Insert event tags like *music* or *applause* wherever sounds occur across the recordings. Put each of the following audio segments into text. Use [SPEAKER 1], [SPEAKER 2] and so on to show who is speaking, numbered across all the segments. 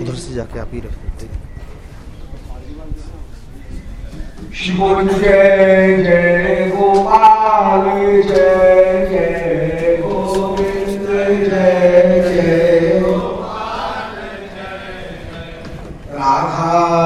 [SPEAKER 1] उधर से जाके आप ही रख सकते।
[SPEAKER 2] जय जय गोपाल जय जय गोविंद जय जय राधा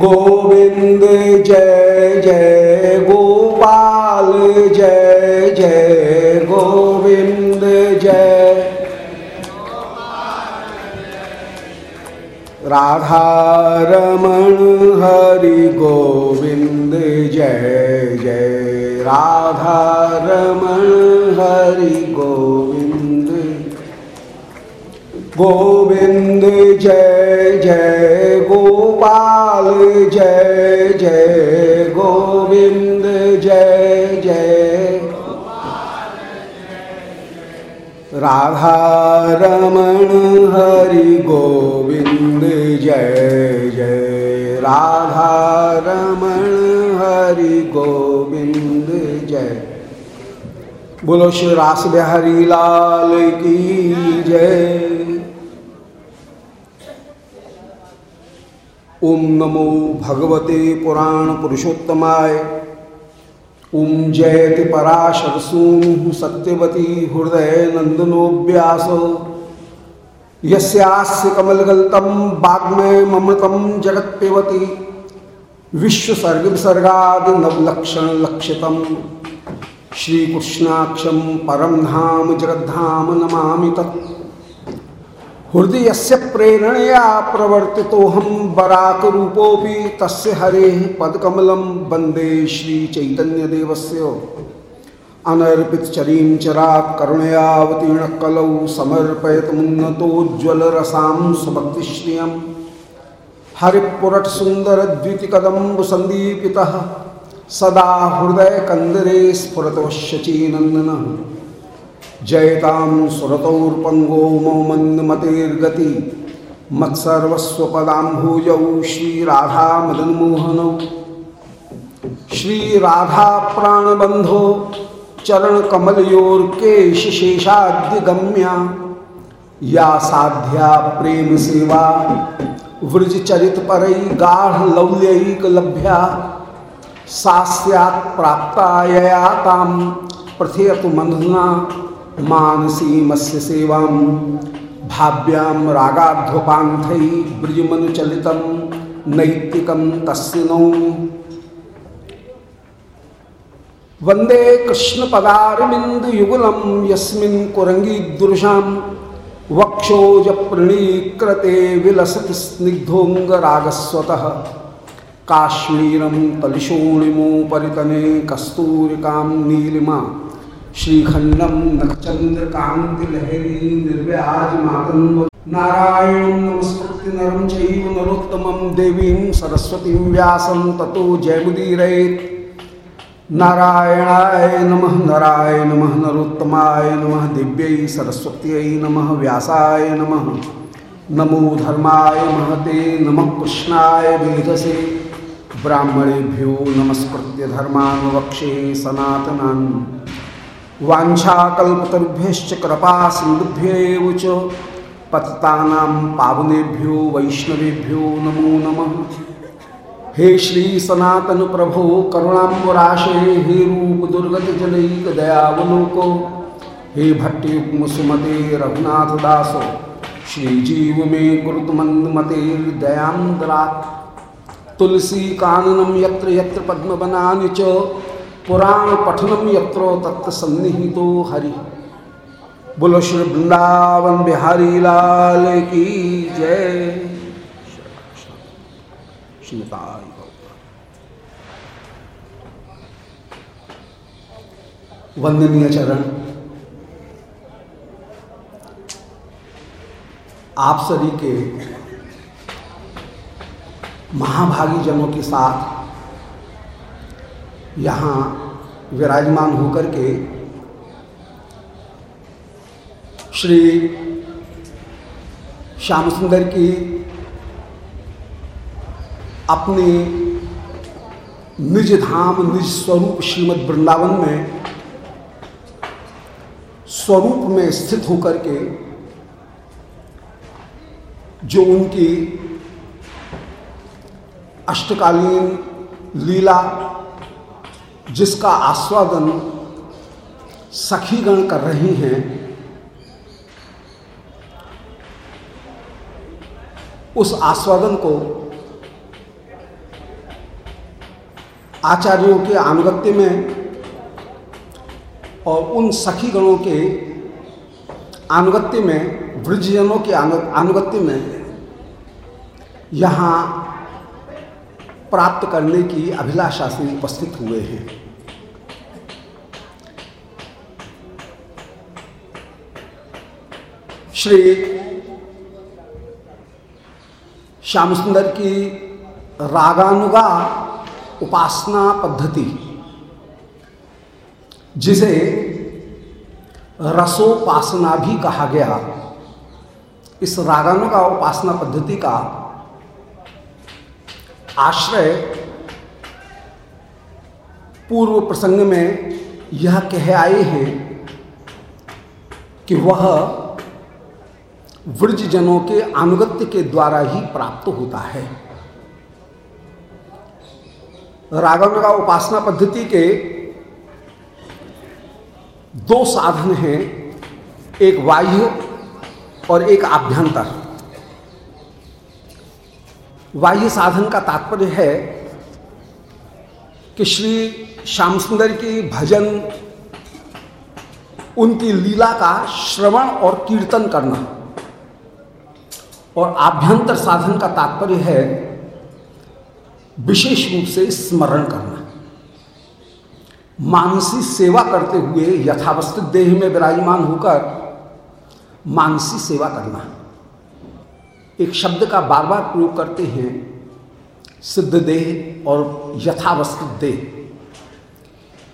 [SPEAKER 2] गोविंद जय जय गोपाल, जय जय गोविंद, जय। राधा रमण हरि गोविंद, जय जय। राधा रमण हरि गोविंद। गोविंद जय जय गोपाल, जय जय गोविंद, जय जय। राधा रमण हरि गोविंद जय जय। राधा रमण हरि गोविंद जय। बोलो श्री रास बिहारी लाल की जय। ओम नमो भगवते पुराण पुरुषोत्तमाय। ओम जयति पराशर सूनु सत्यवती हृदय नंदनो व्यास यस्यास्य कमलगल्तम वाग्मय ममृतम जगत्पेवती विश्वसर्ग विसर्गादि नवलक्षण श्रीकृष्णाक्षम परम धाम जगद्धाम नमा तत्। हृदय से प्रेरणया प्रवर्तिहम बराक रूपोपि तस्य हरे पदकमलम वंदे श्री चैतन्य अनर्पित चरीं करुणयावतीर्ण कलौ समर्पयत मुन्नतोज्वल रसां स्वभक्तिश्रियम् हरिपुरट सुंदर द्वितिकदम्ब संदीपितः, सदा हृदय कंदरे स्फुरतवश्यचीनंदन जयतां सुरतौर्पङ्गो मौमन्मतिर्गति मत्सर्वस्वपदाम्भुजौ श्रीराधामदन्मोहनौ। श्रीराधाप्राणबन्धो चरणकमलयोर्केशेषाद्यगम्या या साध्या प्रेमसेवा व्रजचरितपरै गाढलौल्यैकलभ्या सा स्यात् प्राप्ता यया तां प्रथयतु मन्धना मानसीमस्य सेवां, भाव्यां रागाध्वपान्थै ब्रजमनुचलितं नैतिकं तस्य नौ। वंदे कृष्णपदारविन्दयुगलं, यस्मिन् कुरङ्गीदृशां वक्षोजप्रणीकृते विलसति स्निग्धोऽङ्गरागस्वतः काश्मीरं तलिशोणिमोपरितने कस्तूरिकां नीलिमा श्रीखंडम नक्षचंद्रकांतिलहरी निर्व्याजमातन नारायण नमस्कृत्य नरम चैव नरोत्तमं देवीं सरस्वतीं व्यासं ततो जयमुदीरयेत्। नारायणाय नमः, नराय नमः, नरोत्तमाय नमः, दिव्यै सरस्वत्यै नमः, व्यासाय नमः। नमो धर्माय महते, नमः कृष्णाय वेधसे ब्राह्मणेभ्यो नमस्कृत्य धर्मान् वक्षे सनातनान् वाछाकल्पतरुभ्य कृपा सिंधुभ्य च पतितानां पावनेभ्यो, वैष्णवेभ्यो नमो नमः। हे श्री सनातन प्रभो करुणाम्बराशे हे रूप दुर्गत जनैक दयावलोको। हे भट्टयुग्म सुमते रघुनाथ दासो श्रीजीव में गुरुतमंद मते दयांद्रात् तुलसी काननम यत्र यत्र पद्मवनानि च पुराण पठनम यत्रो तत्व सन्निहितो हरि। बोलो श्री वृंदावन बिहारी लाल की जय। निताय वंदनीय चरण। आप सभी के महाभागी जनों के साथ यहाँ विराजमान होकर के श्री श्याम सुंदर की अपने निज धाम, निज स्वरूप श्रीमद वृंदावन में स्वरूप में स्थित होकर के जो उनकी अष्टकालीन लीला जिसका आस्वादन सखीगण कर रही हैं, उस आस्वादन को आचार्यों के अनुगत्य में और उन सखीगणों के अनुगत्य में वृद्धजनों के अनुगत्य में यहाँ प्राप्त करने की अभिलाषा से उपस्थित हुए हैं। श्री श्याम सुंदर की रागानुगा उपासना पद्धति, जिसे रसोपासना भी कहा गया। इस रागानुगा उपासना पद्धति का आश्रय पूर्व प्रसंग में यह कह आए हैं कि वह वृजजनों के अनुगत्य के द्वारा ही प्राप्त होता है। राघव का उपासना पद्धति के दो साधन हैं, एक बाह्य और एक आभ्यंतर। बाह्य साधन का तात्पर्य है कि श्री श्याम सुंदर की भजन, उनकी लीला का श्रवण और कीर्तन करना। और आभ्यंतर साधन का तात्पर्य है विशेष रूप से स्मरण करना। मानसी सेवा करते हुए यथावस्थित देह में विराजमान होकर मानसी सेवा करना। एक शब्द का बार बार प्रयोग करते हैं, सिद्ध देह और यथावस्थित देह।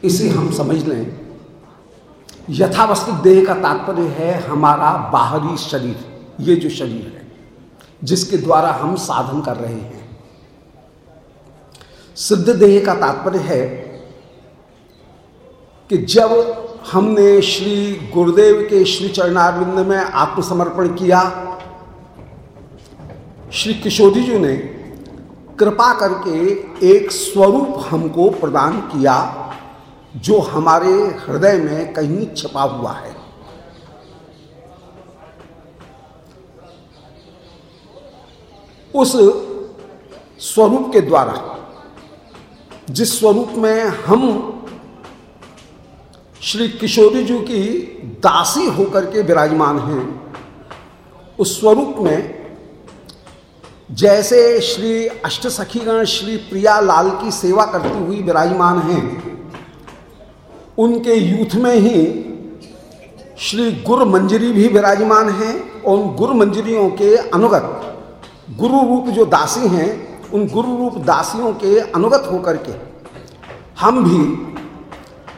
[SPEAKER 2] इसे हम समझ लें। यथावस्थित देह का तात्पर्य है हमारा बाहरी शरीर, ये जो शरीर है। जिसके द्वारा हम साधन कर रहे हैं। सिद्ध देह का तात्पर्य है कि जब हमने श्री गुरुदेव के श्री चरणारविंद में आत्मसमर्पण किया, श्री किशोरी जी ने कृपा करके एक स्वरूप हमको प्रदान किया, जो हमारे हृदय में कहीं छिपा हुआ है। उस स्वरूप के द्वारा, जिस स्वरूप में हम श्री किशोरी जी की दासी होकर के विराजमान हैं, उस स्वरूप में जैसे श्री अष्ट सखीगण श्री प्रिया लाल की सेवा करती हुई विराजमान हैं, उनके यूथ में ही श्री गुरु मंजरी भी विराजमान हैं और उन गुरु मंजरियों के अनुगत गुरु रूप जो दासी हैं, उन गुरु रूप दासियों के अनुगत होकर के हम भी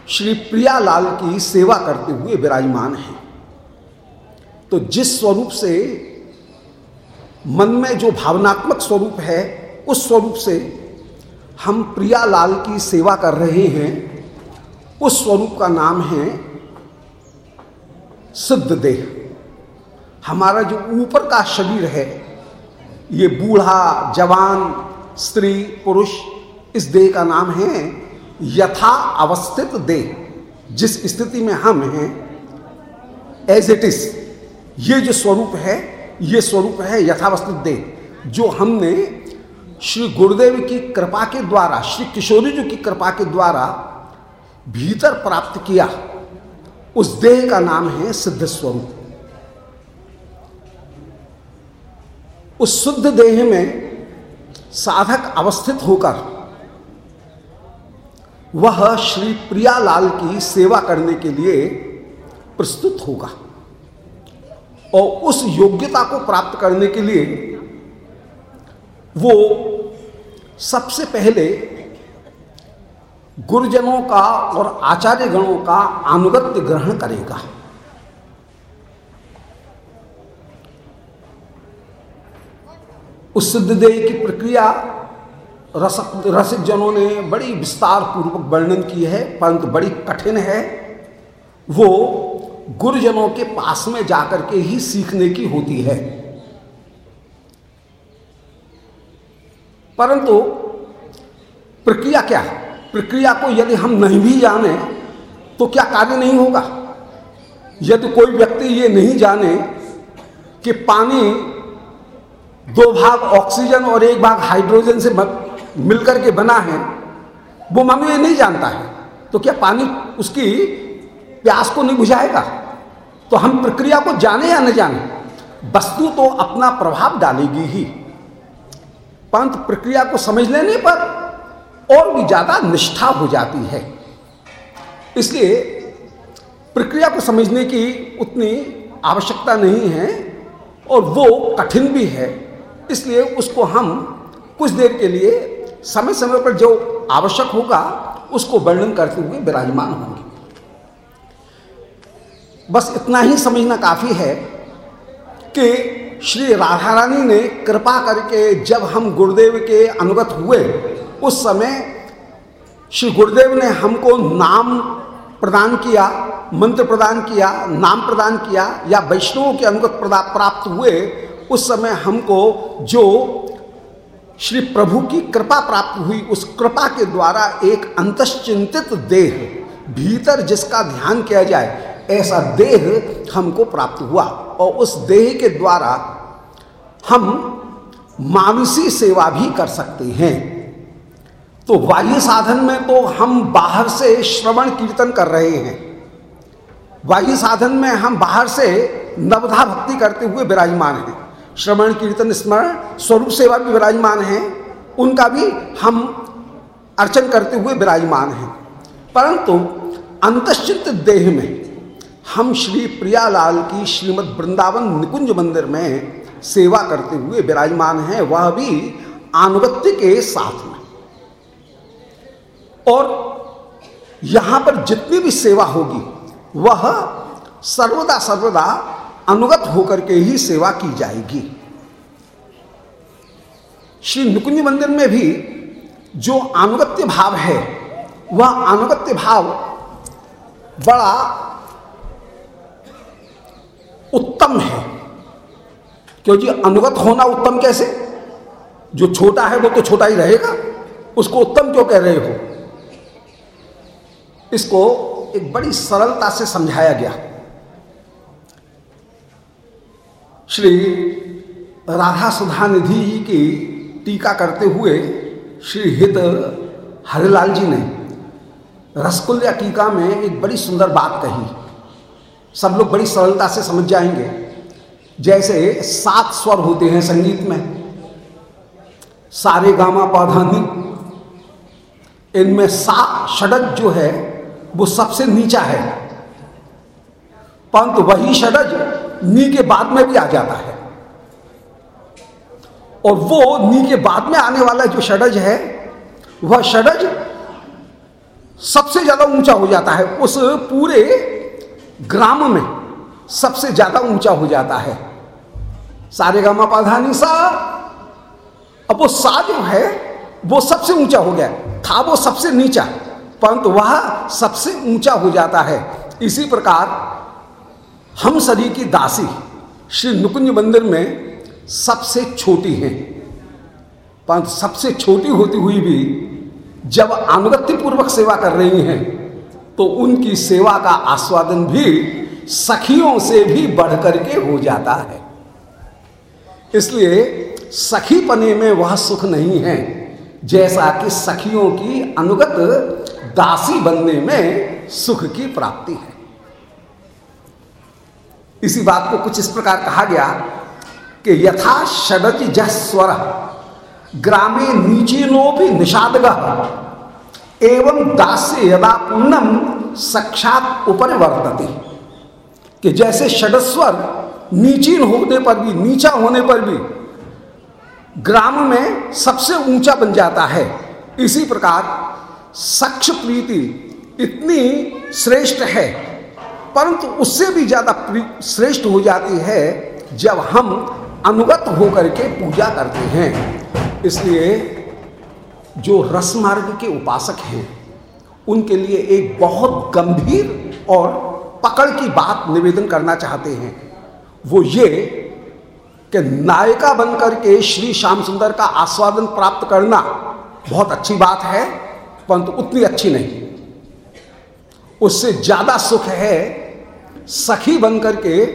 [SPEAKER 2] श्री प्रियालाल की सेवा करते हुए विराजमान हैं। तो जिस स्वरूप से मन में जो भावनात्मक स्वरूप है, उस स्वरूप से हम प्रियालाल की सेवा कर रहे हैं। उस स्वरूप का नाम है सिद्ध देह। हमारा जो ऊपर का शरीर है ये बूढ़ा, जवान, स्त्री, पुरुष इस देह का नाम है यथा अवस्थित देह। जिस स्थिति में हम हैं एज इट इज़ ये जो स्वरूप है, ये स्वरूप है यथावस्थित देह। जो हमने श्री गुरुदेव की कृपा के द्वारा, श्री किशोरी जी की कृपा के द्वारा भीतर प्राप्त किया, उस देह का नाम है सिद्ध स्वरूप। उस शुद्ध देह में साधक अवस्थित होकर वह श्री प्रियालाल की सेवा करने के लिए प्रस्तुत होगा और उस योग्यता को प्राप्त करने के लिए वो सबसे पहले गुरुजनों का और आचार्य गणों का अनुगत्य ग्रहण करेगा। उस सिद्धदेह की प्रक्रिया रसक रसिक जनों ने बड़ी विस्तार पूर्वक वर्णन की है, परंतु बड़ी कठिन है। वो गुरुजनों के पास में जाकर के ही सीखने की होती है। परंतु प्रक्रिया क्या है? प्रक्रिया को यदि हम नहीं भी जाने तो क्या कार्य नहीं होगा? यदि कोई व्यक्ति ये नहीं जाने कि पानी दो भाग ऑक्सीजन और एक भाग हाइड्रोजन से मिलकर के बना है। वो मानो ये नहीं जानता है। तो क्या पानी उसकी प्यास को नहीं बुझाएगा? तो हम प्रक्रिया को जाने या न जाने, वस्तु तो अपना प्रभाव डालेगी ही। परंतु प्रक्रिया को समझ लेने पर और भी ज़्यादा निष्ठा हो जाती है। इसलिए प्रक्रिया को समझने की उतनी आवश्यकता नहीं है और वो कठिन भी है। इसलिए उसको हम कुछ देर के लिए समय समय पर जो आवश्यक होगा, उसको वर्णन करते हुए विराजमान होंगे। बस इतना ही समझना काफ़ी है कि श्री राधा रानी ने कृपा करके जब हम गुरुदेव के अनुगत हुए, उस समय श्री गुरुदेव ने हमको नाम प्रदान किया, मंत्र प्रदान किया, नाम प्रदान किया या वैष्णवों के अनुगत प्राप्त हुए उस समय हमको जो श्री प्रभु की कृपा प्राप्त हुई, उस कृपा के द्वारा एक अंतश्चिंतित देह भीतर जिसका ध्यान किया जाए, ऐसा देह हमको प्राप्त हुआ। और उस देह के द्वारा हम मानसी सेवा भी कर सकते हैं। तो बाह्य साधन में तो हम बाहर से श्रवण कीर्तन कर रहे हैं। बाह्य साधन में हम बाहर से नवधा भक्ति करते हुए विराजमान हैं। श्रवण, कीर्तन, स्मरण स्वरूप सेवा भी विराजमान हैं। उनका भी हम अर्चन करते हुए विराजमान हैं। परंतु अंतश्चित देह में हम श्री प्रियालाल की श्रीमद वृंदावन निकुंज मंदिर में सेवा करते हुए विराजमान हैं, वह भी आनुगत्य के साथ में। और यहाँ पर जितनी भी सेवा होगी, वह सर्वदा सर्वदा अनुगत होकर के ही सेवा की जाएगी। श्री नुकुंज मंदिर में भी जो अनुगत्य भाव है, वह अनुगत्य भाव बड़ा उत्तम है। क्योंकि अनुगत होना उत्तम कैसे? जो छोटा है वो तो छोटा ही रहेगा। उसको उत्तम क्यों कह रहे हो? इसको एक बड़ी सरलता से समझाया गया। श्री राधा सुधा निधि की टीका करते हुए श्री हित हरिलाल जी ने रसकुल्ला टीका में एक बड़ी सुंदर बात कही। सब लोग बड़ी सरलता से समझ जाएँगे। जैसे सात स्वर होते हैं संगीत में। सारे गामा पाधानी। इनमें सात षडज जो है, वो सबसे नीचा है। परंतु वही षडज नी के बाद में भी आ जाता है। और वो नी के बाद में आने वाला जो षडज है, वह षडज सबसे ज़्यादा ऊँचा हो जाता है। उस पूरे ग्राम में सबसे ज़्यादा ऊँचा हो जाता है। सारे गामा पाधानी सा। अब वो सा जो है, वो सबसे ऊँचा हो गया। था वो सबसे नीचा, परंतु वह सबसे ऊँचा हो जाता है। इसी प्रकार हम शरीर की दासी श्री नुकुंज मंदिर में सबसे छोटी हैं। परंतु सबसे छोटी होती हुई भी जब अनुगत्य पूर्वक सेवा कर रही हैं तो उनकी सेवा का आस्वादन भी सखियों से भी बढ़ करके हो जाता है। इसलिए सखी पने में वह सुख नहीं है, जैसा कि सखियों की अनुगत दासी बनने में सुख की प्राप्ति है। इसी बात को कुछ इस प्रकार कहा गया कि यथा षडज जह स्वर, ग्रामे नीचीनो भी निषाद एवं दास्य यदा पूर्णम साक्षात उपरिवर्तते। कि जैसे षडस्वर नीचीन होने पर भी, नीचा होने पर भी ग्राम में सबसे ऊँचा बन जाता है। इसी प्रकार सक्ष प्रीति इतनी श्रेष्ठ है परंतु उससे भी ज़्यादा श्रेष्ठ हो जाती है जब हम अनुगत होकर के पूजा करते हैं। इसलिए जो रसमार्ग के उपासक हैं, उनके लिए एक बहुत गंभीर और पकड़ की बात निवेदन करना चाहते हैं। वो ये कि नायिका बनकर के श्री श्याम सुंदर का आस्वादन प्राप्त करना बहुत अच्छी बात है, परंतु उतनी अच्छी नहीं। उससे ज़्यादा सुख है सखी बनकर के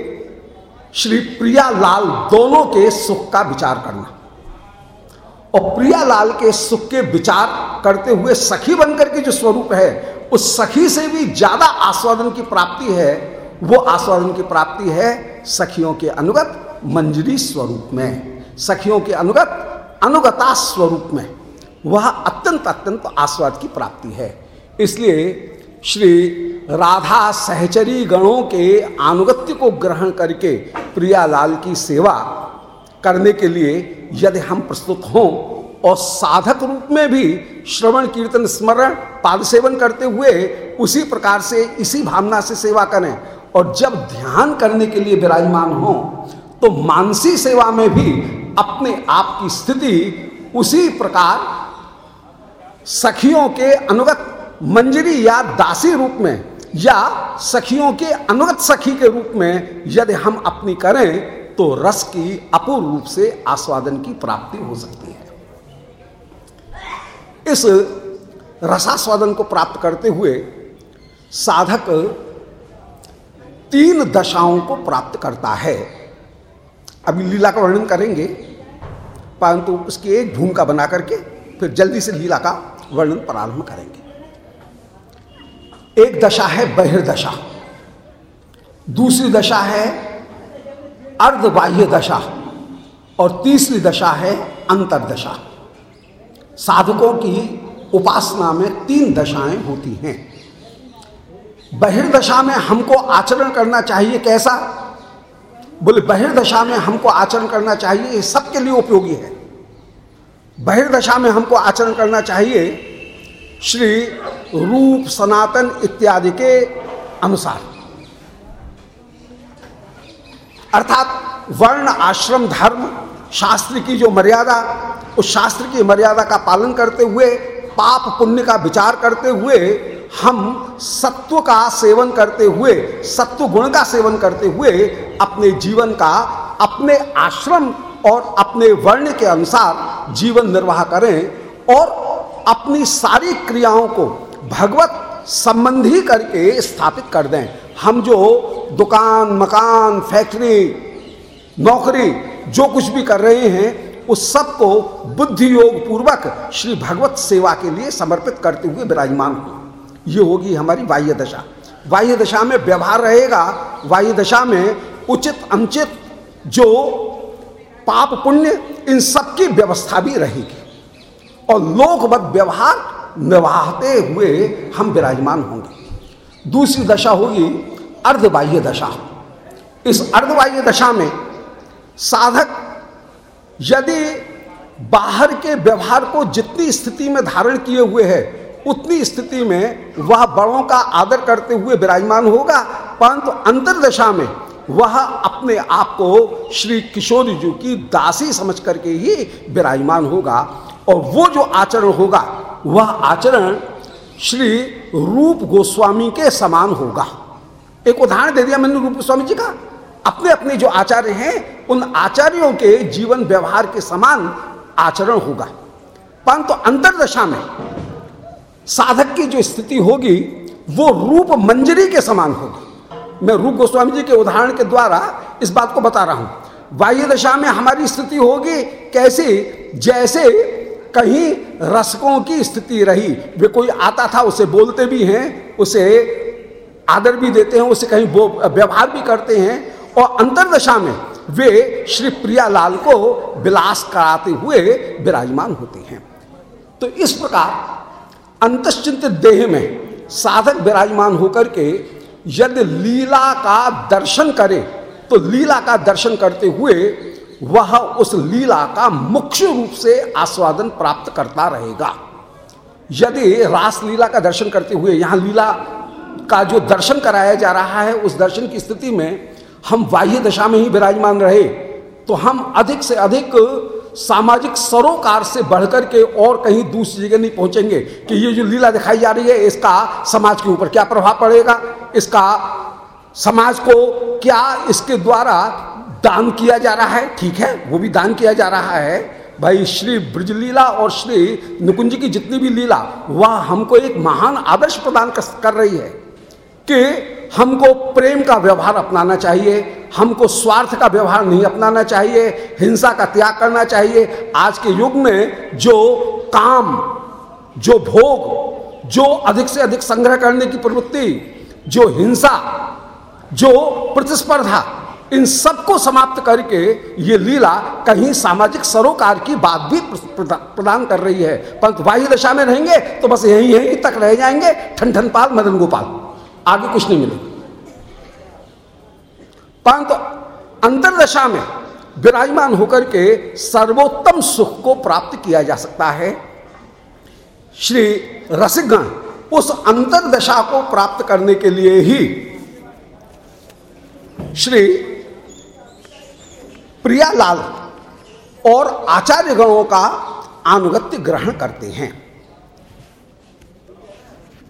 [SPEAKER 2] श्री प्रिया लाल दोनों के सुख का विचार करना। और प्रिया लाल के सुख के विचार करते हुए सखी बनकर के जो स्वरूप है, उस सखी से भी ज़्यादा आस्वादन की प्राप्ति है। वो आस्वादन की प्राप्ति है सखियों के अनुगत मंजरी स्वरूप में। सखियों के अनुगत अनुगता स्वरूप में। वह अत्यंत अत्यंत आस्वाद की प्राप्ति है। इसलिए श्री राधा सहचरी गणों के अनुगत्य को ग्रहण करके प्रियालाल की सेवा करने के लिए यदि हम प्रस्तुत हों और साधक रूप में भी श्रवण, कीर्तन, स्मरण पाद सेवन करते हुए उसी प्रकार से, इसी भावना से सेवा करें और जब ध्यान करने के लिए विराजमान हो तो मानसी सेवा में भी अपने आप की स्थिति उसी प्रकार सखियों के अनुगत मंजरी या दासी रूप में या सखियों के अनुगत सखी के रूप में यदि हम अपनी करें तो रस की अपूर्व रूप से आस्वादन की प्राप्ति हो सकती है। इस रसास्वादन को प्राप्त करते हुए साधक तीन दशाओं को प्राप्त करता है। अभी लीला का वर्णन करेंगे, परंतु उसकी एक भूमिका बना करके फिर जल्दी से लीला का वर्णन प्रारंभ करेंगे। एक दशा है बहिर्दशा दूसरी दशा है अर्धबाह्य दशा और तीसरी दशा है अंतरदशा साधकों की उपासना में तीन दशाएँ होती हैं। बहिर्दशा में हमको आचरण करना चाहिए कैसा? बोले बहिर्दशा में हमको आचरण करना चाहिए, ये सबके लिए उपयोगी है। बहिर्दशा में हमको आचरण करना चाहिए श्री रूप सनातन इत्यादि के अनुसार। अर्थात वर्ण, आश्रम, धर्म, शास्त्र की जो मर्यादा, उस शास्त्र की मर्यादा का पालन करते हुए, पाप पुण्य का विचार करते हुए, हम सत्व का सेवन करते हुए, सत्व गुण का सेवन करते हुए, अपने जीवन का, अपने आश्रम और अपने वर्ण के अनुसार जीवन निर्वाह करें और अपनी सारी क्रियाओं को भगवत संबंधी करके स्थापित कर दें। हम जो दुकान, मकान, फैक्ट्री, नौकरी, जो कुछ भी कर रहे हैं, उस सबको बुद्धि योग पूर्वक श्री भगवत सेवा के लिए समर्पित करते हुए विराजमान हो ये होगी हमारी बाह्य दशा। बाह्य दशा में व्यवहार रहेगा। बाह्य दशा में उचित, अनुचित जो पाप, पुण्य, इन सब की व्यवस्था भी रहेगी। और लोकवत व्यवहार निभाते हुए हम विराजमान होंगे। दूसरी दशा होगी अर्धबाह्य दशा। इस अर्धबाह्य दशा में साधक यदि बाहर के व्यवहार को जितनी स्थिति में धारण किए हुए है, उतनी स्थिति में वह बड़ों का आदर करते हुए विराजमान होगा, परंतु अंतरदशा में वह अपने आप को श्री किशोर जी की दासी समझ करके ही विराजमान होगा। और वो जो आचरण होगा, वह आचरण श्री रूप गोस्वामी के समान होगा। एक उदाहरण दे दिया मैंने रूप गोस्वामी जी का। अपने अपने जो आचार्य हैं, उन आचार्यों के जीवन व्यवहार के समान आचरण होगा। परंतु तो अंतरदशा में साधक की जो स्थिति होगी, वो रूप मंजरी के समान होगी। मैं रूप गोस्वामी जी के उदाहरण के द्वारा इस बात को बता रहा हूँ। वायु दशा में हमारी स्थिति होगी कैसी? जैसे कहीं रसकों की स्थिति रही। वे कोई आता था, उसे बोलते भी हैं, उसे आदर भी देते हैं, उसे कहीं व्यवहार भी करते हैं। और अंतरदशा में वे श्री प्रियालाल को विलास कराते हुए विराजमान होते हैं। तो इस प्रकार अंतश्चिंत देह में साधक विराजमान होकर के यदि लीला का दर्शन करे तो लीला का दर्शन करते हुए वह उस लीला का मुख्य रूप से आस्वादन प्राप्त करता रहेगा। यदि रास लीला का दर्शन करते हुए यहाँ लीला का जो दर्शन कराया जा रहा है, उस दर्शन की स्थिति में हम बाह्य दशा में ही विराजमान रहे तो हम अधिक से अधिक सामाजिक सरोकार से बढ़कर के और कहीं दूसरी जगह नहीं पहुँचेंगे कि ये जो लीला दिखाई जा रही है, इसका समाज के ऊपर क्या प्रभाव पड़ेगा? इसका समाज को क्या इसके द्वारा दान किया जा रहा है, ठीक है? वो भी दान किया जा रहा है। भाई, श्री ब्रजलीला और श्री निकुंज की जितनी भी लीला, वह हमको एक महान आदर्श प्रदान कर रही है कि हमको प्रेम का व्यवहार अपनाना चाहिए, हमको स्वार्थ का व्यवहार नहीं अपनाना चाहिए, हिंसा का त्याग करना चाहिए। आज के युग में जो काम, जो भोग, जो अधिक से अधिक संग्रह करने की प्रवृत्ति, जो हिंसा, जो प्रतिस्पर्धा इन सबको समाप्त करके ये लीला कहीं सामाजिक सरोकार की बात भी प्रदान कर रही है। परंतु वाही दशा में रहेंगे तो बस यही, यहीं तक रह जाएँगे। ठन ठन पाल, मदन गोपाल। आगे कुछ नहीं मिलेगा। परंतु अंतरदशा में विराजमान होकर के सर्वोत्तम सुख को प्राप्त किया जा सकता है। श्री रसिकगण उस अंतरदशा को प्राप्त करने के लिए ही श्री प्रियालाल और आचार्य गणों का अनुगत्य ग्रहण करते हैं।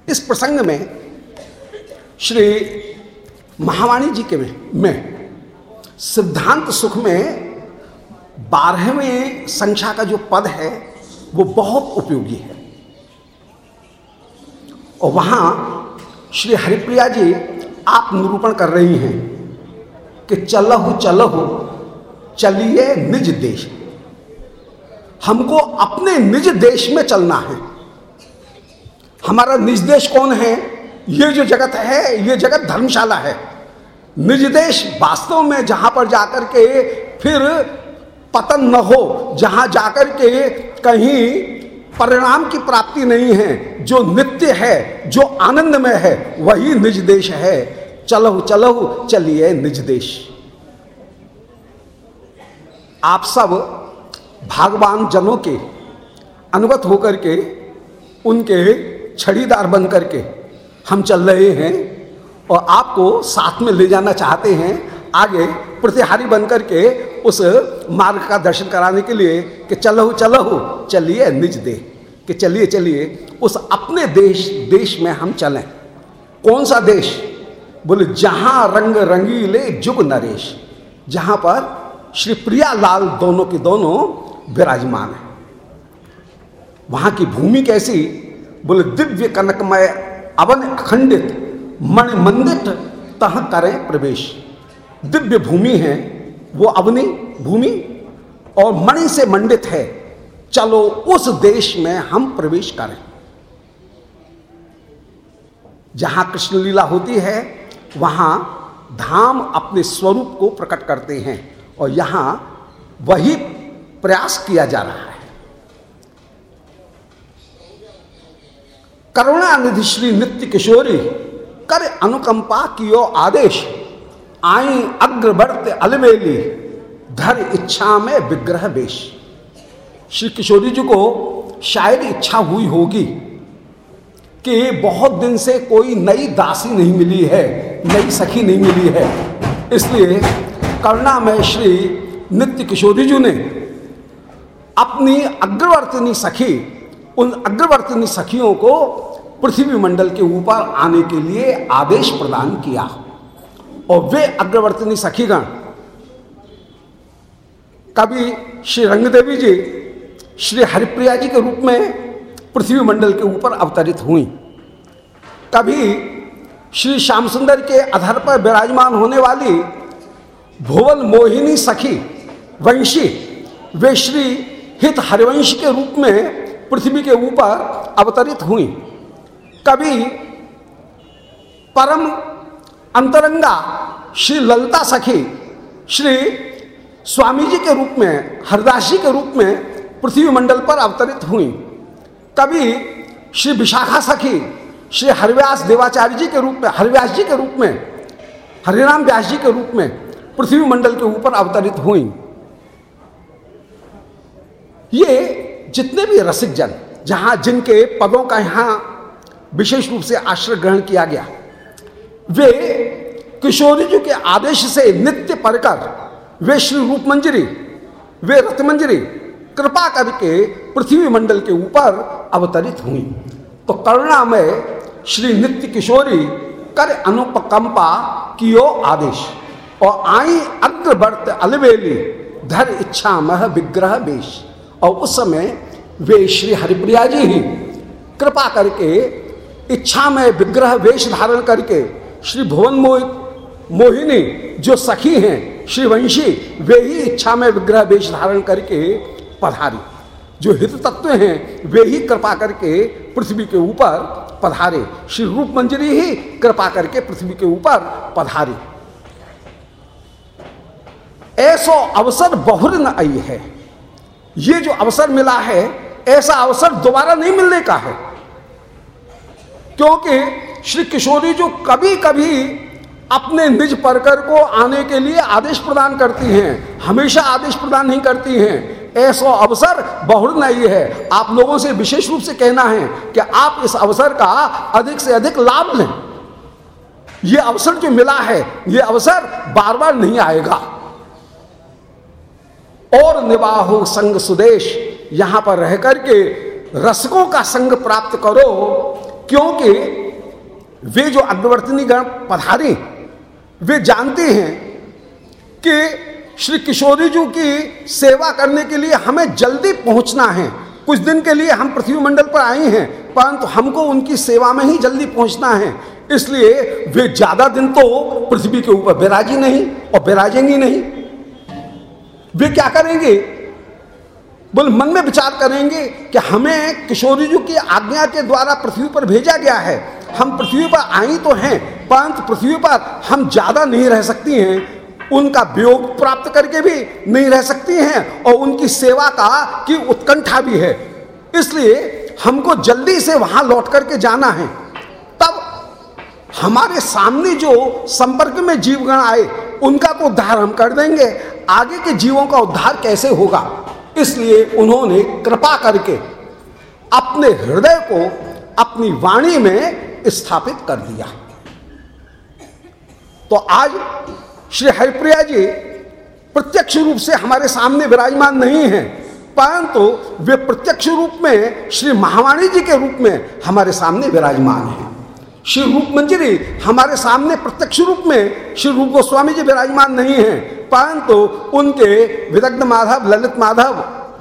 [SPEAKER 2] इस प्रसंग में श्री महावाणी जी के में, में सिद्धांत सुख में बारहवें संख्या का जो पद है वो बहुत उपयोगी है। और वहाँ श्री हरिप्रिया जी आप निरूपण कर रही हैं कि चलहु चलहु चलिए निज देश। हमको अपने निज देश में चलना है। हमारा निज देश कौन है? ये जो जगत है, ये जगत धर्मशाला है। निज देश वास्तव में जहाँ पर जाकर के फिर पतन न हो, जहाँ जाकर के कहीं परिणाम की प्राप्ति नहीं है, जो नित्य है, जो आनंद में है, वही निज देश है। चलो चलो चलिए निज देश। आप सब भागवान जनों के अनुगत होकर के, उनके छड़ीदार बन करके हम चल रहे हैं और आपको साथ में ले जाना चाहते हैं, आगे प्रतिहारी बनकर के उस मार्ग का दर्शन कराने के लिए कि चलो चलो, चलिए निज दे कि चलिए चलिए, उस अपने देश देश में हम चलें। कौन सा देश? बोले, जहाँ रंग रंगीले जुग नरेश, जहाँ पर श्री प्रिया लाल दोनों के दोनों विराजमान है। वहाँ की भूमि कैसी? बोले, दिव्य कनकमय, अवन अखंडित मणि मंदिर तह करें प्रवेश। दिव्य भूमि है, वो अवनी भूमि, और मणि से मंडित है। चलो, उस देश में हम प्रवेश करें। जहाँ कृष्ण लीला होती है, वहाँ धाम अपने स्वरूप को प्रकट करते हैं। और यहाँ वही प्रयास किया जा रहा है। करुणा निधि श्री नित्य किशोरी, कर अनुकंपा की कियो आदेश, आई अग्रवर्त अलमेली, धर इच्छा में विग्रह वेश। श्री किशोरी जी को शायद इच्छा हुई होगी कि बहुत दिन से कोई नई दासी नहीं मिली है, नई सखी नहीं मिली है। इसलिए करुणा में श्री नित्य किशोरी जी ने अपनी अग्रवर्तनी सखी, उन अग्रवर्तनी सखियों को पृथ्वी मंडल के ऊपर आने के लिए आदेश प्रदान किया। और वे अग्रवर्तनी सखीगण कभी श्री रंगदेवी जी, श्री हरिप्रिया जी के रूप में पृथ्वी मंडल के ऊपर अवतरित हुई। कभी श्री श्याम सुंदर के अधर पर विराजमान होने वाली भुवन मोहिनी सखी, वंशी, वे श्री हित हरिवंश के रूप में पृथ्वी के ऊपर अवतरित हुई। कभी परम अंतरंगा श्री ललिता सखी, श्री स्वामी जी के रूप में, हरदास जी के रूप में पृथ्वी मंडल पर अवतरित हुई। कभी श्री विशाखा सखी, श्री हरिव्यास देवाचार्य जी के रूप में, हरिव्यास जी के रूप में, हरिराम व्यास जी के रूप में पृथ्वी मंडल के ऊपर अवतरित हुई। ये जितने भी रसिक जन, जहाँ जिनके पदों का यहाँ विशेष रूप से आश्रय ग्रहण किया गया, वे किशोरी जी के आदेश से नित्य पढ़कर, वे श्री रूप मंजरी वे रथ मंजरी कृपा करके पृथ्वी मंडल के ऊपर अवतरित हुई। तो करुणा में श्री नित्य किशोरी, कर अनुपकंपा कियो आदेश। और आई अग्रवर्त अलवेली, धर इच्छा मह विग्रह बेश और उस समय वे श्री हरिप्रिया जी ही, कृपा करके इच्छा में विग्रह वेश धारण करके श्री भुवन मोहित मोहिनी, जो सखी हैं श्री वंशी वे ही इच्छा में विग्रह वेश धारण करके पधारी। जो हित तत्व हैं, वे ही कृपा करके पृथ्वी के ऊपर पधारे। श्री रूप मंजरी ही कृपा करके पृथ्वी के ऊपर पधारे। ऐसो अवसर बहुर न आई है। ये जो अवसर मिला है, ऐसा अवसर दोबारा नहीं मिलने का है। क्योंकि श्री किशोरी जो कभी कभी अपने निज परकर को आने के लिए आदेश प्रदान करती हैं, हमेशा आदेश प्रदान नहीं करती हैं, ऐसा अवसर बहुर नहीं है। आप लोगों से विशेष रूप से कहना है कि आप इस अवसर का अधिक से अधिक लाभ लें। ये अवसर जो मिला है, ये अवसर बार बार नहीं आएगा। और निवाहो संग सुदेश, यहाँ पर रह करके रसकों का संग प्राप्त करो, क्योंकि वे जो अग्रवर्तनी गण पधारे, वे जानते हैं कि श्री किशोरी जी की सेवा करने के लिए हमें जल्दी पहुँचना है। कुछ दिन के लिए हम पृथ्वी मंडल पर आए हैं, परंतु हमको उनकी सेवा में ही जल्दी पहुँचना है। इसलिए वे ज़्यादा दिन तो पृथ्वी के ऊपर विराजी नहीं और विराजेंगी नहीं। वे क्या करेंगे? बोल, मन में विचार करेंगे कि हमें किशोरी जी की आज्ञा के द्वारा पृथ्वी पर भेजा गया है। हम पृथ्वी पर आई तो हैं, परंतु पृथ्वी पर हम ज़्यादा नहीं रह सकती हैं। उनका वियोग प्राप्त करके भी नहीं रह सकती हैं और उनकी सेवा का, की उत्कंठा भी है। इसलिए हमको जल्दी से वहाँ लौट करके जाना है। तब हमारे सामने जो संपर्क में जीवगण आए उनका तो उद्धार हम कर देंगे। आगे के जीवों का उद्धार कैसे होगा? इसलिए उन्होंने कृपा करके अपने हृदय को अपनी वाणी में स्थापित कर दिया। तो आज श्री हरिप्रिया जी प्रत्यक्ष रूप से हमारे सामने विराजमान नहीं है, परंतु वे प्रत्यक्ष रूप में श्री महावाणी जी के रूप में हमारे सामने विराजमान है। श्री रूप मंजरी, हमारे सामने प्रत्यक्ष रूप में श्री रूप गोस्वामी जी विराजमान नहीं है, परंतु उनके विदग्ध माधव, ललित माधव,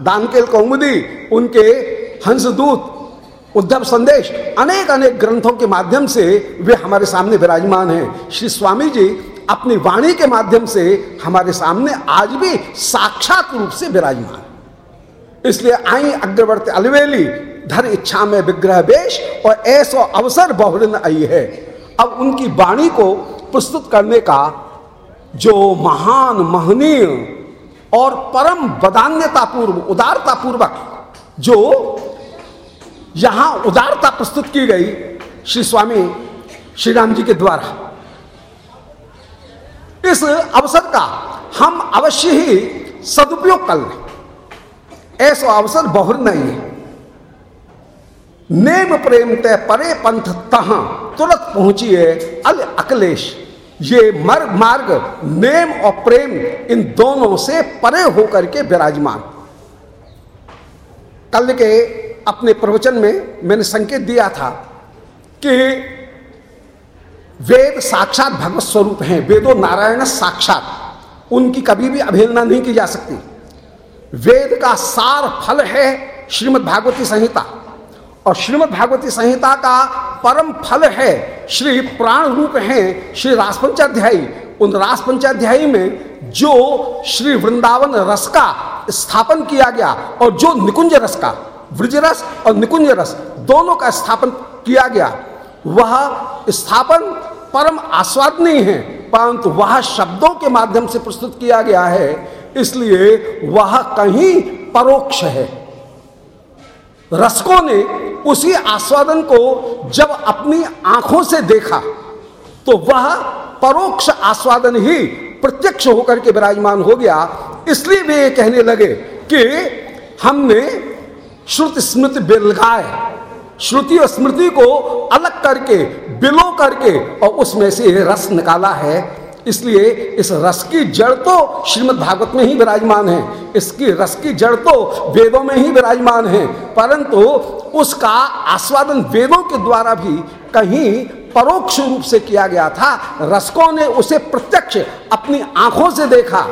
[SPEAKER 2] दानकेल कौमुदी, उनके हंसदूत, उद्धव संदेश अनेक अनेक ग्रंथों के माध्यम से वे हमारे सामने विराजमान हैं। श्री स्वामी जी अपनी वाणी के माध्यम से हमारे सामने आज भी साक्षात रूप से विराजमान। इसलिए आई अग्रवर्ती अलवेली धर इच्छा में विग्रह वेश और ऐसा अवसर बहुरिन आई है। अब उनकी वाणी को प्रस्तुत करने का जो महान, महनीय और परम बदान्यता पूर्व उदारता पूर्वक जो यहाँ उदारता प्रस्तुत की गई श्री स्वामी श्री राम जी के द्वारा। इस अवसर का हम अवश्य ही सदुपयोग कर लें। ऐसा अवसर बहुर नहीं है। नेम प्रेम तय परे पंथ तहा, तुरंत पहुंचिए अल अकलेश। ये मर्ग मार्ग, नेम और प्रेम इन दोनों से परे होकर के विराजमान। कल के अपने प्रवचन में मैंने संकेत दिया था कि वेद साक्षात भगवत स्वरूप हैं, वेदो नारायण साक्षात। उनकी कभी भी अवहेलना नहीं की जा सकती। वेद का सार फल है श्रीमद् भागवती संहिता। और श्रीमद् भागवती संहिता का परम फल है, श्री प्राण रूप है, श्री रासपंचाध्यायी उन रासपंचाध्यायी में जो श्री वृंदावन रस का स्थापन किया गया और जो निकुंज रस का, वृज रस और निकुंज रस दोनों का स्थापन किया गया, वह स्थापन परम आस्वादनीय है, परंतु वह शब्दों के माध्यम से प्रस्तुत किया गया है, इसलिए वह कहीं परोक्ष है। रसकों ने उसी आस्वादन को जब अपनी आँखों से देखा तो वह परोक्ष आस्वादन ही प्रत्यक्ष होकर के विराजमान हो गया। इसलिए वे ये कहने लगे कि हमने श्रुति स्मृति बिलगाए श्रुति और स्मृति को अलग करके, बिलो करके और उसमें से रस निकाला है। इसलिए इस रस की जड़ तो श्रीमद् भागवत में ही विराजमान है, इसकी रस की जड़ तो वेदों में ही विराजमान है, परंतु उसका आस्वादन वेदों के द्वारा भी कहीं परोक्ष रूप से किया गया था। रसकों ने उसे प्रत्यक्ष अपनी आँखों से देखा।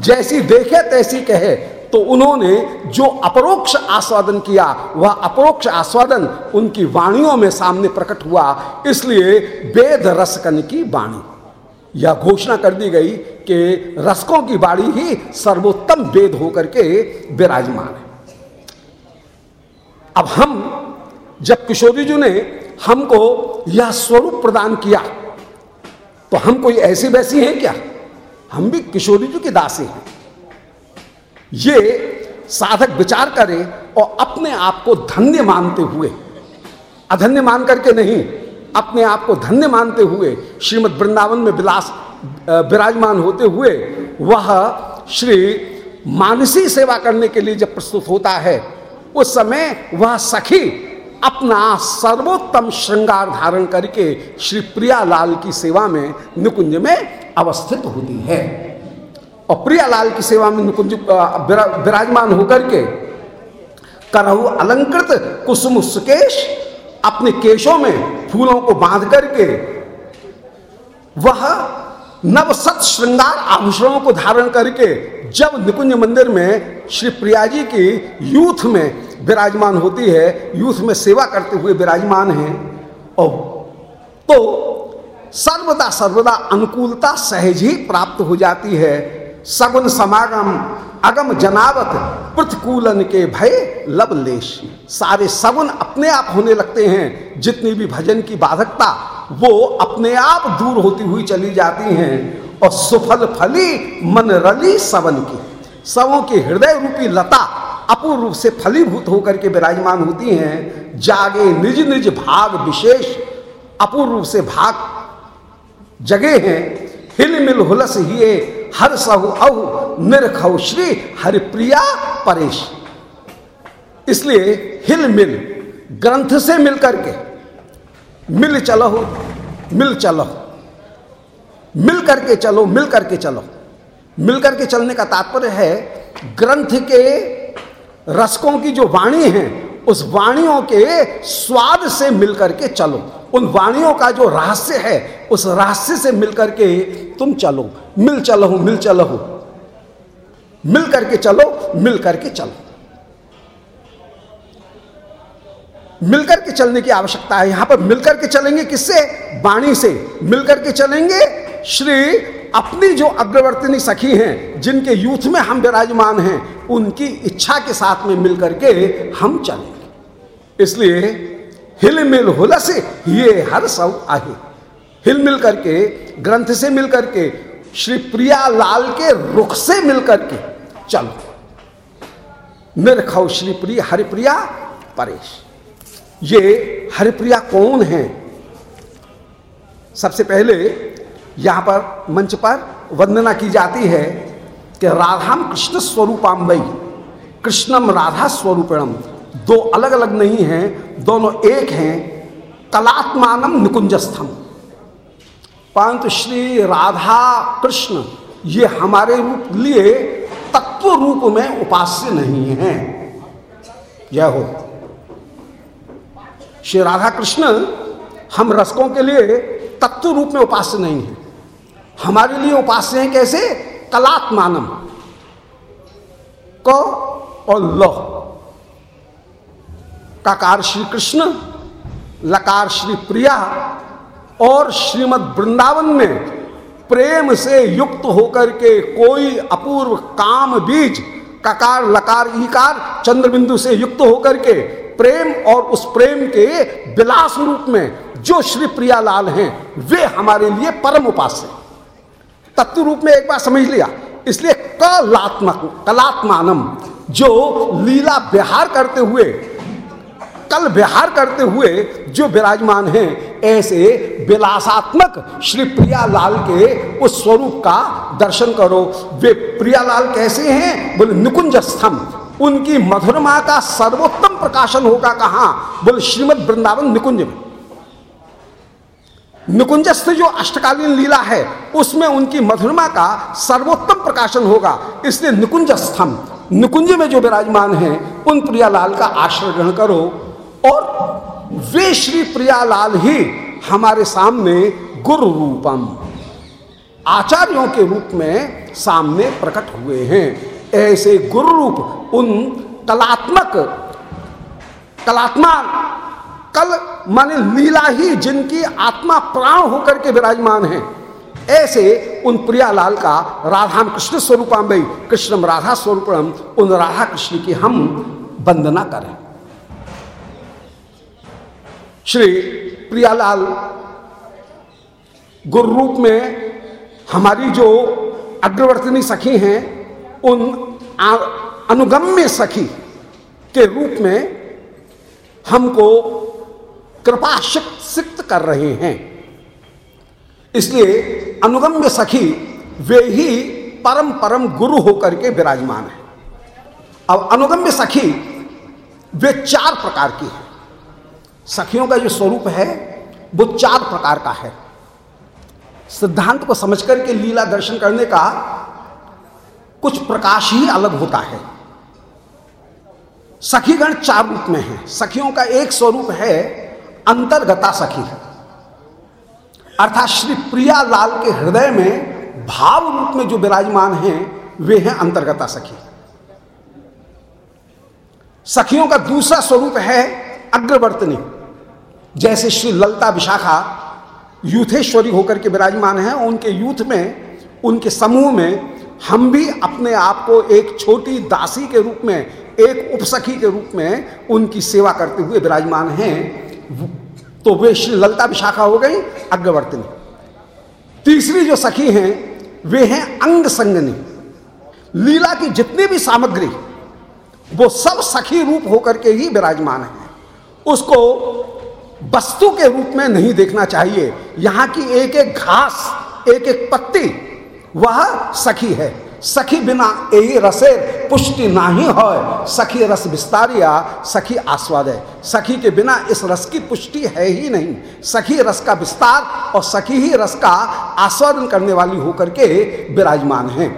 [SPEAKER 2] जैसी देखे, तैसी कहे। तो उन्होंने जो अपरोक्ष आस्वादन किया, वह अपरोक्ष आस्वादन उनकी वाणियों में सामने प्रकट हुआ। इसलिए वेद रसकन की वाणी। यह घोषणा कर दी गई कि रसकों की बाड़ी ही सर्वोत्तम वेद होकर के विराजमान है। अब हम, जब किशोरी जी ने हमको यह स्वरूप प्रदान किया तो हम कोई ऐसी वैसी हैं क्या? हम भी किशोरी जी के दासी हैं। ये साधक विचार करे और अपने आप को धन्य मानते हुए, अधन्य मान करके नहीं अपने आप को धन्य मानते हुए, श्रीमद वृंदावन में विलास विराजमान होते हुए, वह श्री मानसी सेवा करने के लिए जब प्रस्तुत होता है, उस समय वह सखी अपना सर्वोत्तम श्रृंगार धारण करके श्री प्रियालाल की सेवा में निकुंज में अवस्थित होती है। और प्रियालाल की सेवा में निकुंज विराजमान होकर के करहु अलंकृत कुसुम सुकेश अपने केशों में फूलों को बाँध करके वह नव सत श्रृंगार आभूषणों को धारण करके जब निकुंज मंदिर में श्री प्रिया जी की यूथ में विराजमान होती है, यूथ में सेवा करते हुए विराजमान है, और तो सर्वदा सर्वदा अनुकूलता सहज ही प्राप्त हो जाती है। सगुन समागम अगम जनावत प्रतिकूलन के भय लवलेश सारे सगुन अपने आप होने लगते हैं। जितनी भी भजन की बाधकता, वो अपने आप दूर होती हुई चली जाती हैं और सुफल फली मन रली सवन की। सबों की हृदय रूपी लता अपूर्व रूप से फलीभूत होकर के विराजमान होती हैं। जागे निज निज भाग विशेष अपूर्व रूप से भाग जगे हैं। हिल मिल हुलस ही हर सहु अहु निरखु श्री हरिप्रिया परेश। इसलिए हिल मिल, ग्रंथ से मिल करके, मिल चलो मिल चलो मिल करके चलो, मिल करके चलो। मिल करके चलने का तात्पर्य है, ग्रंथ के रसकों की जो वाणी है, उस वाणियों के स्वाद से मिलकर के चलो। उन वाणियों का जो रहस्य है, उस रहस्य से मिलकर के तुम चलो। मिल चलो मिल चलो। मिल करके चलो, मिल करके चलो। मिलकर के चलने की आवश्यकता है। यहाँ पर मिलकर के चलेंगे किससे? वाणी से। मिलकर के चलेंगे श्री अपनी जो अग्रवर्तनी सखी हैं, जिनके यूथ में हम विराजमान हैं, उनकी इच्छा के साथ में मिलकर के हम चलेंगे। इसलिए हिल मिल हुलस ये हर सब आहे। हिल मिल करके, ग्रंथ से मिल करके, श्री प्रिया लाल के रुख से मिल करके, चलो। निरखव श्री प्रिय, हरिप्रिया परेश। ये हरिप्रिया कौन है? सबसे पहले यहाँ पर मंच पर वंदना की जाती है कि राधाम कृष्ण स्वरूपाम्बई। कृष्णम राधा स्वरूपणम। दो अलग अलग नहीं हैं, दोनों एक हैं। कलात्मानम निकुंजस्थम। परंतु श्री राधा कृष्ण, ये हमारे रूप लिए तत्व रूप में उपास्य नहीं है। यह हो। श्री राधा कृष्ण, हम रसकों के लिए तत्व रूप में उपास्य नहीं है। हमारे लिए उपास्य हैं कैसे? कलात्मानम क और ल। काकार श्री कृष्ण, लकार श्री प्रिया और श्रीमद वृंदावन में प्रेम से युक्त होकर के कोई अपूर्व काम बीज, ककार, लकार, ईकार, चंद्रबिंदु से युक्त होकर के प्रेम और उस प्रेम के विलास रूप में जो श्री प्रियालाल हैं, वे हमारे लिए परम उपास उपास्य। तत्व रूप में एक बार समझ लिया। इसलिए कलात्मक, कलात्मानम, जो लीला विहार करते हुए कल विहार करते हुए जो विराजमान हैं, ऐसे विलासात्मक श्री प्रियालाल के उस स्वरूप का दर्शन करो। वे प्रियालाल कैसे हैं? बोले निकुंज स्तंभ उनकी मधुरमा का सर्वोत्तम प्रकाशन होगा कहा? बोले, श्रीमद वृंदावन निकुंज में। निकुंजस्थ जो अष्टकालीन लीला है, उसमें उनकी मधुरमा का सर्वोत्तम प्रकाशन होगा। इसलिए निकुंज स्तंभ निकुंज में जो विराजमान है, उन प्रियालाल का आश्रय ग्रहण करो। और वे श्री प्रियालाल ही हमारे सामने गुरु रूपम। आचार्यों के रूप में सामने प्रकट हुए हैं। ऐसे गुरु रूप उन कलात्मक कलात्मा कल माने लीला ही जिनकी आत्मा प्राण होकर के विराजमान है। ऐसे उन प्रियालाल का राधा कृष्ण स्वरूपाम्बई, कृष्णम राधा स्वरूपम उन राधा कृष्ण की हम वंदना करें। श्री प्रियालाल गुरु रूप में हमारी जो अग्रवर्तनी सखी हैं, उन अनुगम्य सखी के रूप में हमको कृपा सिक्त कर रहे हैं। इसलिए अनुगम्य सखी वे ही परम परम गुरु होकर के विराजमान है। अब अनुगम्य सखी वे चार प्रकार की है। सखियों का जो स्वरूप है, वो चार प्रकार का है। सिद्धांत को समझ करके लीला दर्शन करने का कुछ प्रकाश ही अलग होता है। सखीगण चार रूप में है। सखियों का एक स्वरूप है, अंतर्गता सखी। अर्थात श्री प्रिया लाल के हृदय में भाव रूप में जो विराजमान हैं, वे हैं अंतर्गता सखी। सखियों का दूसरा स्वरूप है अग्रवर्तनी। जैसे श्री ललता विशाखा यूथेश्वरी होकर के विराजमान हैं, उनके यूथ में, उनके समूह में हम भी अपने आप को एक छोटी दासी के रूप में, एक उपसखी के रूप में उनकी सेवा करते हुए विराजमान हैं। तो वे श्री ललता विशाखा हो गई, अग्रवर्तनी। तीसरी जो सखी हैं, वे हैं अंग संगनी। लीला की जितनी भी सामग्री, वो सब सखी रूप होकर के ही विराजमान है। उसको वस्तु के रूप में नहीं देखना चाहिए। यहाँ की एक एक घास, एक एक पत्ती, वह सखी है। सखी बिना यही रसे पुष्टि नाही हो सखी रस विस्तारिया, सखी आस्वाद। है सखी के बिना इस रस की पुष्टि है ही नहीं। सखी रस का विस्तार और सखी ही रस का आस्वादन करने वाली होकर के विराजमान है।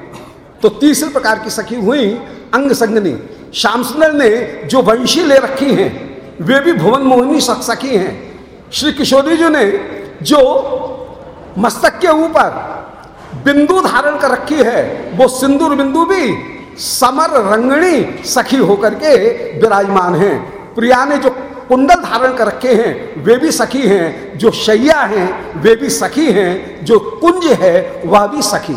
[SPEAKER 2] तो तीसरे प्रकार की सखी हुई अंग संगनी श्याम सुंदर ने जो वंशी ले रखी हैं वे भी भुवन मोहिनी सखी हैं। श्री किशोरी जी ने जो मस्तक के ऊपर बिंदु धारण कर रखी है, वो सिंदूर बिंदु भी समर रंगणी सखी होकर के विराजमान है। प्रिया ने जो कुंडल धारण कर रखे हैं, वे भी सखी हैं। जो शैया हैं, वे भी सखी हैं। जो कुंज है, वह भी सखी।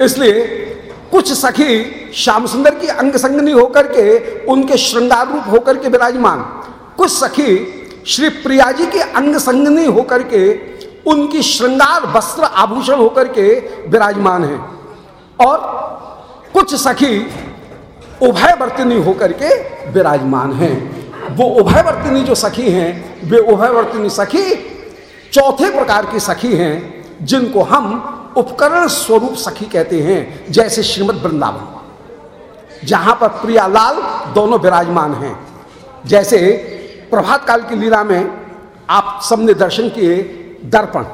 [SPEAKER 2] इसलिए कुछ सखी श्याम सुंदर की अंग संगनी होकर के, उनके श्रृंगार रूप होकर के विराजमान। कुछ सखी श्री प्रिया जी की अंग संगनी होकर के, उनकी श्रृंगार वस्त्र आभूषण होकर के विराजमान है। और कुछ सखी उभयवर्तिनी होकर के विराजमान हैं। वो उभय वर्तनी जो सखी हैं, वे उभयवर्तिनी सखी चौथे प्रकार की सखी हैं, जिनको हम उपकरण स्वरूप सखी कहते हैं, जैसे श्रीमद वृंदावन। जहाँ पर प्रियालाल दोनों विराजमान हैं। जैसे प्रभात काल की लीला में आप सबने दर्शन किए दर्पण।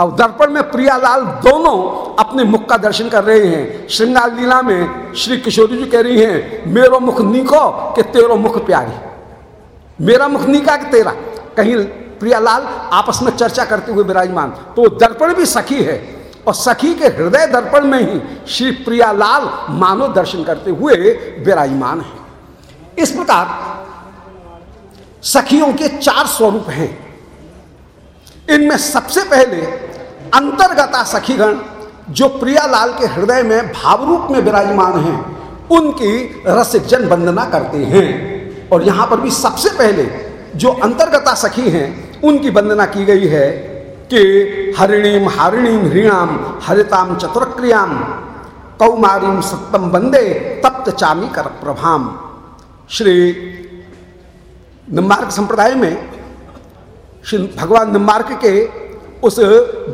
[SPEAKER 2] अब दर्पण में प्रियालाल दोनों अपने मुख का दर्शन कर रहे हैं। श्रृंगार लीला में श्री किशोरी जी कह रही हैं, मेरो मुख नीको कि तेरो मुख प्यारी। मेरा मुख नीका कि तेरा? कहीं प्रियालाल आपस में चर्चा करते हुए विराजमान। तो दर्पण भी सखी है और सखी के हृदय दर्पण में ही श्री प्रियालाल मानव दर्शन करते हुए विराजमान है। इस प्रकार सखियों के चार स्वरूप हैं। इनमें सबसे पहले अंतर्गता सखीगण, जो प्रियालाल के हृदय में भाव रूप में विराजमान हैं, उनकी रसिक जन वंदना करते हैं। और यहाँ पर भी सबसे पहले जो अंतर्गता सखी हैं, उनकी वंदना की गई है कि हरिणीम हारिणीम हृणाम हरिताम चतुरक्रियाम, कौमारीम सत्तम वंदे, तप्त चामी कर प्रभाम। श्री निम्बार्क संप्रदाय में, श्री भगवान निम्बार्क के उस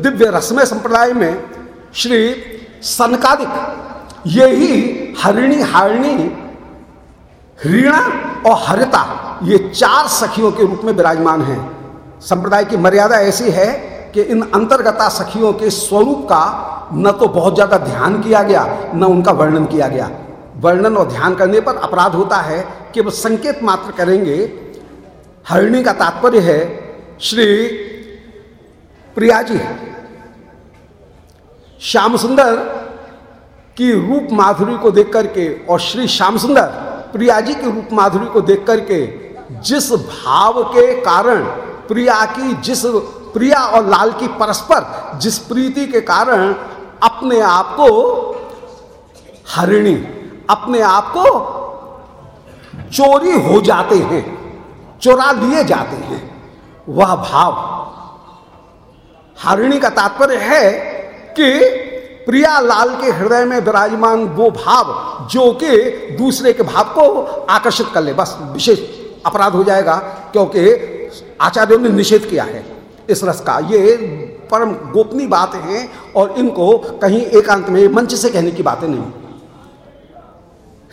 [SPEAKER 2] दिव्य रसमय संप्रदाय में, श्री सनकादिक, ये ही हरिणी हारिणी हृणा और हरिता ये चार सखियों के रूप में विराजमान हैं। संप्रदाय की मर्यादा ऐसी है कि इन अंतर्गता सखियों के स्वरूप का न तो बहुत ज़्यादा ध्यान किया गया, न उनका वर्णन किया गया। वर्णन और ध्यान करने पर अपराध होता है कि वो संकेत मात्र करेंगे। हरिणी का तात्पर्य है, श्री प्रिया जी, श्याम सुंदर की रूप माधुरी को देख करके और श्री श्याम सुंदर प्रिया जी की रूप माधुरी को देख करके जिस भाव के कारण प्रिया की, जिस प्रिया और लाल की परस्पर जिस प्रीति के कारण अपने आप को हरिणी, अपने आप को चोरी हो जाते हैं, चोरा लिए जाते हैं, वह भाव। हरिणी का तात्पर्य है कि प्रिया लाल के हृदय में विराजमान वो भाव जो कि दूसरे के भाव को आकर्षित कर ले, बस विशेष अपराध हो जाएगा, क्योंकि आचार्यों ने निषेध किया है इस रस का। ये परम गोपनीय बात है और इनको कहीं एकांत में मंच से कहने की बातें नहीं।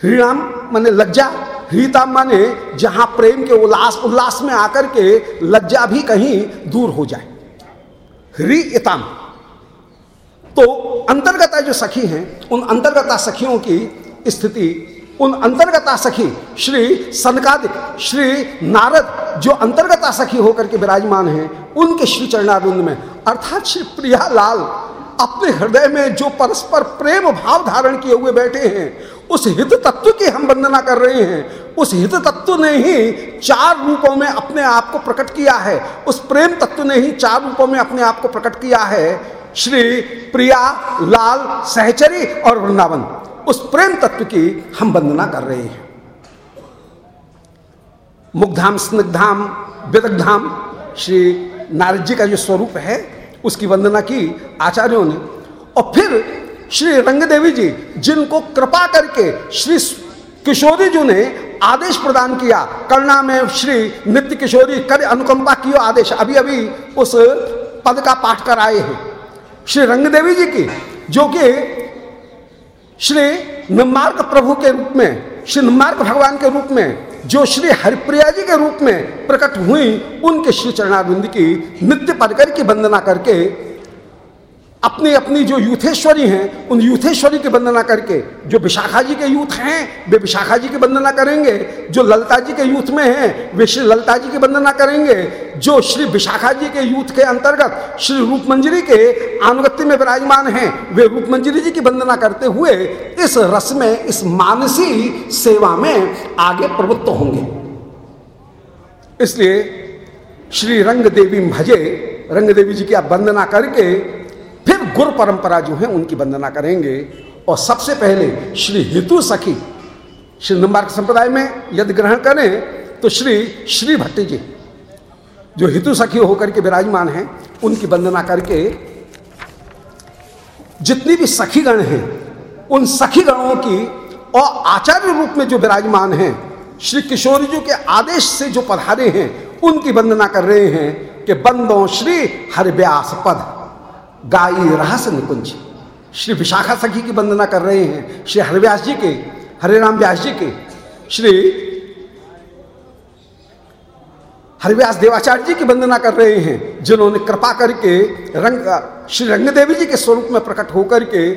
[SPEAKER 2] हृणाम माने लज्जा हृता माने जहाँ प्रेम के उल्लास उल्लास में आकर के लज्जा भी कहीं दूर हो जाए। हृ इताम। तो अंतर्गता जो सखी हैं, उन अंतर्गता सखियों की स्थिति उन अंतर्गता सखी श्री सनकादिक, श्री नारद जो अंतर्गता सखी होकर के विराजमान हैं, उनके श्री चरणारिंद में। अर्थात श्री प्रिया लाल अपने हृदय में जो परस्पर प्रेम भाव धारण किए हुए बैठे हैं, उस हित तत्व की हम वंदना कर रहे हैं। उस हित तत्व ने ही चार रूपों में अपने आप को प्रकट किया है। उस प्रेम तत्व ने ही चार रूपों में अपने आप को प्रकट किया है। श्री प्रिया लाल सहचरी और वृंदावन। उस प्रेम तत्व की हम वंदना कर रहे हैं। मुग्धाम, स्निग्धाम, विदग्धाम, श्री नारद जी का जो स्वरूप है, उसकी वंदना की आचार्यों ने। और फिर श्री रंगदेवी जी, जिनको कृपा करके श्री किशोरी जी ने आदेश प्रदान किया, करना में श्री नित्य किशोरी कर अनुकंपा की आदेश। अभी अभी उस पद का पाठ कर आए हैं। श्री रंगदेवी जी की, जो कि श्री निमार्ग प्रभु के रूप में, श्री निमार्ग भगवान के रूप में, जो श्री हरिप्रिया जी के रूप में प्रकट हुई, उनके श्री चरणारिंद की नित्य पदकर की वंदना करके अपनी अपनी जो यूथेश्वरी हैं, उन यूथेश्वरी की वंदना करके, जो विशाखा जी के यूथ हैं, वे विशाखा जी की वंदना करेंगे। जो ललता जी के यूथ में हैं, वे श्री ललता जी की वंदना करेंगे। जो श्री विशाखा जी के यूथ के अंतर्गत श्री रूप मंजरी के अनुगत्य में विराजमान हैं, वे रूप मंजरी जी की वंदना करते हुए इस रस में, इस मानसी सेवा में आगे प्रवृत्त होंगे। इसलिए श्री रंग देवी भजे रंग देवी जी की आप वंदना करके फिर गुरु परंपरा जो है उनकी वंदना करेंगे। और सबसे पहले श्री हितु सखी, श्री निम्बार्क संप्रदाय में यदि ग्रहण करें तो श्री श्री भट्टी जी, जो हितु सखी होकर के विराजमान हैं, उनकी वंदना करके जितनी भी सखी गण हैं, उन सखी गणों की और आचार्य रूप में जो विराजमान हैं, श्री किशोर जी के आदेश से जो पधारे हैं, उनकी वंदना कर रहे हैं कि बंदो श्री हरिव्यास पद। गाई रहस निकुंज। श्री विशाखा सखी की वंदना कर रहे हैं। श्री हरिव्यास जी के हरे राम व्यास जी के, श्री हरिव्यास देवाचार्य जी की वंदना कर रहे हैं, जिन्होंने कृपा करके रंग, श्री रंगदेवी जी के स्वरूप में प्रकट होकर के,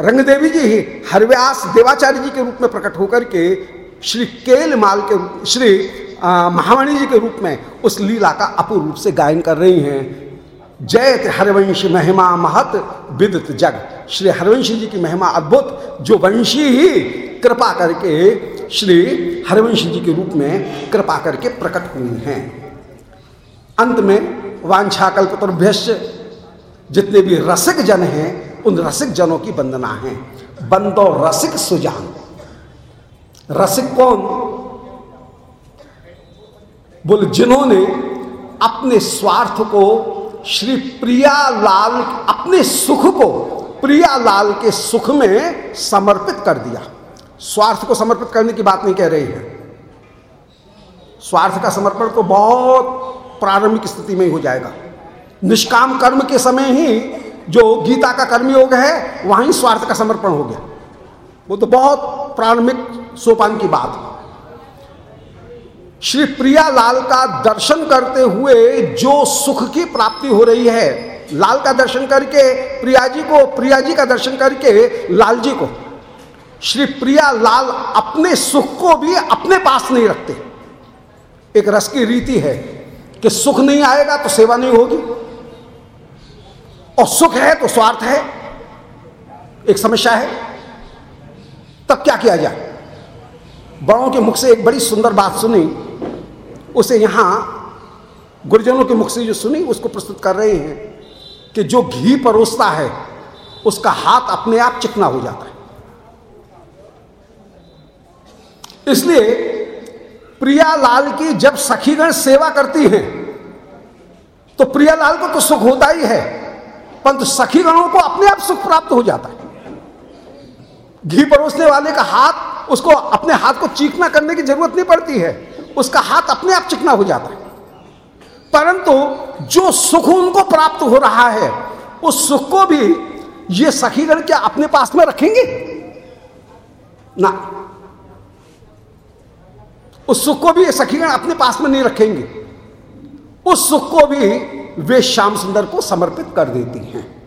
[SPEAKER 2] रंगदेवी जी ही हरिव्यास देवाचार्य जी के रूप में प्रकट होकर के, श्री केल माल के श्री महावाणी जी के रूप में उस लीला का अपूर्व रूप से गायन कर रही हैं। जय हरिवंश महिमा महत विदित जग। श्री हरिवंश जी की महिमा अद्भुत, जो वंशी ही कृपा करके, श्री हरिवंश जी के रूप में कृपा करके प्रकट हुई हैं। अंत में वांछा कल्पतरुभ्यश्च जितने भी रसिक जन हैं, उन रसिक जनों की वंदना है। बंदो रसिक सुजान। रसिक कौन? बोल, जिन्होंने अपने स्वार्थ को श्री प्रिया लाल अपने सुख को प्रिया लाल के सुख में समर्पित कर दिया। स्वार्थ को समर्पित करने की बात नहीं कह रही है। स्वार्थ का समर्पण तो बहुत प्रारंभिक स्थिति में ही हो जाएगा। निष्काम कर्म के समय ही जो गीता का कर्मयोग है, वहीं स्वार्थ का समर्पण हो गया। वो तो बहुत प्रारंभिक सोपान की बात है। श्री प्रिया लाल का दर्शन करते हुए जो सुख की प्राप्ति हो रही है, लाल का दर्शन करके, प्रिया जी को, प्रिया जी का दर्शन करके, लाल जी को। श्री प्रिया लाल अपने सुख को भी अपने पास नहीं रखते। एक रस की रीति है कि सुख नहीं आएगा तो सेवा नहीं होगी। और सुख है तो स्वार्थ है। एक समस्या है। तब क्या किया जाए? बड़ों के मुख से एक बड़ी सुंदर बात सुनी। उसे यहाँ गुरुजनों के मुख से जो सुनी, उसको प्रस्तुत कर रहे हैं कि जो घी परोसता है, उसका हाथ अपने आप चिकना हो जाता है। इसलिए प्रियालाल की जब सखीगण सेवा करती हैं तो प्रियालाल को तो सुख होता ही है, परंतु सखीगणों को अपने आप सुख प्राप्त हो जाता है। घी परोसने वाले का हाथ, उसको अपने हाथ को चीखना करने की ज़रूरत नहीं पड़ती है। उसका हाथ अपने आप चिकना हो जाता है। परंतु जो सुख उनको प्राप्त हो रहा है, उस सुख को भी ये सखीगण क्या अपने पास में रखेंगे? ना। उस सुख को भी ये सखीगण अपने पास में नहीं रखेंगे। उस सुख को भी वे श्याम सुंदर को समर्पित कर देती हैं।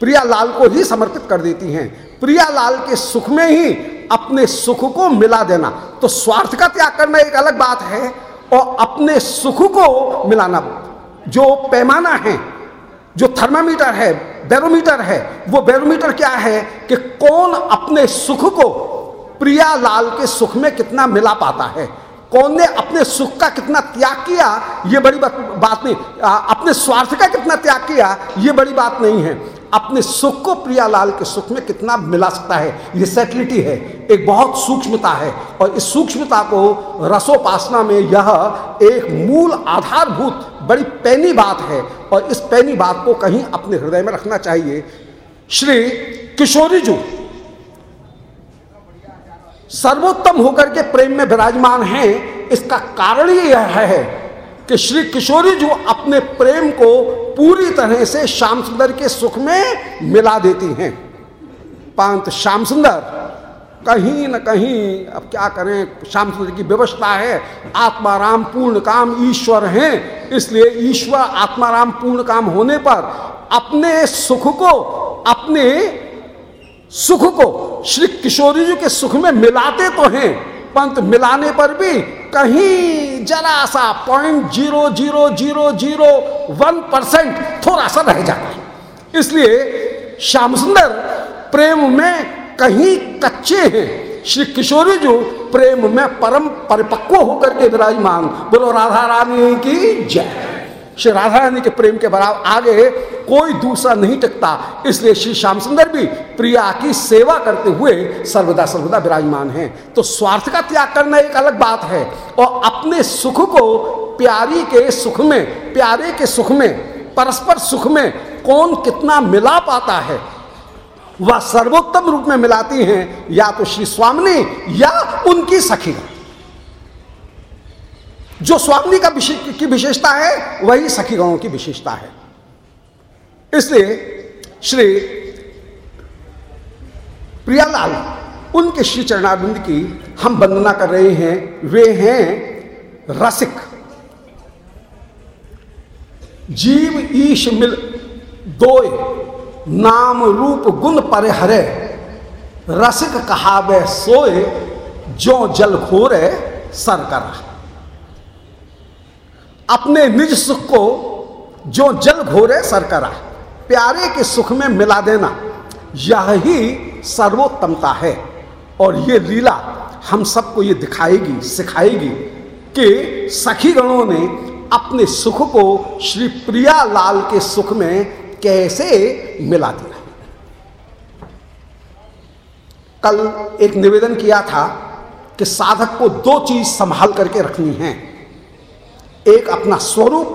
[SPEAKER 2] प्रिया लाल को ही समर्पित कर देती हैं। प्रिया लाल के सुख में ही अपने सुख को मिला देना। तो स्वार्थ का त्याग करना एक अलग बात है और अपने सुख को मिलाना। जो पैमाना है जो थर्मामीटर है बैरोमीटर है वो बैरोमीटर क्या है कि कौन अपने सुख को प्रिया लाल के सुख में कितना मिला पाता है? कौन ने अपने सुख का कितना त्याग किया? ये बड़ी बात, नहीं। अपने स्वार्थ का कितना त्याग किया? ये बड़ी बात नहीं है। अपने सुख को प्रियालाल के सुख में कितना मिला सकता है? ये सेटलिटी है। एक बहुत सूक्ष्मता है। और इस सूक्ष्मता को रसोपासना में यह एक मूल आधारभूत बड़ी पैनी बात है। और इस पैनी बात को कहीं अपने हृदय में रखना चाहिए। श्री किशोरी जी सर्वोत्तम होकर के प्रेम में विराजमान हैं। इसका कारण यह है कि श्री किशोरी जो अपने प्रेम को पूरी तरह से श्याम सुंदर के सुख में मिला देती हैं। पांत श्याम सुंदर, कहीं न कहीं अब क्या करें, श्याम सुंदर की व्यवस्था है, आत्माराम पूर्ण काम ईश्वर हैं, इसलिए ईश्वर आत्माराम पूर्ण काम होने पर अपने सुख को, अपने सुख को श्री किशोरी जी के सुख में मिलाते तो हैं पंत मिलाने पर भी कहीं जरा सा point zero zero zero zero one percent थोड़ा सा रह जाता है। इसलिए श्याम सुंदर प्रेम में कहीं कच्चे हैं। श्री किशोरी जो प्रेम में परम परिपक्व होकर के विराजमान। बोलो राधा रानी की जय। श्री राधा रानी के प्रेम के बराबर आगे कोई दूसरा नहीं टिकता। इसलिए श्री श्याम सुंदर भी प्रिया की सेवा करते हुए सर्वदा सर्वदा विराजमान हैं। तो स्वार्थ का त्याग करना एक अलग बात है और अपने सुख को प्यारी के सुख में, प्यारे के सुख में, परस्पर सुख में कौन कितना मिला पाता है? वह सर्वोत्तम रूप में मिलाती हैं, या तो श्री स्वामी या उनकी सखी। जो स्वामी का की विशेषता है, वही सखी गाँवों की विशेषता है। इसलिए श्री प्रियालाल, उनके श्री चरणारिंद की हम वंदना कर रहे हैं, वे हैं रसिक। जीव ईश मिल दो नाम रूप गुण पर हरे। रसिक कहावे सोए जो जल खोरे सर कर। अपने निज सुख को जो जल घोरे सर करा प्यारे के सुख में मिला देना, यह ही सर्वोत्तमता है। और ये लीला हम सबको ये दिखाएगी, सिखाएगी कि सखी गणों ने अपने सुख को श्री प्रिया लाल के सुख में कैसे मिला दिया। कल एक निवेदन किया था कि साधक को दो चीज़ संभाल करके रखनी है। एक अपना स्वरूप,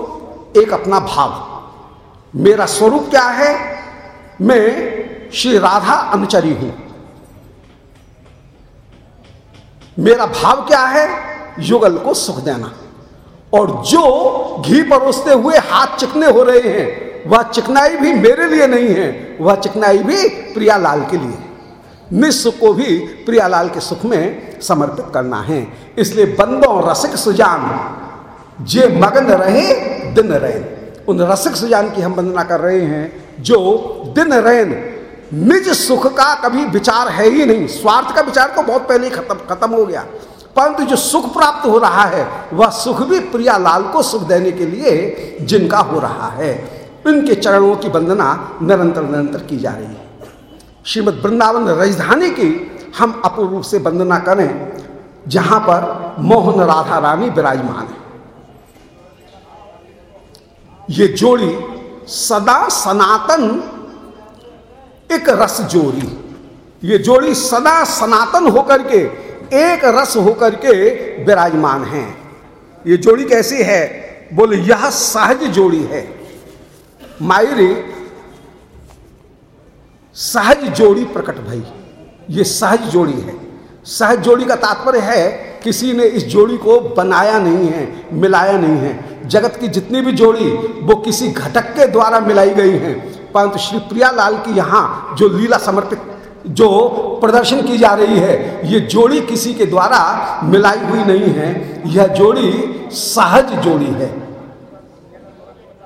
[SPEAKER 2] एक अपना भाव। मेरा स्वरूप क्या है? मैं श्री राधा अनुचरी हूँ। मेरा भाव क्या है? युगल को सुख देना। और जो घी परोसते हुए हाथ चिकने हो रहे हैं, वह चिकनाई भी मेरे लिए नहीं है, वह चिकनाई भी प्रियालाल के लिए। निस्सुख को भी प्रियालाल के सुख में समर्पित करना है। इसलिए बंदों, रसिक सुजान जे मगन रहे, दिन रहे। उन रसिक सुजान की हम वंदना कर रहे हैं, जो दिन रैन निज सुख का कभी विचार है ही नहीं। स्वार्थ का विचार तो बहुत पहले ही खत्म खत्म हो गया। परंतु जो सुख प्राप्त हो रहा है, वह सुख भी प्रिया लाल को सुख देने के लिए जिनका हो रहा है। इनके चरणों की वंदना निरंतर निरंतर की जा रही है। श्रीमद वृंदावन राजधानी की हम अपूर्व से वंदना करें, जहाँ पर मोहन राधा रानी विराजमान है। ये जोड़ी सदा सनातन एक रस जोड़ी। ये जोड़ी सदा सनातन होकर के, एक रस होकर के विराजमान है। ये जोड़ी कैसी है? बोले, यह सहज जोड़ी है। मायरे, सहज जोड़ी प्रकट भई। ये सहज जोड़ी है। सहज जोड़ी का तात्पर्य है किसी ने इस जोड़ी को बनाया नहीं है, मिलाया नहीं है। जगत की जितनी भी जोड़ी, वो किसी घटक के द्वारा मिलाई गई हैं। परंतु श्री प्रियालाल की यहाँ जो लीला समर्पित, जो प्रदर्शन की जा रही है, ये जोड़ी किसी के द्वारा मिलाई हुई नहीं है। यह जोड़ी सहज जोड़ी है।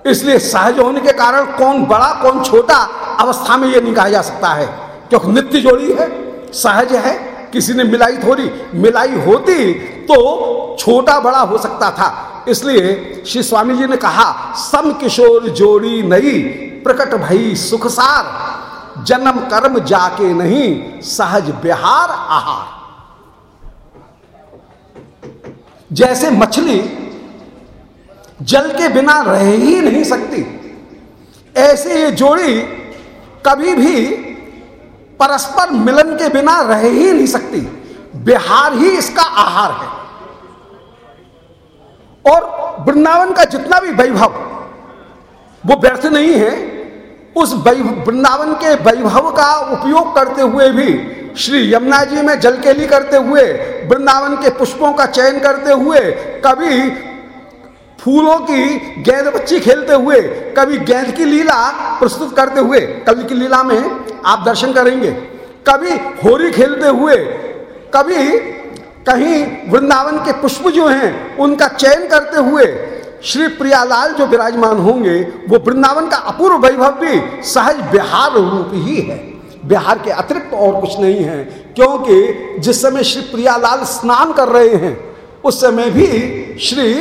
[SPEAKER 2] इसलिए सहज होने के कारण कौन बड़ा, कौन छोटा अवस्था में यह नहीं कहा जा सकता है। क्योंकि नित्य जोड़ी है, सहज है किसी ने मिलाई थोड़ी, मिलाई होती तो छोटा बड़ा हो सकता था। इसलिए श्री स्वामी जी ने कहा, सम किशोर जोड़ी नई, प्रकट भई सुखसार, जन्म कर्म जाके नहीं, सहज बिहार आहार। जैसे मछली जल के बिना रह ही नहीं सकती, ऐसे ये जोड़ी कभी भी परस्पर मिलन के बिना रह ही नहीं सकती। बिहार ही इसका आहार है। और वृंदावन का जितना भी वैभव, वो व्यर्थ नहीं है। उस वृंदावन के वैभव का उपयोग करते हुए भी, श्री यमुना जी में जल केली करते हुए, वृंदावन के पुष्पों का चयन करते हुए, कभी फूलों की गेंद बच्ची खेलते हुए, कभी गेंद की लीला प्रस्तुत करते हुए कवि की लीला में आप दर्शन करेंगे, कभी होरी खेलते हुए, कभी कहीं वृंदावन के पुष्प जो हैं, उनका चयन करते हुए, श्री प्रियालाल जो विराजमान होंगे, वो वृंदावन का अपूर्व वैभव भी सहज बिहार रूप ही है। बिहार के अतिरिक्त और कुछ नहीं है, क्योंकि जिस समय श्री प्रियालाल स्नान कर रहे हैं, उस समय भी श्री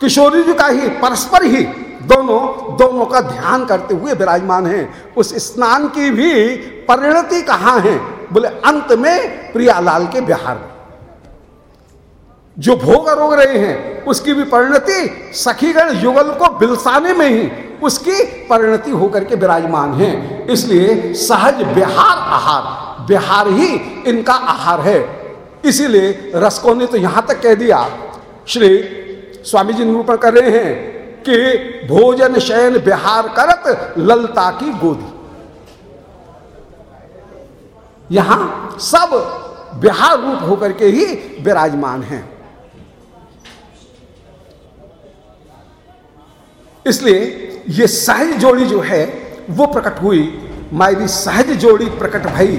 [SPEAKER 2] किशोरी जी का ही, परस्पर ही दोनों दोनों का ध्यान करते हुए विराजमान हैं। उस स्नान की भी परिणति कहाँ है? बोले, अंत में प्रियालाल के बिहार जो भोग रोग रहे हैं, उसकी भी परिणति सखीगण युगल को बिलसाने में ही उसकी परिणति होकर के विराजमान है। इसलिए सहज बिहार आहार बिहार ही इनका आहार है। इसीलिए रसकों ने तो यहाँ तक कह दिया, श्री स्वामी जी निरूपण कर रहे हैं कि भोजन शयन बिहार करत ललता की गोदी। यहाँ सब बिहार रूप होकर के ही विराजमान हैं। इसलिए ये सहज जोड़ी जो है, वो प्रकट हुई मायरी सहज जोड़ी प्रकट भई,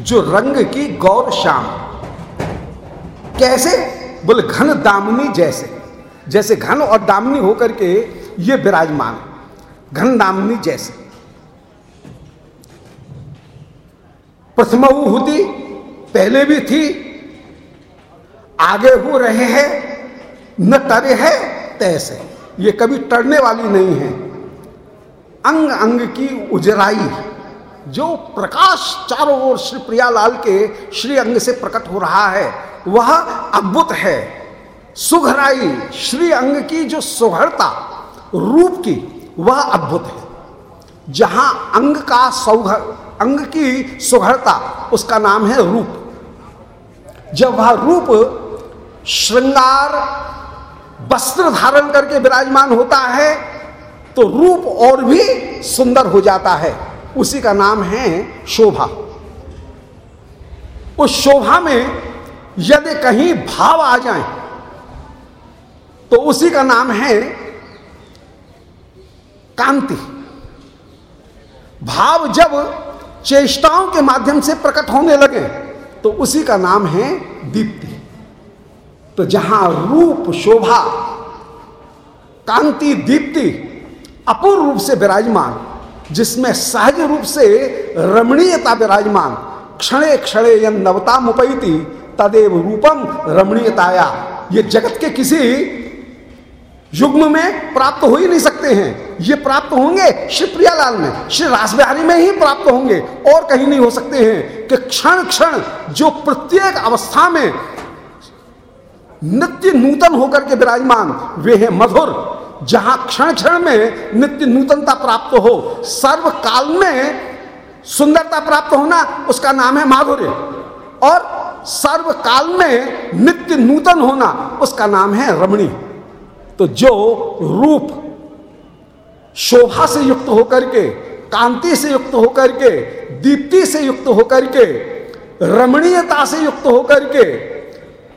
[SPEAKER 2] जो रंग की गौर श्याम। कैसे? बोले घन दामनी जैसे। जैसे घन और दामनी होकर के ये विराजमान घन दामनी जैसे। प्रथम होती, पहले भी थी, आगे हो रहे हैं, न टरे है, तैसे। ये कभी टरने वाली नहीं है। अंग अंग की उजराई जो प्रकाश चारों ओर श्री प्रियालाल के श्री अंग से प्रकट हो रहा है, वह अद्भुत है। सुघराई श्री अंग की जो सुघरता रूप की, वह अद्भुत है। जहाँ अंग का सौघर, अंग की सुघरता, उसका नाम है रूप। जब वह रूप श्रृंगार, वस्त्र धारण करके विराजमान होता है तो रूप और भी सुंदर हो जाता है। उसी का नाम है शोभा। उस शोभा में यदि कहीं भाव आ जाए तो उसी का नाम है कांति। भाव जब चेष्टाओं के माध्यम से प्रकट होने लगे तो उसी का नाम है दीप्ति। तो जहाँ रूप शोभा, कांति, दीप्ति अपूर्व रूप से विराजमान, जिसमें सहज रूप से रमणीयता विराजमान, क्षणे क्षणे यह नवता मुपैती तदेव रूपम रमणीयताया। ये जगत के किसी युग्म में प्राप्त हो ही नहीं सकते हैं। ये प्राप्त होंगे श्री प्रियालाल में, श्री रासबिहारी में ही प्राप्त होंगे। और कहीं नहीं हो सकते हैं कि क्षण क्षण जो प्रत्येक अवस्था में नित्य नूतन होकर के विराजमान, वे हैं मधुर। जहाँ क्षण क्षण में नित्य नूतनता प्राप्त हो सर्व काल में सुंदरता प्राप्त होना, उसका नाम है माधुर्य। और सर्व काल में नित्य नूतन होना, उसका नाम है रमणी तो जो रूप शोभा से युक्त होकर के, कांति से युक्त होकर के, दीप्ति से युक्त होकर के, रमणीयता से युक्त होकर के,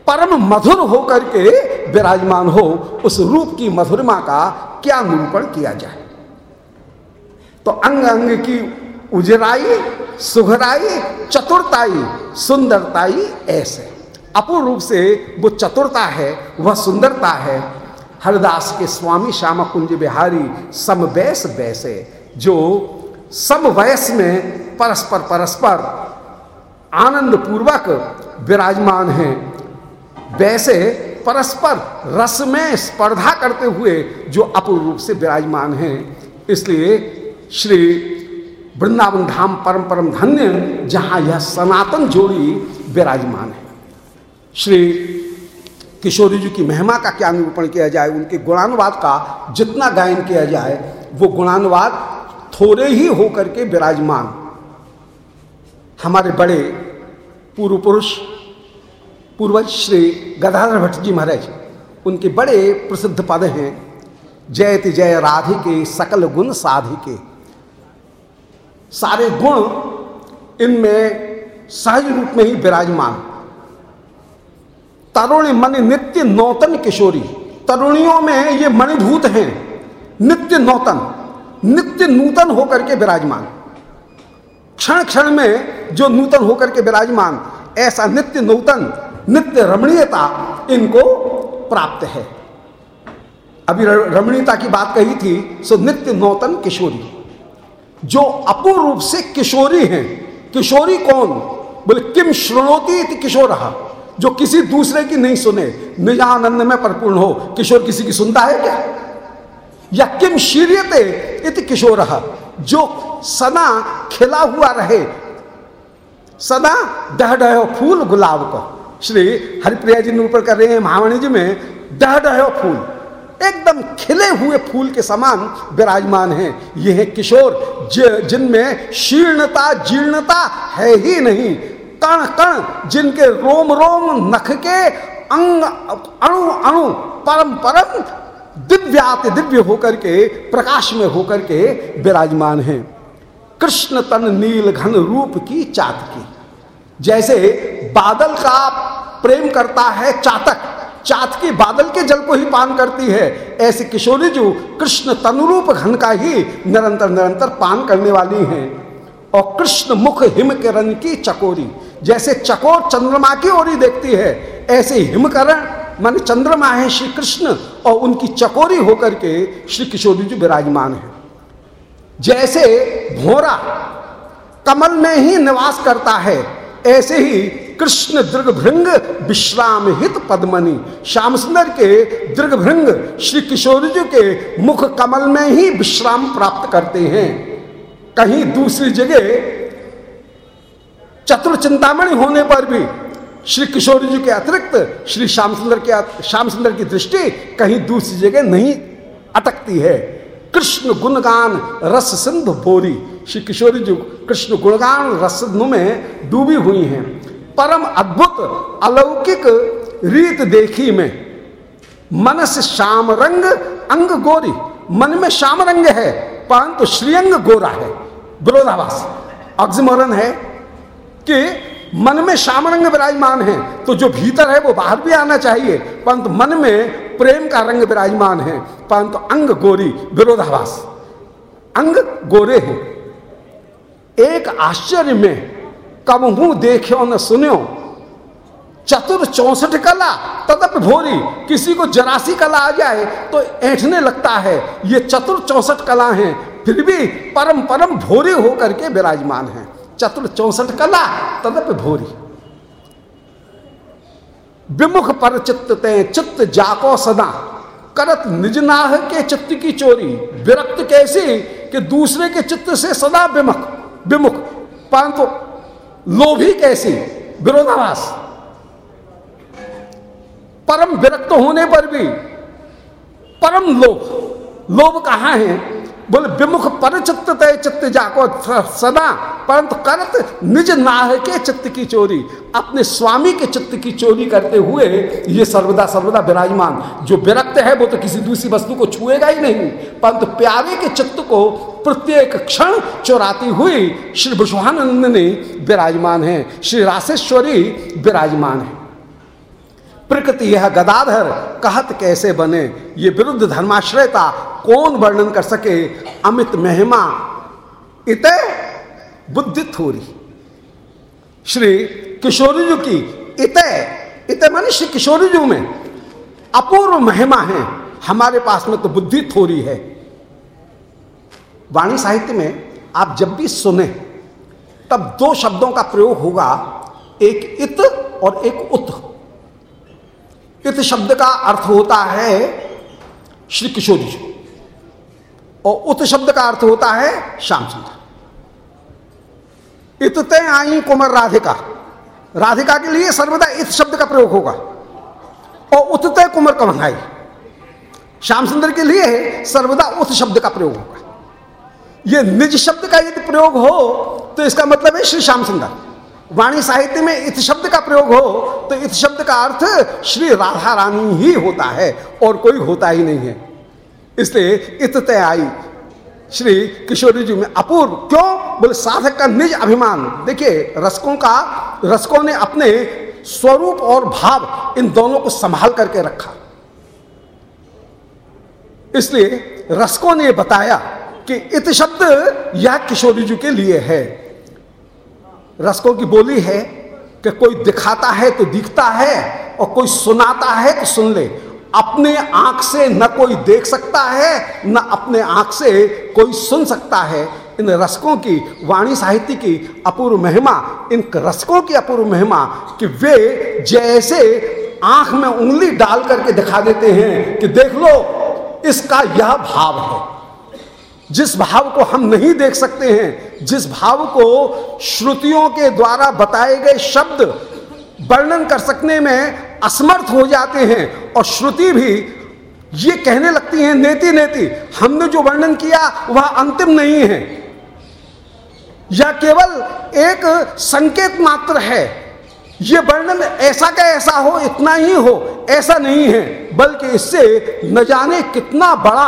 [SPEAKER 2] परम मधुर होकर के विराजमान हो, उस रूप की मधुरमा का क्या निरूपण किया जाए? तो अंग अंग की उजराई, सुघराई, चतुरताई, सुंदरताई ऐसे। अपूर्ण रूप से वो चतुरता है, वह सुंदरता है हरदास के स्वामी श्यामा कुंज बिहारी सम वैस जो सम वयस में परस्पर परस्पर आनंद पूर्वक विराजमान हैं। वैसे परस्पर रस में स्पर्धा करते हुए जो अपूर्व रूप से विराजमान हैं। इसलिए श्री वृंदावन धाम परम परम धन्य, जहाँ यह सनातन जोड़ी विराजमान है। श्री किशोरी जी की महिमा का क्या निरूपण किया जाए, उनके गुणानुवाद का जितना गायन किया जाए, वो गुणानुवाद थोड़े ही होकर के विराजमान। हमारे बड़े पूर्व पुरुष, पूर्वज श्री गदाधर भट्ट जी महाराज, उनके बड़े प्रसिद्ध पद हैं जयति जय राधिके सकल गुण साधिके सारे गुण इनमें सहज रूप में ही विराजमान। तरुण मन नित्य नौतन किशोरी। तरुणियों में ये मणिभूत हैं। नित्य नौतन, नित्य नूतन होकर के विराजमान। क्षण क्षण में जो नूतन होकर के विराजमान, ऐसा नित्य नूतन, नित्य रमणीयता इनको प्राप्त है। अभी रमणीयता की बात कही थी, सो नित्य नौतन किशोरी। जो अपूर्व रूप से किशोरी हैं, किशोरी कौन? बोले, किम श्रणोती किशोर। जो किसी दूसरे की नहीं सुने निजानंद में परिपूर्ण हो। किशोर किसी की सुनता है क्या? या किम शीर्यते इत किशोर? जो सना खिला हुआ रहे सदा डह डह फूल गुलाब को। श्री हरिप्रिया जी निरूपण कर रहे हैं महावाणी जी में डह डह फूल। एकदम खिले हुए फूल के समान विराजमान हैं। ये है किशोर जिनमें शीर्णता, जीर्णता है ही नहीं। कण कण जिनके रोम रोम नख के अंग अणु अणु परम परम दिव्यात दिव्य होकर के, प्रकाश में होकर के विराजमान हैं। कृष्ण तन नील घन रूप की चातकी। जैसे बादल का प्रेम करता है चातक, चातकी बादल के जल को ही पान करती है। ऐसे किशोरी जो कृष्ण तनुरूप घन का ही निरंतर निरंतर पान करने वाली हैं। और कृष्ण मुख हिम किरण की चकोरी। जैसे चकोर चंद्रमा की ओर ही देखती है, ऐसे हिमकरण, मान चंद्रमा है श्री कृष्ण और उनकी चकोरी होकर के श्री किशोरी जी विराजमान है। जैसे भोरा कमल में ही निवास करता है, ऐसे ही कृष्ण दृगभृंग विश्राम हित पद्मनी, श्याम सुंदर के दृगभृंग श्री किशोर जी के मुख कमल में ही विश्राम प्राप्त करते हैं। कहीं दूसरी जगह चतुर चिंतामणि होने पर भी श्री किशोर जी के अतिरिक्त श्री श्याम सुंदर के श्याम सुंदर की दृष्टि कहीं दूसरी जगह नहीं अटकती है। कृष्ण गुणगान रस सिंधु बोरी श्री किशोरी जी कृष्ण गुणगान रस सिंधु में डूबी हुई हैं। परम अद्भुत अलौकिक रीत देखी में। मन से श्याम रंग अंग गोरी। मन में श्याम रंग है, परंतु श्रीअंग गोरा है। विरोधाभास ऑक्सीमोरन है कि मन में श्याम विराजमान है। तो जो भीतर है, वो बाहर भी आना चाहिए। परंतु मन में प्रेम का रंग विराजमान है। परंतु अंग गोरी विरोधाभास। अंग गोरे हैं। एक आश्चर्य में कब हूँ देखो न सुनो चतुर चौसठ कला, तदप भोरी, किसी को जरासी कला आ जाए तो ऐठने लगता है। ये चतुर चौसठ कला हैं, फिर भी परम परम भोरी होकर के विराजमान हैं। चतुर चौसठ कला, तदप भोरी। विमुख पर चित्त ते, चित्त जाको सदा। करत निजनाह के चित्त की चोरी। विरक्त कैसी कि दूसरे के चित्त से सदा विमुख विमुख। परंतु लोभी कैसी? विरोधाभास। परम विरक्त होने पर भी परम लोभ। लोभ कहाँ है? बोले, विमुख पर चित्त तय चित्त जाको सदा, परंतु करत निज नाह के चित्त की चोरी। अपने स्वामी के चित्त की चोरी करते हुए ये सर्वदा सर्वदा विराजमान। जो विरक्त है, वो तो किसी दूसरी वस्तु को छुएगा ही नहीं। परंतु प्यारे के चित्त को प्रत्येक क्षण चोराती हुई श्री विश्वानंद ने विराजमान है। श्री राशेश्वरी विराजमान है। प्रकृति यह गदाधर, कहत कैसे बने? ये विरुद्ध धर्माश्रयता कौन वर्णन कर सके? अमित महिमा। इत बुद्धि थोरी। श्री किशोरी जी की इत इत मानी श्री किशोरी जी में अपूर्व महिमा है। हमारे पास में तो बुद्धि थोरी है। वाणी साहित्य में आप जब भी सुने, तब दो शब्दों का प्रयोग होगा। एक इत और एक उत। इत शब्द का अर्थ होता है श्री किशोर जी। और उत शब्द का अर्थ होता है श्याम सुंदर। इतते आई कुमार राधिका। राधिका के लिए सर्वदा इत शब्द का प्रयोग होगा। और उतते कुमार कमंगाई श्याम सुंदर के लिए सर्वदा उत शब्द का प्रयोग होगा। यह निज शब्द का यदि प्रयोग हो तो इसका मतलब है श्री श्याम सुंदर। वाणी साहित्य में इत शब्द का प्रयोग हो तो इत शब्द का अर्थ श्री राधा रानी ही होता है और कोई होता ही नहीं है। इसलिए इत तय आई। श्री किशोरी जी में अपूर्व। क्यों? बोले, साधक का निज अभिमान। देखिए, रसकों का, रसकों ने अपने स्वरूप और भाव इन दोनों को संभाल करके रखा। इसलिए रसकों ने बताया कि इत शब्द यह किशोरी जी के लिए है। रसकों की बोली है कि कोई दिखाता है तो दिखता है और कोई सुनाता है तो सुन ले। अपने आँख से न कोई देख सकता है, न अपने आँख से कोई सुन सकता है। इन रसकों की, वाणी साहित्य की अपूर्व महिमा, इन रसकों की अपूर्व महिमा कि वे जैसे आँख में उंगली डाल करके दिखा देते हैं कि देख लो, इसका यह भाव है। जिस भाव को हम नहीं देख सकते हैं, जिस भाव को श्रुतियों के द्वारा बताए गए शब्द वर्णन कर सकने में असमर्थ हो जाते हैं और श्रुति भी ये कहने लगती हैं, नेति नेति, हमने जो वर्णन किया, वह अंतिम नहीं है। यह केवल एक संकेत मात्र है, ये वर्णन ऐसा का ऐसा हो, इतना ही हो, ऐसा नहीं है, बल्कि इससे न जाने कितना बड़ा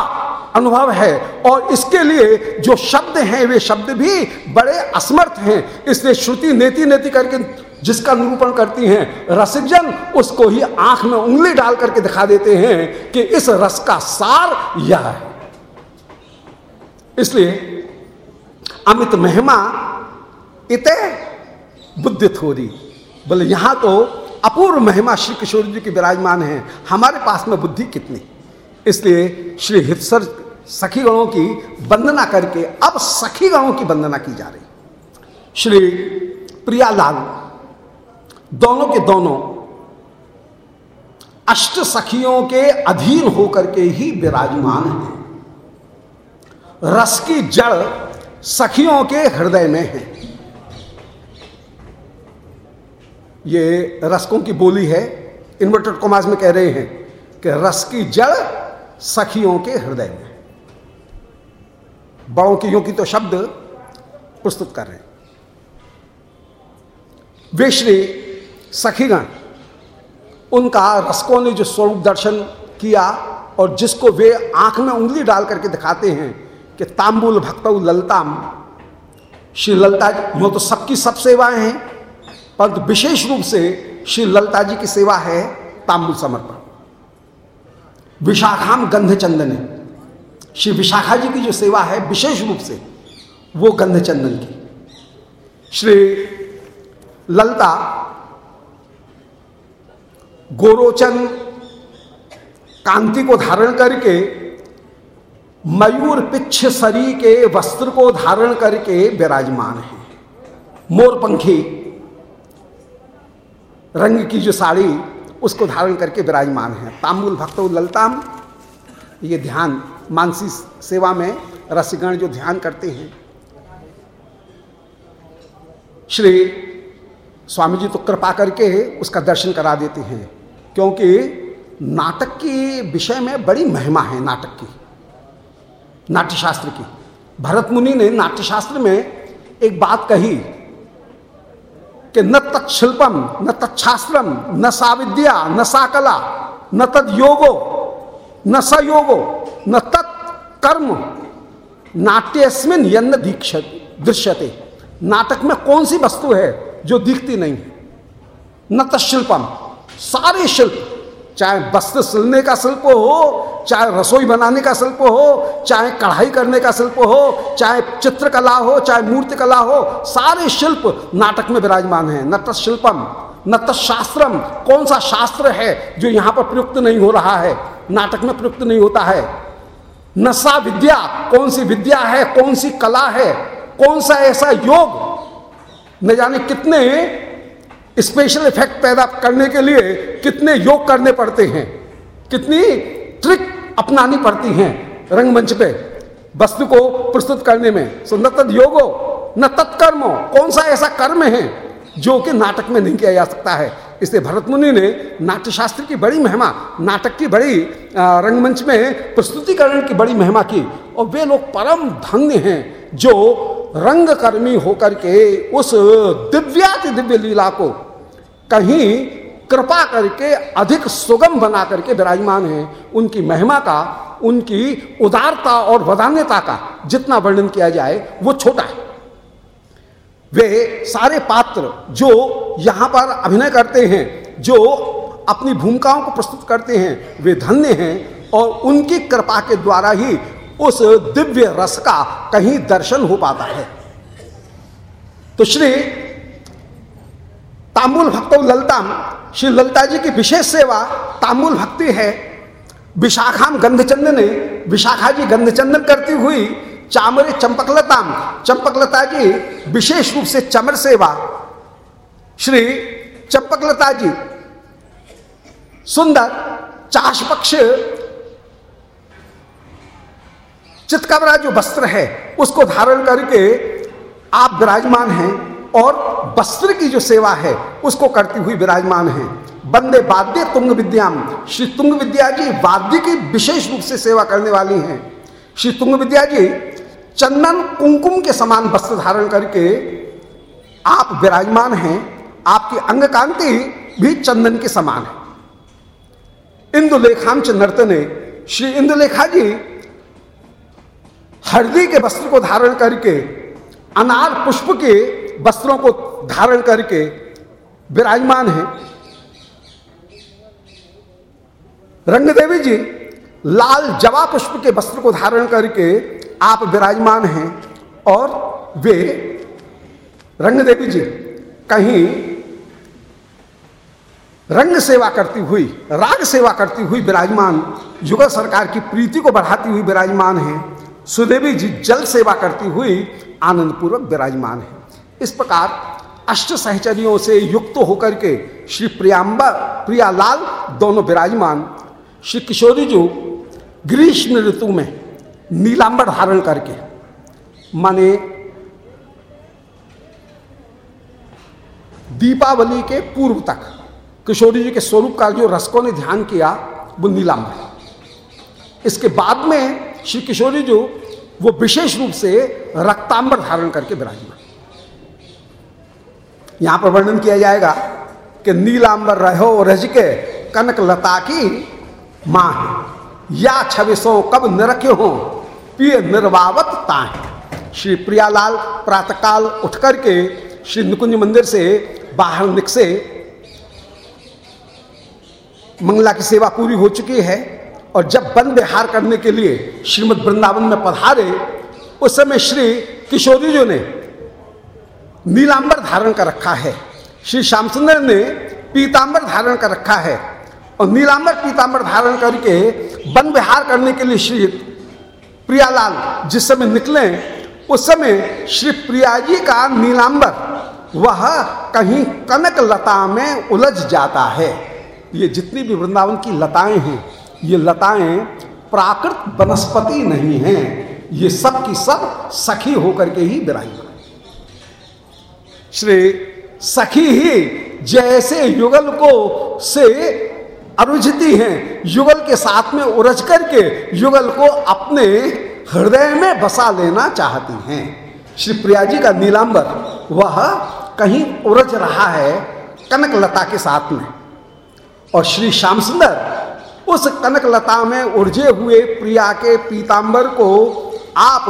[SPEAKER 2] अनुभव है। और इसके लिए जो शब्द हैं, वे शब्द भी बड़े असमर्थ हैं। इसलिए श्रुति नेति नेति करके जिसका निरूपण करती हैं, रसिकजन उसको ही आँख में उंगली डाल करके दिखा देते हैं कि इस रस का सार यह है। इसलिए अमित महिमा इत बुद्धि थोड़ी बोले, यहाँ तो अपूर्व महिमा श्री किशोर जी की विराजमान है। हमारे पास में बुद्धि कितनी? इसलिए श्री हितसर सखी गणों की वंदना करके अब सखी गणों की वंदना की जा रही। श्री प्रियालाल, दोनों के दोनों अष्ट सखियों के अधीन होकर के ही विराजमान हैं। रस की जड़ सखियों के हृदय में है। ये रसकों की बोली है, इन्वर्टेड कोमाज में कह रहे हैं कि रस की जड़ सखियों के हृदय में बड़ों की की तो शब्द प्रस्तुत कर रहे हैं। वे श्री सखीगण, उनका रसकों ने जो स्वरूप दर्शन किया और जिसको वे आँख में उंगली डाल करके दिखाते हैं कि तांबुल भक्त ललताम। श्री ललता यो तो सबकी सब सेवाएँ हैं, परंतु विशेष रूप से श्री ललता जी की सेवा है तांबुल समर्पण। विशाखाम गंध चंदन श्री विशाखा जी की जो सेवा है, विशेष रूप से, वो गंध चंदन की। श्री ललता गोरोचन कांति को धारण करके, मयूर पिच्छ सरी के वस्त्र को धारण करके विराजमान है। मोर पंखी रंग की जो साड़ी, उसको धारण करके विराजमान है। तांबुल भक्त, ललताम, ये ध्यान मानसी सेवा में रसिगण जो ध्यान करते हैं। श्री स्वामी जी तो कृपा करके उसका दर्शन करा देते हैं, क्योंकि नाटक के विषय में बड़ी महिमा है नाटक की, नाट्यशास्त्र की। भरत मुनि ने नाट्यशास्त्र में एक बात कही कि न तत्शिल्पम, न तत्शास्त्रम, न साविद्या, न सा कला, न तद योगो न सयोगो न तत्कर्म नाट्यस्मिन यन्न दीक्ष दृश्यते। नाटक में कौन सी वस्तु है जो दिखती नहीं है? न तत्शिल्पम। सारे शिल्प, चाहे वस्त्र सिलने का शिल्प हो, चाहे रसोई बनाने का शिल्प हो, चाहे कढ़ाई करने का शिल्प हो, चाहे चित्रकला हो, चाहे मूर्ति कला हो, सारे शिल्प नाटक में विराजमान है। न तत्शिल्पम, न तत्शास्त्रम। कौन सा शास्त्र है जो यहाँ पर प्रयुक्त नहीं हो रहा है? नाटक में प्रयुक्त नहीं होता है। नशा विद्या, कौन सी विद्या है, कौन सी कला है, कौन सा ऐसा योग, न जाने कितने स्पेशल इफ़ेक्ट पैदा करने के लिए कितने योग करने पड़ते हैं, कितनी ट्रिक अपनानी पड़ती हैं रंगमंच पे, वस्तु को प्रस्तुत करने में। सो न तद योगो, न तत्कर्मो, कौन सा ऐसा कर्म है जो कि नाटक में नहीं किया जा सकता है। इसलिए भरत मुनि ने नाट्यशास्त्र की बड़ी महिमा, नाटक की बड़ी रंगमंच में प्रस्तुतिकरण की बड़ी महिमा की। और वे लोग परम धन्य हैं जो रंगकर्मी होकर के उस दिव्याति दिव्य लीला को कहीं कृपा करके अधिक सुगम बना करके विराजमान है। उनकी महिमा का, उनकी उदारता और वदान्यता का जितना वर्णन किया जाए, वो छोटा है। वे सारे पात्र जो यहाँ पर अभिनय करते हैं, जो अपनी भूमिकाओं को प्रस्तुत करते हैं, वे धन्य हैं और उनकी कृपा के द्वारा ही उस दिव्य रस का कहीं दर्शन हो पाता है। तो श्री तांबुल भक्त ललताम श्री ललता जी की विशेष सेवा तांबुल भक्ति है। विशाखाम गंधचंदन ने, विशाखा जी गंधचंदन करती हुई चामरे चंपकलताम। चंपकलता जी, विशेष रूप से चमर सेवा। श्री चंपकलता जी, सुंदर चाश पक्ष चितकबरा जो वस्त्र है, उसको धारण करके आप विराजमान हैं और वस्त्र की जो सेवा है, उसको करती हुई विराजमान है। बंदे वाद्य तुंग विद्याम श्री तुंग विद्या जी वाद्य की विशेष रूप से सेवा करने वाली हैं। श्री तुंग विद्या जी चंदन कुंकुम के समान वस्त्र धारण करके आप विराजमान हैं, आपकी अंग कांति भी चंदन के समान है। इंदुलेखांच नर्तने श्री इंदुलेखा जी हल्दी के वस्त्र को धारण करके, अनार पुष्प के वस्त्रों को धारण करके विराजमान है। रंगदेवी जी लाल जवा पुष्प के वस्त्र को धारण करके आप विराजमान हैं और वे रंग देवी जी कहीं रंग सेवा करती हुई, राग सेवा करती हुई विराजमान, युगल सरकार की प्रीति को बढ़ाती हुई विराजमान है, सुदेवी जी जल सेवा करती हुई आनंद पूर्वक विराजमान है। इस प्रकार अष्ट सहचरियों से युक्त होकर के श्री प्रियांबा, प्रियालाल दोनों विराजमान। श्री किशोरी जी, ग्रीष्म ऋतु में नीलांबर धारण करके, माने दीपावली के पूर्व तक, किशोरी जी के स्वरूप का जो रसकों ने ध्यान किया, वो नीलांबर इसके बाद में श्री किशोरी जो, वो विशेष रूप से रक्तांबर धारण करके विराजमान। यहाँ पर वर्णन किया जाएगा कि नीलांबर रहो रज के कनक लता की माँ या छविसों कब निरखे हो पिय निर्वावत ताहे श्री प्रियालाल प्रातःकाल उठ करके श्री निकुंज मंदिर से बाहर निकसे। मंगला की सेवा पूरी हो चुकी है और जब वन विहार करने के लिए श्रीमद वृंदावन में पधारे, उस समय श्री किशोरी जी ने नीलांबर धारण कर रखा है। श्री श्याम सुंदर ने पीतांबर धारण कर रखा है और नीलांबर पीतांबर धारण करके वन विहार करने के लिए श्री प्रियालाल, जिस समय निकले, उस समय श्री प्रिया जी का नीलांबर, वह कहीं कनक लता में उलझ जाता है। ये जितनी भी वृंदावन की लताएँ हैं, ये लताएँ प्राकृत वनस्पति नहीं हैं, ये सब की सब सखी होकर के ही विराजमान श्री सखी ही जैसे युगल को से अरुझती हैं, युगल के साथ में उरझ करके युगल को अपने हृदय में बसा लेना चाहती हैं। श्री प्रिया जी का नीलांबर, वह कहीं उरझ रहा है कनक लता के साथ में। और श्री श्याम सुंदर, उस कनक लता में उर्जे हुए प्रिया के पीतांबर को आप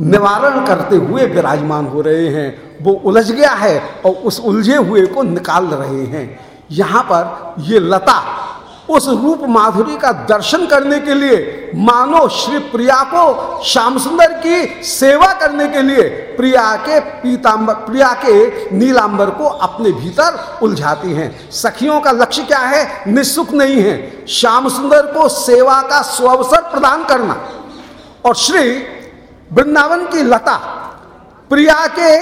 [SPEAKER 2] निवारण करते हुए विराजमान हो रहे हैं। वो उलझ गया है और उस उलझे हुए को निकाल रहे हैं। यहाँ पर ये लता उस रूप माधुरी का दर्शन करने के लिए, मानो श्री प्रिया को श्याम सुंदर की सेवा करने के लिए प्रिया के पीतांबर, प्रिया के नीलांबर को अपने भीतर उलझाती हैं। सखियों का लक्ष्य क्या है? निस्सुख नहीं है। श्याम सुंदर को सेवा का स्वअवसर प्रदान करना। और श्री वृंदावन की लता प्रिया के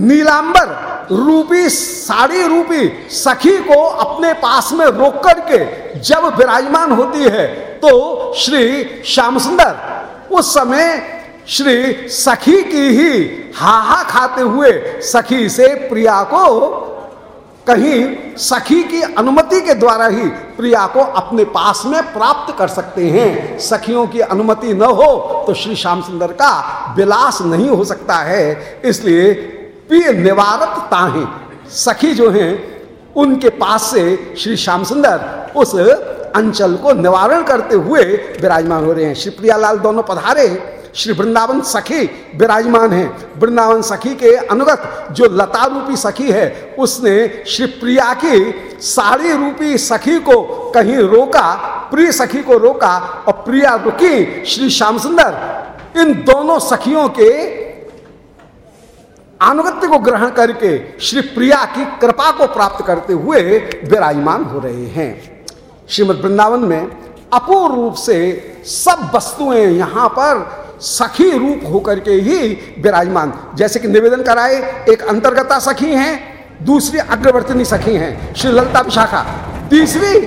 [SPEAKER 2] नीलांबर रूपी साड़ी रूपी सखी को अपने पास में रोक करके जब विराजमान होती है तो श्री श्याम सुंदर उस समय श्री सखी की ही हाहा खाते हुए सखी से प्रिया को कहीं सखी की अनुमति के द्वारा ही प्रिया को अपने पास में प्राप्त कर सकते हैं। सखियों की अनुमति न हो तो श्री श्याम सुंदर का विलास नहीं हो सकता है। इसलिए प्रिय निवारक ताहे। सखी जो हैं, उनके पास से श्री श्याम सुंदर उस अंचल को निवारण करते हुए विराजमान हो रहे हैं। श्री प्रियालाल दोनों पधारे श्री वृंदावन सखी विराजमान है। वृंदावन सखी के अनुगत जो लता रूपी सखी है, उसने श्री प्रिया की साड़ी रूपी सखी को कहीं रोका, प्रिय सखी को रोका और प्रिया रुकी। श्री श्याम सुंदर, इन दोनों सखियों के अनुगत्य को ग्रहण करके श्री प्रिया की कृपा को प्राप्त करते हुए विराजमान हो रहे हैं। श्रीमद वृंदावन में अपूर्ण रूप से सब वस्तुएँ यहाँ पर सखी रूप होकर के ही विराजमान। जैसे कि निवेदन कराए, एक अंतर्गता सखी हैं, दूसरी अग्रवर्तनी सखी हैं, श्री ललता विशाखा। तीसरी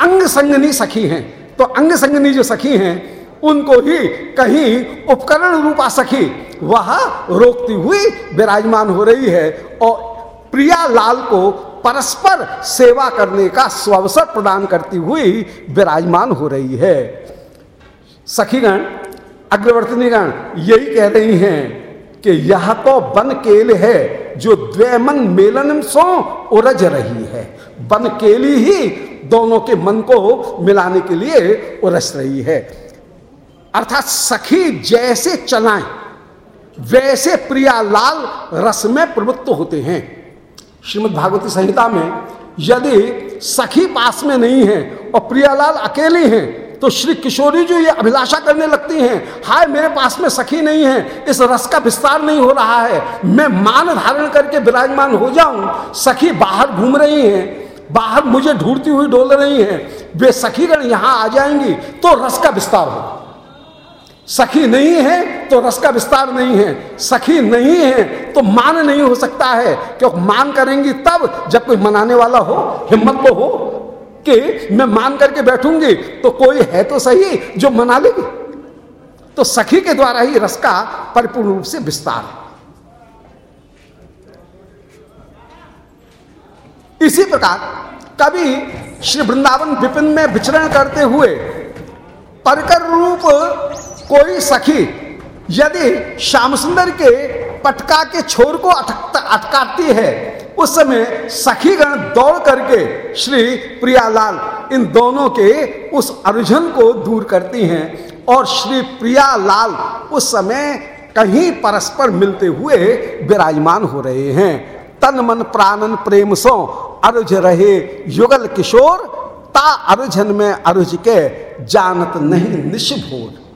[SPEAKER 2] अंग संगनी सखी हैं। तो अंग संगनी जो सखी हैं, उनको ही कहीं उपकरण रूपा सखी, वह रोकती हुई विराजमान हो रही है। और प्रिया लाल को परस्पर सेवा करने का स्वअवसर प्रदान करती हुई विराजमान हो रही है। सखीगण, अग्रवर्तनीगण, यही कह रही हैं कि यह तो बन केल है जो द्वैमन मेलन सो उरज रही है। बन केली ही दोनों के मन को मिलाने के लिए उरस रही है। अर्थात सखी जैसे चलाएँ, वैसे प्रियालाल रस में प्रवृत्त होते हैं। श्रीमद् भागवती संहिता में, यदि सखी पास में नहीं है और प्रियालाल अकेले हैं तो श्री किशोरी जो ये अभिलाषा करने लगती हैं, हाय, मेरे पास में सखी नहीं है, इस रस का विस्तार नहीं हो रहा है, मैं मान धारण करके विराजमान हो जाऊँ, सखी बाहर घूम रही हैं, बाहर मुझे ढूंढती हुई डोल रही हैं, वे सखीगण यहाँ आ जाएँगी तो रस का विस्तार होगा। सखी नहीं है तो रस का विस्तार नहीं है। सखी नहीं है तो मान नहीं हो सकता है। क्योंकि मान करेंगी तब जब कोई मनाने वाला हो, हिम्मत तो हो कि मैं मान करके बैठूँगी। तो कोई है तो सही जो मना लेगी। तो सखी के द्वारा ही रस का परिपूर्ण रूप से विस्तार है। इसी प्रकार कभी श्री वृंदावन विपिन में विचरण करते हुए परकर रूप कोई सखी, यदि श्याम सुंदर के पटका के छोर को अटकाती है, उस समय सखीगण दौड़ करके श्री प्रियालाल इन दोनों के उस अर्जन को दूर करती हैं और श्री प्रिया लाल उस समय कहीं परस्पर मिलते हुए विराजमान हो रहे हैं। तन मन प्राणन प्रेम सो अर्ज़ रहे युगल किशोर, ता अर्जन में अर्ज़ के जानत नहीं निशभोर।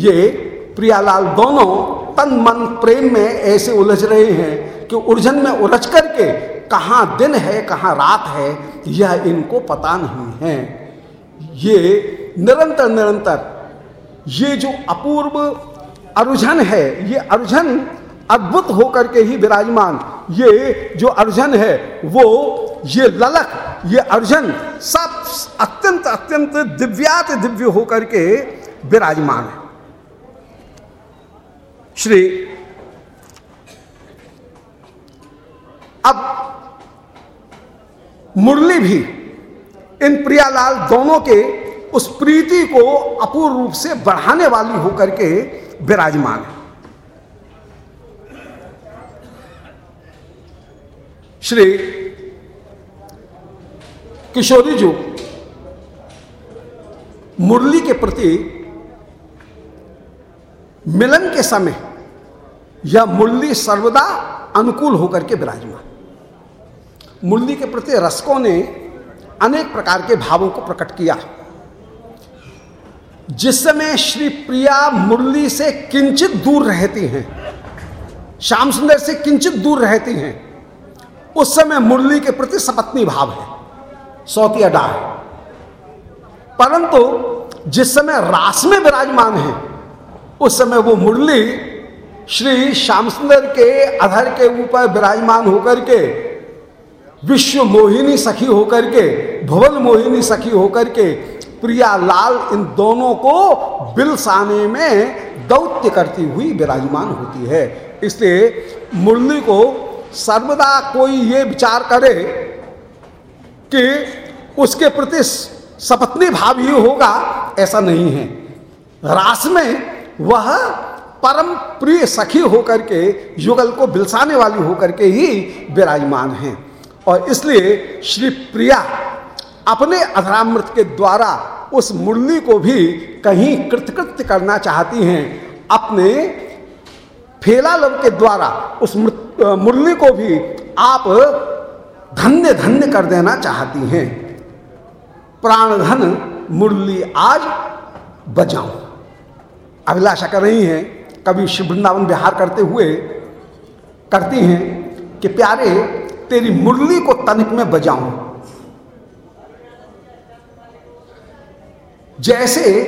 [SPEAKER 2] ये प्रियालाल दोनों तन मन प्रेम में ऐसे उलझ रहे हैं कि उलझन में उलझ करके कहाँ दिन है, कहाँ रात है, यह इनको पता नहीं है। ये निरंतर निरंतर, ये जो अपूर्व अर्जुन है, ये अर्जुन अद्भुत होकर के ही विराजमान। ये जो अर्जुन है, वो, ये ललक, ये अर्जुन सब अत्यंत अत्यंत दिव्यात दिव्य होकर के विराजमान है। श्री अब मुरली भी इन प्रियालाल दोनों के उस प्रीति को अपूर्व रूप से बढ़ाने वाली होकर के विराजमान है। श्री किशोरी जो मुरली के प्रति मिलन के समय यह मुरली सर्वदा अनुकूल होकर के विराजमान। मुरली के प्रति रसकों ने अनेक प्रकार के भावों को प्रकट किया। जिस समय श्री प्रिया मुरली से किंचित दूर रहती हैं, श्याम सुंदर से किंचित दूर रहती हैं, उस समय मुरली के प्रति सपत्नी भाव है सौती अडा है। परंतु जिस समय रास में विराजमान है, उस समय वो मुरली श्री श्याम सुंदर के अधर के ऊपर विराजमान होकर के, विश्व मोहिनी सखी होकर के, भुवन मोहिनी सखी होकर के, प्रिया लाल इन दोनों को बिलसाने में दौत्य करती हुई विराजमान होती है। इसलिए मुरली को सर्वदा कोई ये विचार करे कि उसके प्रति सपत्नी भाव ही होगा, ऐसा नहीं है। रास में वह परम प्रिय सखी होकर के, युगल को बिलसाने वाली होकर के ही विराजमान हैं। और इसलिए श्री प्रिया अपने अधरामृत के द्वारा उस मुरली को भी कहीं कृतकृत्य करना चाहती हैं। अपने फेलालव के द्वारा उस मुरली को भी आप धन्य धन्य कर देना चाहती हैं। प्राण धन मुरली आज बजाऊं। अभिलाषा कर रही हैं कभी शिव वृंदावन विहार करते हुए करती हैं कि प्यारे, तेरी मुरली को तनिक में बजाऊं। जैसे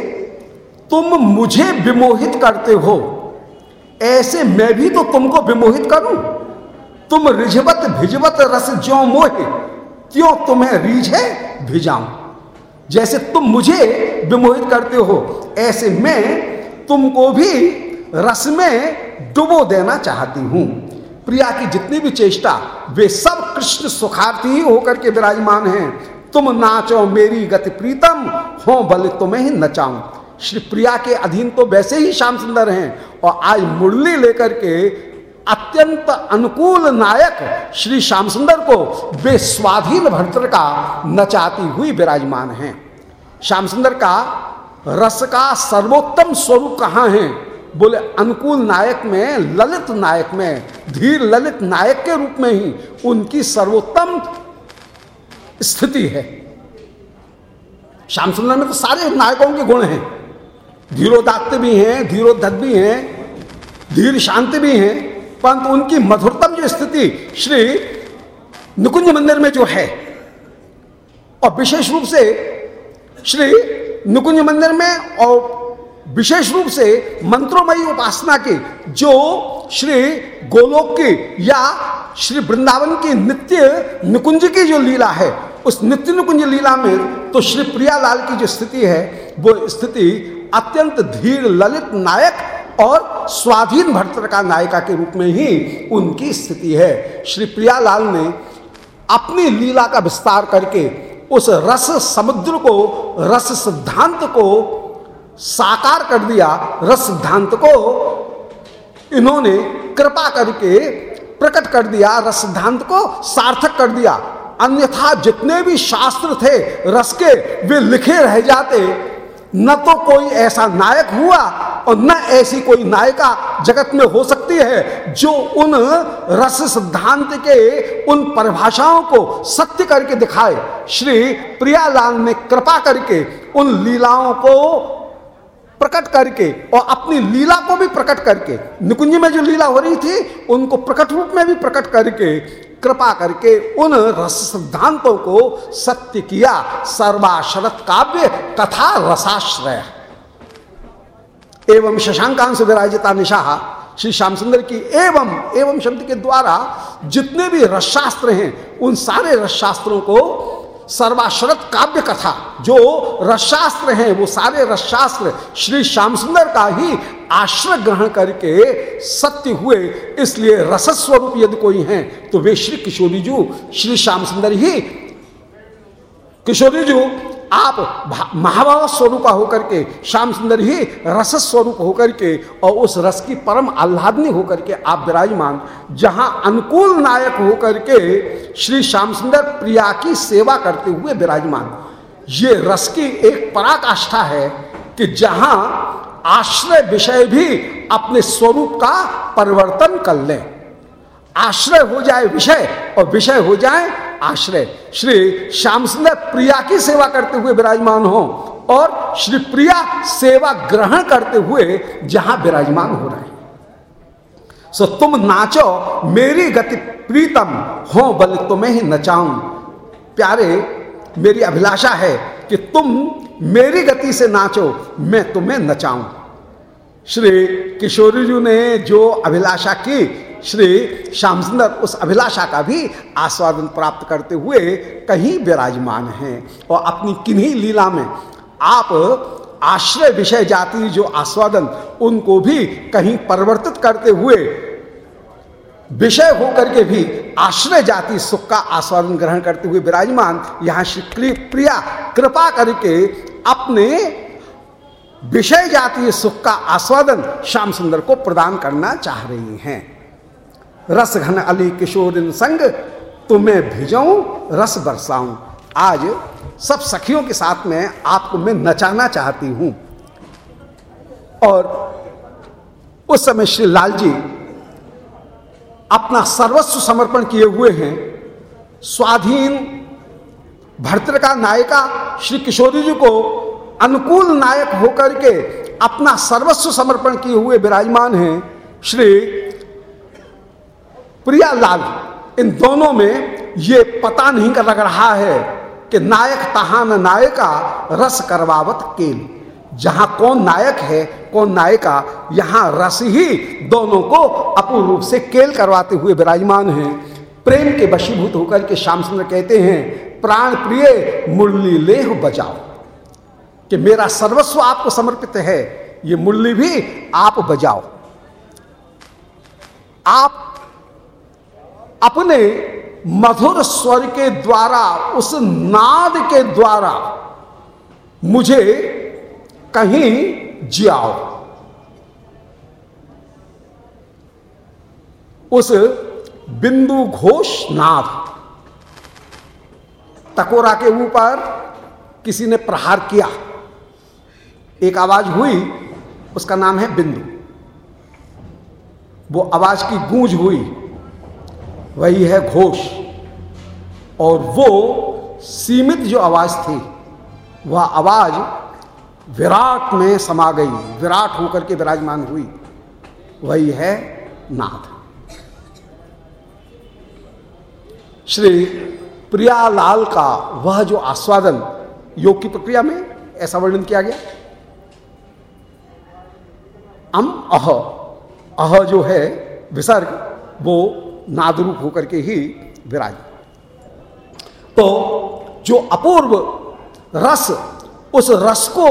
[SPEAKER 2] तुम मुझे विमोहित करते हो, ऐसे मैं भी तो तुमको विमोहित करूँ। तुम रिझवत भिजवत रस ज्यो मोहे, क्यों तुम्हें रीझे भिजाऊं? जैसे तुम मुझे विमोहित करते हो, ऐसे मैं तुमको भी रस में डुबो देना चाहती हूँ। प्रिया की जितनी भी चेष्टा, वे सब कृष्ण सुखार्थी होकर के विराजमान हैं। तुम नाचो मेरी गति प्रीतम, हो बल तुम्हें ही नचाऊं। श्री प्रिया के अधीन तो वैसे ही श्याम सुंदर हैं और आज मुरली लेकर के अत्यंत अनुकूल नायक श्री श्याम सुंदर को वे स्वाधीन भर्तर का नचाती हुई विराजमान हैं। श्याम सुंदर का रस का सर्वोत्तम स्वरूप कहाँ है? बोले, अनुकूल नायक में, ललित नायक में, धीर ललित नायक के रूप में ही उनकी सर्वोत्तम स्थिति है। श्याम सुंदर में तो सारे नायकों के गुण हैं। धीरोदात्त भी हैं धीरोधत भी हैं धीर शांति भी हैं, परंतु उनकी मधुरतम जो स्थिति श्री निकुंज मंदिर में जो है, और विशेष रूप से श्री निकुंज मंदिर में और विशेष रूप से मंत्रोमयी उपासना की, जो श्री गोलोक की या श्री वृंदावन की नित्य निकुंज की जो लीला है, उस नित्य निकुंज लीला में तो श्री प्रियालाल की जो स्थिति है, वो स्थिति अत्यंत धीर ललित नायक और स्वाधीन भर्तर का नायिका के रूप में ही उनकी स्थिति है। श्री प्रियालाल ने अपनी लीला का विस्तार करके उस रस समुद्र को, रस सिद्धांत को साकार कर दिया रस सिद्धांत को। इन्होंने कृपा करके प्रकट कर दिया रस सिद्धांत को, सार्थक कर दिया। अन्यथा जितने भी शास्त्र थे रस के, वे लिखे रह जाते। न तो कोई ऐसा नायक हुआ और न ऐसी कोई नायिका जगत में हो सकती है जो उन रस सिद्धांत के, उन परिभाषाओं को सत्य करके दिखाए। श्री प्रियालाल ने कृपा करके उन लीलाओं को प्रकट करके और अपनी लीला को भी प्रकट करके, निकुंज में जो लीला हो रही थी, उनको प्रकट रूप में भी प्रकट करके, कृपा करके उन रस सिद्धांतों को सत्य किया, सर्वाशरत काव्य कथा रसाश्रय। एवं शशांकांश विराजिता निशाह, श्री श्याम सुंदर की एवं एवं शब्द के द्वारा जितने भी रसशास्त्र हैं, उन सारे रसशास्त्रों को सर्वाश्रत काव्य कथा, जो रसशास्त्र है, वो सारे रसशास्त्र श्री श्याम सुंदर का ही आश्रय ग्रहण करके सत्य हुए, इसलिए रसस्वरूप यदि कोई हैं तो वे श्री किशोरी जू, श्री श्याम सुंदर ही। किशोरी जू आप महाभाव स्वरूप होकर के, श्याम सुंदर ही रस स्वरूप होकर के और उस रस की परम आह्लादनी होकर के आप विराजमान। जहाँ अनुकूल नायक होकर के श्री श्याम सुंदर प्रिया की सेवा करते हुए विराजमान। ये रस की एक पराकाष्ठा है कि जहाँ आश्रय विषय भी अपने स्वरूप का परिवर्तन कर लें। आश्रय हो जाए विषय और विषय हो जाए आश्रय। श्री श्याम सुंदर प्रिया की सेवा करते हुए विराजमान हो और श्री प्रिया सेवा ग्रहण करते हुए जहाँ विराजमान हो रहे हैं। सो तुम नाचो, मेरी गति प्रीतम हो बल तुम्हें ही नचाऊं। प्यारे, मेरी अभिलाषा है कि तुम मेरी गति से नाचो, मैं तुम्हें नचाऊं। श्री किशोरी जी ने जो अभिलाषा की श्री श्याम सुंदर उस अभिलाषा का भी आस्वादन प्राप्त करते हुए कहीं विराजमान हैं। और अपनी किन्हीं लीला में आप आश्रय विषय जाति जो आस्वादन, उनको भी कहीं परिवर्तित करते हुए विषय होकर के भी आश्रय जाति सुख का आस्वादन ग्रहण करते हुए विराजमान, यहाँ श्री प्रिया कृपा करके अपने विषय जातीय सुख का आस्वादन श्याम सुंदर को प्रदान करना चाह रही हैं। रस घन अली किशोर संग तुम्हें भिजाऊं, रस बरसाऊं। आज सब सखियों के साथ में आपको मैं नचाना चाहती हूँ। और उस समय श्री लाल जी अपना सर्वस्व समर्पण किए हुए हैं। स्वाधीन भर्तृका नायिका श्री किशोरी जी को अनुकूल नायक होकर के अपना सर्वस्व समर्पण किए हुए विराजमान हैं श्री प्रियालाल इन दोनों में ये पता नहीं लग रहा है कि नायक तहान नायिका रस करवावत केल। जहाँ कौन नायक है, कौन नायिका, यहाँ रस ही दोनों को अपूर्ण रूप से केल करवाते हुए विराजमान हैं। प्रेम के वशीभूत होकर के श्याम सुंदर कहते हैं, प्राण प्रिय, मुरली लेह बजाओ। कि मेरा सर्वस्व आपको समर्पित है, ये मुरली भी आप बजाओ। आप अपने मधुर स्वर के द्वारा, उस नाद के द्वारा मुझे कहीं जियाओ। उस बिंदु घोष नाद, टकोरा के ऊपर किसी ने प्रहार किया। एक आवाज़ हुई, उसका नाम है बिंदु। वो आवाज़ की गूंज हुई। वही है घोष। और वो सीमित जो आवाज़ थी, वह आवाज़ विराट में समा गई, विराट होकर के विराजमान हुई। वही है नाथ श्री प्रियालाल का वह जो आस्वादन, योग की प्रक्रिया में ऐसा वर्णन किया गया। अम अह अह जो है विसर्ग, वो नादरूप होकर के ही विराज। तो जो अपूर्व रस, उस रस को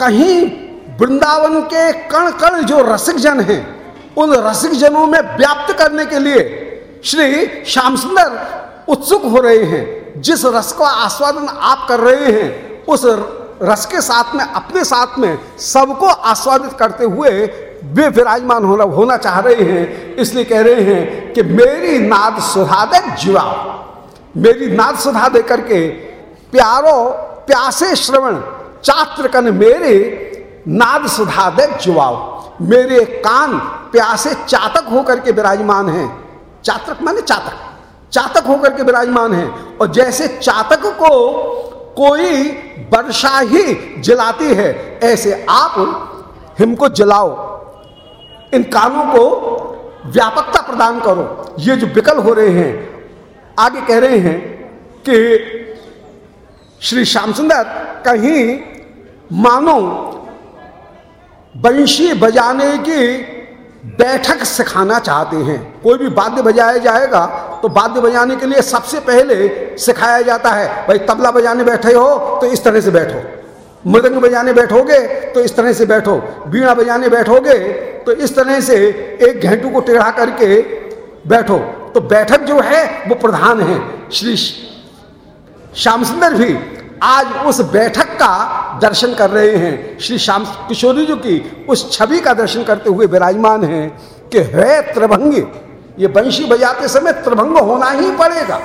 [SPEAKER 2] कहीं वृंदावन के कण कण जो रसिक जन हैं, उन रसिक जनों में व्याप्त करने के लिए श्री श्याम सुंदर उत्सुक हो रहे हैं। जिस रस का आस्वादन आप कर रहे हैं, उस रस के साथ में, अपने साथ में सबको आस्वादित करते हुए वे विराजमान होना होना चाह रहे हैं, इसलिए कह रहे हैं कि मेरी नाद सुधा दे जीवाओ मेरी नाद सुधा दे करके प्यारो, प्यासे श्रवण चात्रकन मेरे नाद सुधा दे जुआओ मेरे कान प्यासे चातक होकर के विराजमान हैं। चातक माने चातक। चातक होकर के विराजमान हैं। और जैसे चातक को कोई वर्षा ही जलाती है, ऐसे आप हिम को जलाओ। इन कानों को व्यापकता प्रदान करो। ये जो विकल हो रहे हैं, आगे कह रहे हैं कि श्री श्याम सुंदर कहीं मानो बंशी बजाने की बैठक सिखाना चाहते हैं। कोई भी वाद्य बजाया जाएगा तो वाद्य बजाने के लिए सबसे पहले सिखाया जाता है, भाई तबला बजाने बैठे हो तो इस तरह से बैठो। मृदंग बजाने बैठोगे तो इस तरह से बैठो। बीणा बजाने बैठोगे तो इस तरह से एक घंटू को टेढ़ा करके बैठो। तो बैठक जो है, वो प्रधान है। श्री श्याम सुंदर भी आज उस बैठक का दर्शन कर रहे हैं। श्री श्याम किशोरी जी की उस छवि का दर्शन करते हुए विराजमान हैं कि, है त्रिभंगी, ये बंशी बजाते समय त्रिभंग होना ही पड़ेगा।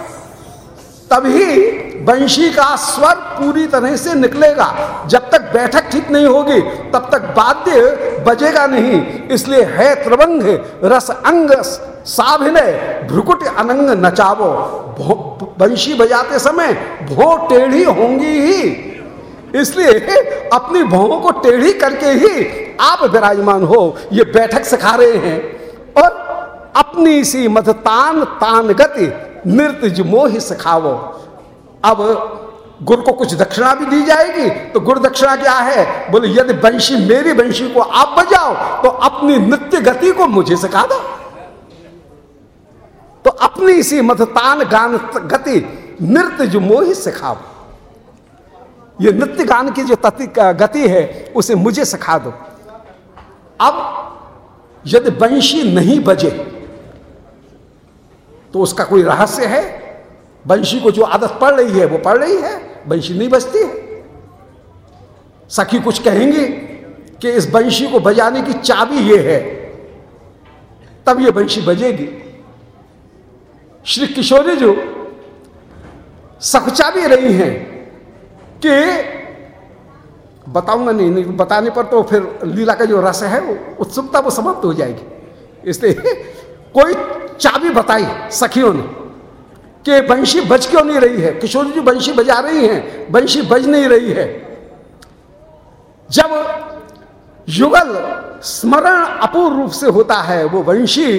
[SPEAKER 2] तभी बंशी का स्वर पूरी तरह से निकलेगा। जब तक बैठक ठीक नहीं होगी, तब तक वाद्य बजेगा नहीं। इसलिए है त्रिभंग रस अंग, साभिनय, भ्रुकुट अनंग नचावो। बंशी बजाते समय भो टेढ़ी होंगी ही। इसलिए अपनी भवों को टेढ़ी करके ही आप विराजमान हो। ये बैठक सिखा रहे हैं। और अपनी सी मधतान, तान गति, नृत्य मोह सिखावो। अब गुरु को कुछ दक्षिणा भी दी जाएगी तो गुरु दक्षिणा क्या है? बोले, यदि बंशी मेरी बंशी को आप बजाओ तो अपनी नृत्य गति को मुझे सिखा दो। तो अपनी सी मधतान गान गति नृत्य जो मोहि सिखाओ। ये नृत्य गान की जो तति गति है, उसे मुझे सिखा दो। अब यदि बंशी नहीं बजे तो उसका कोई रहस्य है? बंशी को जो आदत पड़ रही है वो पड़ रही है। बंशी नहीं बजती है सखी कुछ कहेंगे कि इस बंशी को बजाने की चाबी ये है। तब ये बंशी बजेगी। श्री किशोरी जो सखचा भी रही हैं कि बताऊँगा नहीं, नहीं बताने पर तो फिर लीला का जो रस है वो उत्सुकता वो समाप्त हो जाएगी। इसलिए कोई चाबी बताई सखियों ने। कि बंशी बज क्यों नहीं रही है? किशोर जी बंशी बजा रही हैं, बंशी बज नहीं रही है। जब युगल स्मरण अपूर्ण रूप से होता है, वो वंशी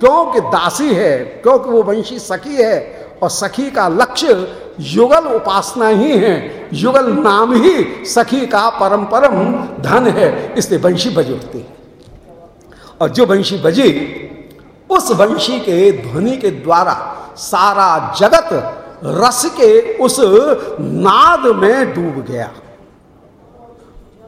[SPEAKER 2] क्योंकि दासी है, क्योंकि वो वंशी सखी है, और सखी का लक्ष्य युगल उपासना ही है, युगल नाम ही सखी का परम परम धन है, इसलिए वंशी बज उठती और जो वंशी बजी उस वंशी के ध्वनि के द्वारा सारा जगत रस के उस नाद में डूब गया।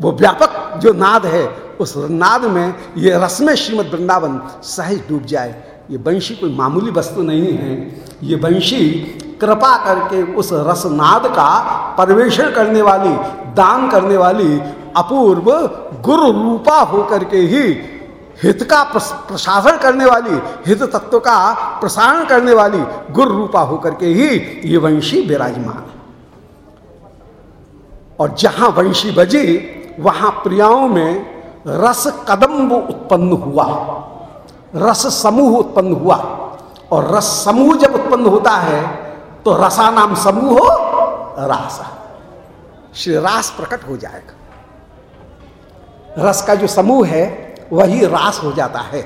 [SPEAKER 2] वो व्यापक जो नाद है, उस नाद में ये रस में श्रीमद वृंदावन सहज डूब जाए। ये वंशी कोई मामूली वस्तु नहीं है। ये वंशी कृपा करके उस रसनाद का परवेषण करने वाली, दान करने वाली अपूर्व गुरु रूपा होकर के ही हित का प्रसारण करने वाली, हित तत्व का प्रसारण करने वाली गुरु रूपा होकर के ही ये वंशी विराजमान और जहाँ वंशी बजी, वहाँ प्रियाओं में रस कदम्ब उत्पन्न हुआ। रस समूह उत्पन्न हुआ। और रस समूह जब उत्पन्न होता है तो रसा नाम समूह हो, रास। श्री रास प्रकट हो जाएगा। रस का जो समूह है वही रास हो जाता है।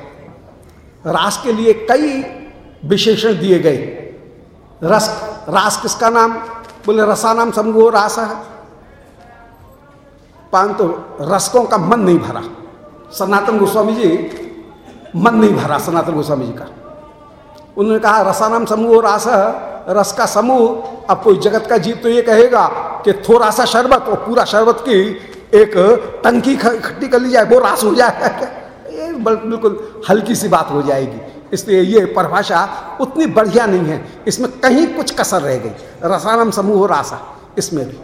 [SPEAKER 2] रास के लिए कई विशेषण दिए गए। रस, रास किसका नाम? बोले रसा नाम समूह रास है। परंतु तो रसकों का मन नहीं भरा। सनातन गोस्वामी जी, मन नहीं भरा सनातन गोस्वामी जी का। उन्होंने कहा रसा नाम समूह रास रस का समूह, अब कोई जगत का जीव तो ये कहेगा कि थोड़ा सा शरबत और पूरा शरबत की एक टंकी इकट्ठी कर ली जाए, वो रास हो जाए। *laughs* ये बिल्कुल हल्की सी बात हो जाएगी। इसलिए ये परिभाषा उतनी बढ़िया नहीं है। इसमें कहीं कुछ कसर रह गई। रसानम समूह रासा। इसमें भी।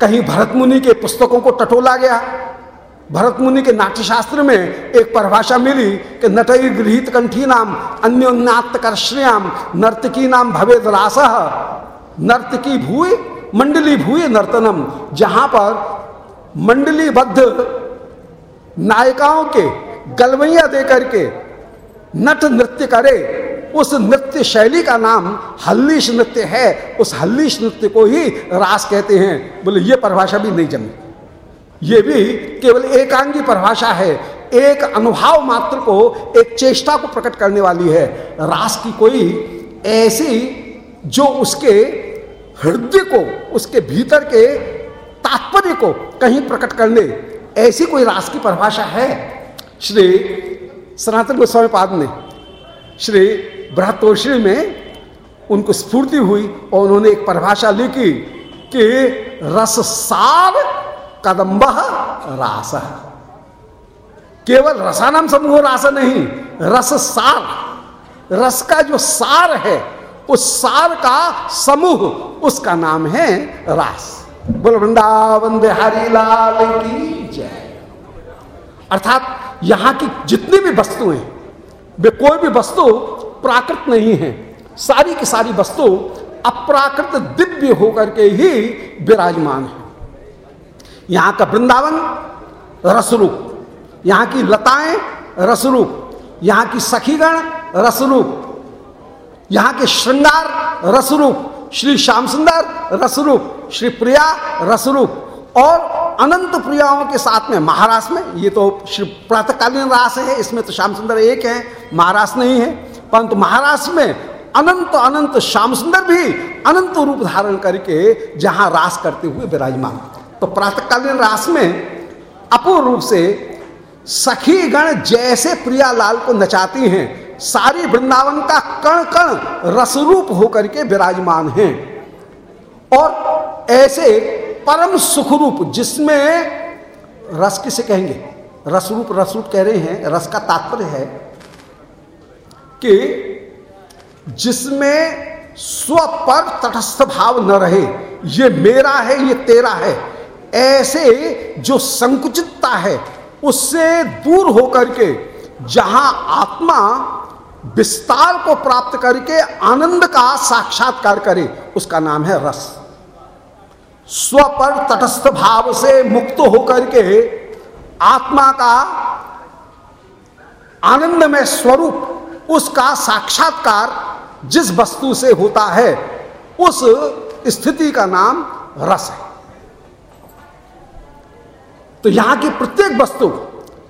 [SPEAKER 2] कहीं भरत मुनि के पुस्तकों को टटोला गया। भरत मुनि के नाट्यशास्त्र में एक परिभाषा मिली कि नटई गृहित कंठी नाम अन्योन्यात कर श्रेयाम नर्तकी नाम भवेद रास। नर्तकी भूय मंडली भूय नर्तनम, जहाँ पर मंडलीबद्ध नायिकाओं के गलवैया देकर के नट नृत्य करे, उस नृत्य शैली का नाम हल्लीश नृत्य है। उस हल्लीश नृत्य को ही रास कहते हैं। बोले, ये परिभाषा भी नहीं जमी। ये भी केवल एकांगी परिभाषा है। एक अनुभाव मात्र को, एक चेष्टा को प्रकट करने वाली है। रास की कोई ऐसी, जो उसके हृदय को, उसके भीतर के तात्पर्य को कहीं प्रकट करने ऐसी कोई रास की परिभाषा है? श्री सनातन गोस्वामी पाद ने, श्री बृहत्तोश्री में उनको स्फूर्ति हुई और उन्होंने एक परिभाषा लिखी कि रस सार कदम्ब रास। केवल रसानाम समूह रास नहीं, रस सार, रस का जो सार है उस सार का समूह, उसका नाम है रास। बोल, वृंदावन बिहारी लाल की जय। अर्थात यहाँ की जितनी भी वस्तुएँ वे कोई भी वस्तु प्राकृत नहीं है। सारी की सारी वस्तु अप्राकृत दिव्य होकर के ही विराजमान है। यहाँ का वृंदावन रसरूप, यहाँ की लताएँ रसरूप, यहाँ की सखीगण रसरूप यहाँ के श्रृंगार रसरूप, श्री श्याम सुंदर रसरूप, श्री प्रिया रसरूप और अनंत प्रियाओं के साथ में महाराष्ट्र में, ये तो श्री प्रातकालीन रास है, इसमें तो श्याम सुंदर एक है, महाराष्ट्र नहीं है, परंतु महाराष्ट्र में अनंत अनंत श्याम सुंदर भी अनंत रूप धारण करके जहाँ रास करते हुए विराजमान तो प्रातकालीन रास में अपूर्ण रूप से सखी गण जैसे प्रियालाल को नचाती हैं सारी वृंदावन का कण कण रसरूप होकर के विराजमान हैं। और ऐसे परम सुखरूप जिसमें रस किसे कहेंगे? रसरूप रसरूप कह रहे हैं, रस का तात्पर्य है कि जिसमें स्व पर तटस्थ भाव न रहे, ये मेरा है, ये तेरा है, ऐसे जो संकुचितता है, उससे दूर होकर के जहाँ आत्मा विस्तार को प्राप्त करके आनंद का साक्षात्कार करे, उसका नाम है रस। स्व पर तटस्थ भाव से मुक्त होकर के आत्मा का आनंद में स्वरूप, उसका साक्षात्कार जिस वस्तु से होता है, उस स्थिति का नाम रस है। तो यहाँ की प्रत्येक वस्तु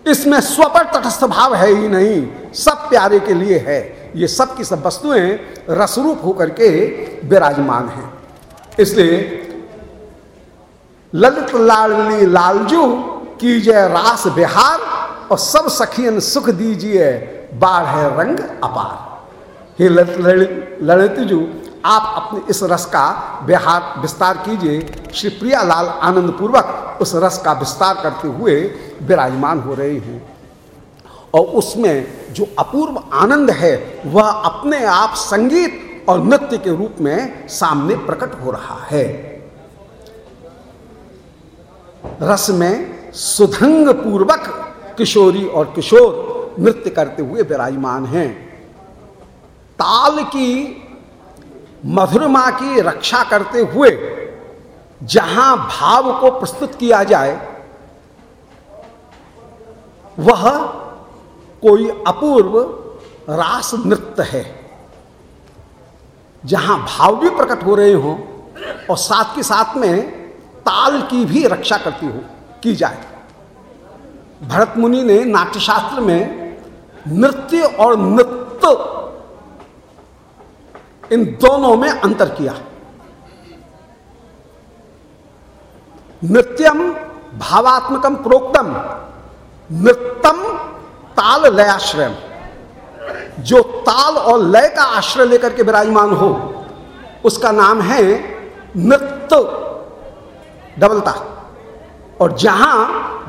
[SPEAKER 2] इसमें स्वपर तटस्थ भाव है ही नहीं। सब प्यारे के लिए है। ये सब की सब वस्तुएँ रसरूप होकर के विराजमान हैं। इसलिए ललित लालनी लालजू कीजिए रास बिहार और सब सखियन सुख दीजिए बाढ़ है रंग अपार। हे ललित ललित जू आप अपने इस रस का बिहार विस्तार कीजिए। श्री प्रियालाल आनंद पूर्वक उस रस का विस्तार करते हुए विराजमान हो रहे हैं। और उसमें जो अपूर्व आनंद है, वह अपने आप संगीत और नृत्य के रूप में सामने प्रकट हो रहा है। रस में सुधंग पूर्वक किशोरी और किशोर नृत्य करते हुए विराजमान हैं। ताल की मधुरमा की रक्षा करते हुए जहाँ भाव को प्रस्तुत किया जाए वह कोई अपूर्व रास नृत्य है। जहाँ भाव भी प्रकट हो रहे हों और साथ के साथ में ताल की भी रक्षा करती हो, की जाए। भरत मुनि ने नाट्यशास्त्र में नृत्य और नृत्य इन दोनों में अंतर किया। नृत्यम भावात्मकम प्रोक्तम। नृत्यम ताल लयाश्रय जो ताल और लय का आश्रय लेकर के विराजमान हो, उसका नाम है नृत्य डबलता। और जहाँ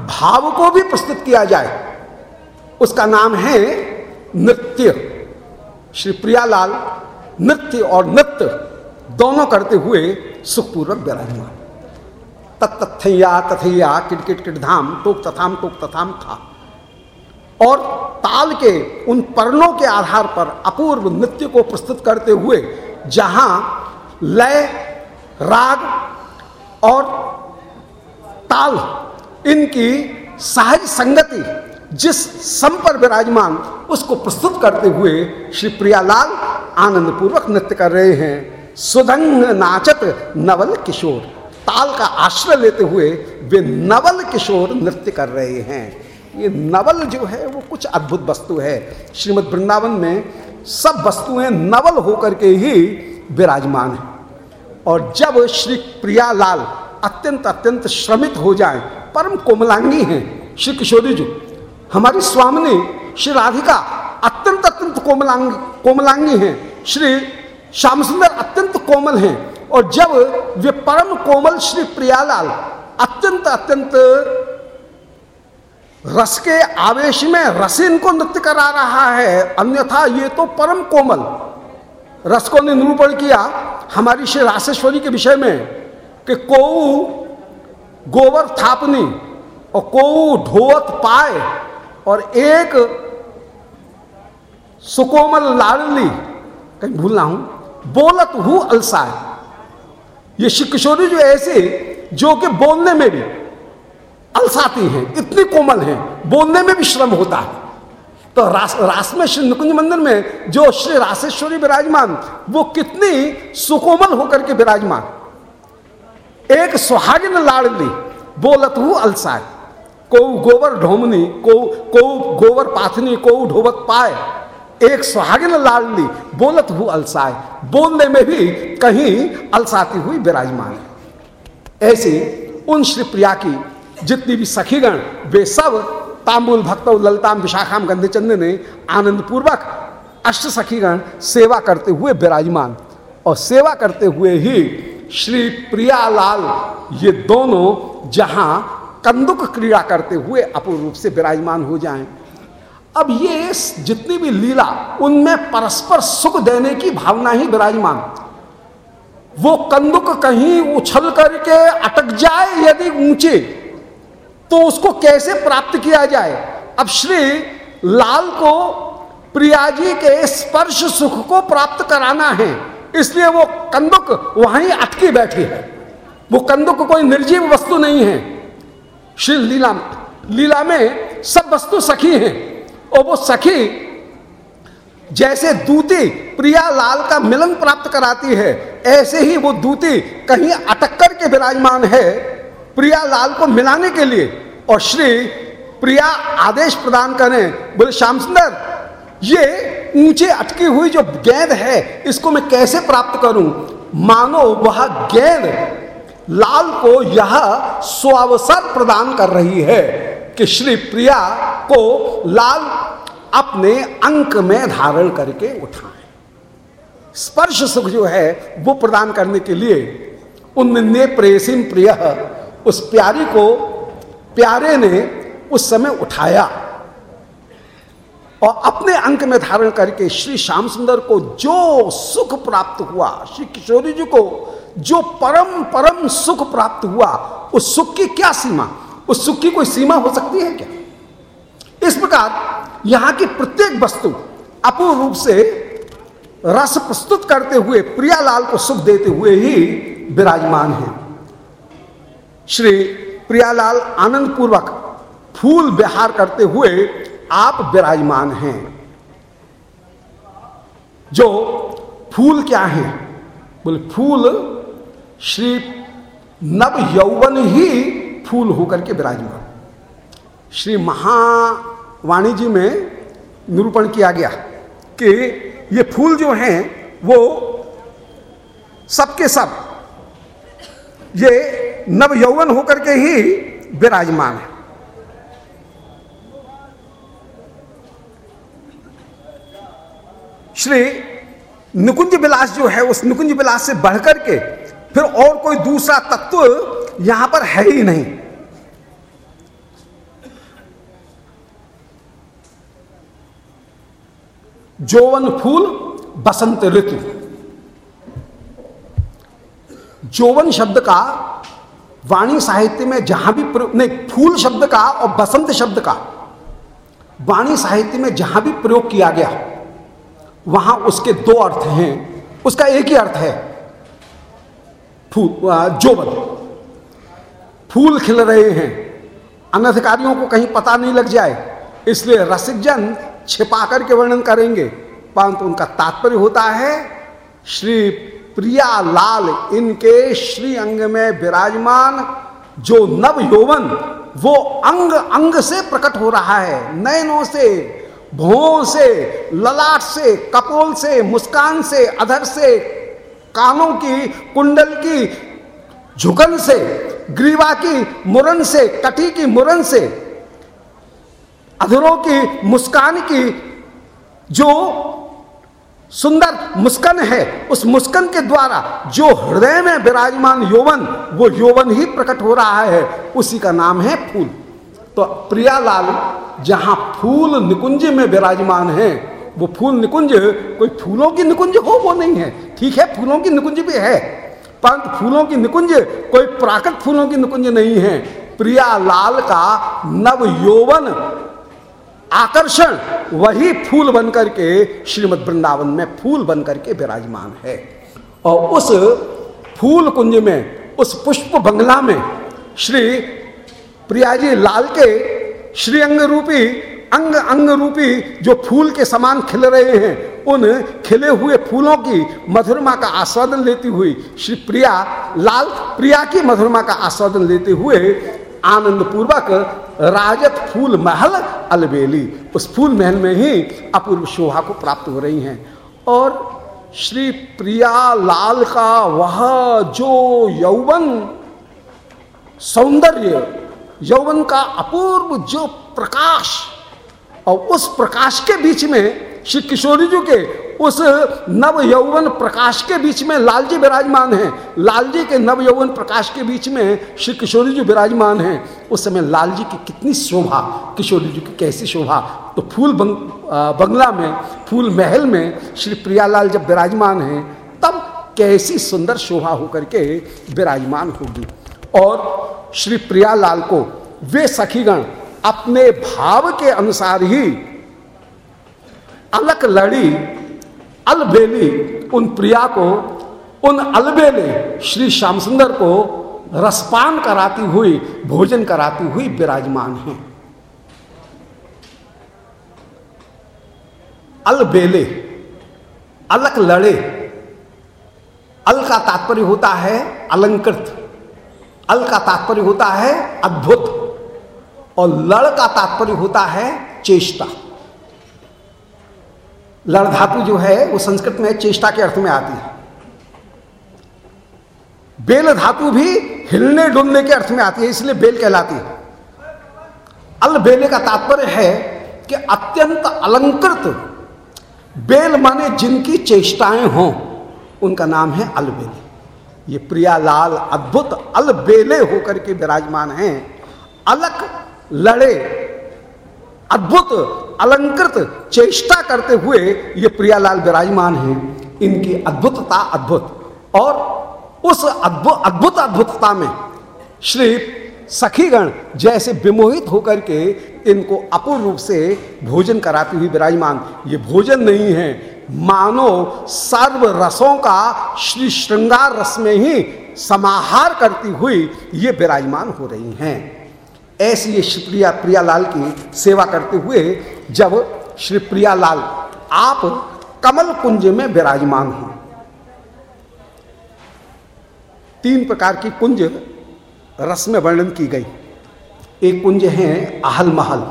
[SPEAKER 2] भाव को भी प्रस्तुत किया जाए, उसका नाम है नृत्य। श्री प्रियालाल नृत्य और नृत्य दोनों करते हुए सुखपूर्वक विराजमान। तत्थैया तथैया किटकिट किट धाम, टोक, तथाम टोक, तथाम था और ताल के, उन पर्णों के आधार पर अपूर्व नृत्य को प्रस्तुत करते हुए, जहाँ लय, राग और ताल, इनकी सहज संगति, जिस सम पर विराजमान, उसको प्रस्तुत करते हुए श्री प्रियालाल आनंद पूर्वक नृत्य कर रहे हैं। सुदंग नाचत नवल किशोर। ताल का आश्रय लेते हुए वे नवल किशोर नृत्य कर रहे हैं। ये नवल जो है, वो कुछ अद्भुत वस्तु है। श्रीमद वृंदावन में सब वस्तुएँ नवल होकर के ही विराजमान है। और जब श्री प्रियालाल अत्यंत अत्यंत श्रमित हो जाए, परम कोमलांगी हैं श्री किशोरी जी, हमारी स्वामिनी श्री राधिका अत्यंत अत्यंत कोमलांग, कोमलांगी हैं। श्री श्याम सुंदर अत्यंत कोमल हैं। और जब वे परम कोमल श्री प्रियालाल अत्यंत अत्यंत रस के आवेश में रसिन को नृत्य करा रहा है, अन्यथा ये तो परम कोमल। रस को निरूपण किया हमारी श्री राशेश्वरी के विषय में कि को गोबर थापनी और को ढोवत पाए और एक सुकोमल लाडली, कहीं भूल हूँ, बोलत हूँ अलसाए। ये श्री जो ऐसे जो कि बोलने में भी अलसाती हैं इतनी कोमल हैं बोलने में भी श्रम होता है। तो रास, रास में श्री निकुंज मंदिर में जो श्री राशेश्वरी विराजमान वो कितनी सुकोमल होकर के विराजमान। एक सुहागिन लाड़ली बोलत हूँ अलसाए को गोबर ढोमनी को को गोबर पाथनी को ढोबत पाए। एक सुहागिन लाडली बोलत हूँ अलसाए। बोलने में भी कहीं अलसाती हुई विराजमान है। ऐसे उन श्री प्रिया की जितनी भी सखीगण, वे सब तांबुल भक्त ललताम विशाखाम गंधचंद ने आनंद पूर्वक अष्ट सखीगण सेवा करते हुए विराजमान। और सेवा करते हुए ही श्री प्रियालाल ये दोनों जहाँ कंदुक क्रीड़ा करते हुए अपूर्ण रूप से विराजमान हो जाएँ। अब ये जितनी भी लीला, उनमें परस्पर सुख देने की भावना ही विराजमान। वो कंदुक कहीं उछल करके अटक जाए यदि ऊँचे तो उसको कैसे प्राप्त किया जाए? अब श्री लाल को, प्रिया जी के स्पर्श सुख को प्राप्त कराना है, इसलिए वो कंदुक वहीं अटकी बैठी है। वो कंदुक कोई निर्जीव वस्तु नहीं है। श्री लीला लीला में सब वस्तु सखी हैं। और वो सखी जैसे दूती प्रिया लाल का मिलन प्राप्त कराती है, ऐसे ही वो दूती कहीं अटक कर के विराजमान है प्रिया लाल को मिलाने के लिए। और श्री प्रिया आदेश प्रदान करें, बोले, श्याम सुंदर, ये ऊँचे अटकी हुई जो गेंद है, इसको मैं कैसे प्राप्त करूँ? मानो वह गेंद लाल को यह स्वावसर प्रदान कर रही है। कि श्री प्रिया को लाल अपने अंक में धारण करके उठाए। स्पर्श सुख जो है, वो प्रदान करने के लिए उनने प्रेसिम प्रिय, उस प्यारी को, प्यारे ने उस समय उठाया और अपने अंक में धारण करके श्री श्याम सुंदर को जो सुख प्राप्त हुआ, श्री किशोरी जी को जो परम परम सुख प्राप्त हुआ, उस सुख की क्या सीमा? उस सुख की कोई सीमा हो सकती है क्या? इस प्रकार यहाँ की प्रत्येक वस्तु अपूर्ण रूप से रस प्रस्तुत करते हुए प्रियालाल को सुख देते हुए ही विराजमान है। श्री प्रियालाल आनंद पूर्वक फूल विहार करते हुए आप विराजमान हैं। जो फूल क्या है? बोले, फूल श्री नव यौवन ही फूल होकर के विराजमान। श्री महावाणी जी में निरूपण किया गया कि ये फूल जो हैं, वो सबके सब, ये नव यौवन होकर के ही विराजमान है। श्री निकुंज विलास जो है, उस निकुंज विलास से बढ़कर के फिर और कोई दूसरा तत्व यहाँ पर है ही नहीं। जोवन फूल, बसंत ऋतु। जोवन शब्द का वाणी साहित्य में जहाँ भी नहीं, फूल शब्द का और बसंत शब्द का वाणी साहित्य में जहाँ भी प्रयोग किया गया, वहाँ उसके दो अर्थ हैं। उसका एक ही अर्थ है फूल जोबन फूल खिल रहे हैं। अनधिकारियों को कहीं पता नहीं लग जाए। इसलिए रसिक जन छिपा करके वर्णन करेंगे। परंतु उनका तात्पर्य होता है, श्री प्रिया लाल, इनके श्री अंग में विराजमान जो नव यौवन, वो अंग अंग से प्रकट हो रहा है। नयनों से, भों से, ललाट से, कपोल से, मुस्कान से, अधर से कानों की, कुंडल की झुकन से, ग्रीवा की मुरन से, कटी की मुरन से, अधरों की मुस्कान की, जो सुंदर मुस्कन है, उस मुस्कन के द्वारा जो हृदय में विराजमान यौवन, वो यौवन ही प्रकट हो रहा है, उसी का नाम है फूल। तो प्रियालाल जहाँ फूल निकुंज में विराजमान है वो फूल निकुंज, कोई फूलों की निकुंज हो, वो नहीं है। ठीक है, फूलों की निकुंज भी है, परंतु फूलों की निकुंज, कोई प्राकृत फूलों की निकुंज नहीं है। प्रिया लाल का नव यौवन आकर्षण, वही फूल बनकर के श्रीमद वृंदावन में फूल बनकर के विराजमान है। और उस फूल कुंज में, उस पुष्प बंगला में श्री प्रियाजी लाल के श्रीअंग रूपी अंग अंग रूपी जो फूल के समान खिल रहे हैं, उन खिले हुए फूलों की मधुरमा का आस्वादन लेती हुई श्री प्रिया, लाल प्रिया की मधुरमा का आस्वादन लेते हुए आनंद पूर्वक राजत फूल महल अलबेली, उस फूल महल में ही अपूर्व शोभा को प्राप्त हो रही हैं। और श्री प्रिया लाल का वह जो यौवन, सौंदर्य, यौवन का अपूर्व जो प्रकाश और उस प्रकाश के बीच में श्री किशोरी जी के उस नव यौवन प्रकाश के बीच में लाल जी विराजमान हैं। लाल जी के नव यौवन प्रकाश के बीच में श्री किशोरी जी विराजमान हैं। उस समय लाल जी की कितनी शोभा किशोरी जी की कैसी शोभा। तो फूल बंग, बंगला में फूल महल में श्री प्रियालाल जब विराजमान हैं तब कैसी सुंदर शोभा होकर के विराजमान होगी। और श्री प्रियालाल को वे सखीगण अपने भाव के अनुसार ही अलक लड़ी अलबेली उन प्रिया को, उन अलबेले श्री श्याम सुंदर को रसपान कराती हुई, भोजन कराती हुई विराजमान है। अलबेले अलक लड़े, अल का तात्पर्य होता है अलंकृत, अल का तात्पर्य होता है अद्भुत। और लड़ का तात्पर्य होता है चेष्टा। लड़ धातु जो है, वो संस्कृत में चेष्टा के अर्थ में आती है। बेल धातु भी हिलने डुलने के अर्थ में आती है, इसलिए बेल कहलाती है। अल बेले का तात्पर्य है कि अत्यंत अलंकृत बेल माने जिनकी चेष्टाएँ हों, उनका नाम है अलबेले ये प्रियालाल अद्भुत अलबेले होकर के विराजमान हैं। अलक लड़े, अद्भुत, अलंकृत, चेष्टा करते हुए ये प्रियालाल विराजमान हैं। इनकी अद्भुतता अद्भुत। और उस अद्भुत अद्भुत अद्भुतता में श्री सखीगण जैसे विमोहित होकर के इनको अपूर्ण रूप से भोजन कराती हुई विराजमान। ये भोजन नहीं है, मानो सर्व रसों का श्री श्रृंगार रस में ही समाहार करती हुई ये विराजमान हो रही हैं। ऐसी ये श्री प्रिया प्रियालाल की सेवा करते हुए जब श्री प्रियालाल आप कमल कुंज में विराजमान हो। तीन प्रकार की कुंज रस में वर्णन की गई। एक कुंज है आहल महल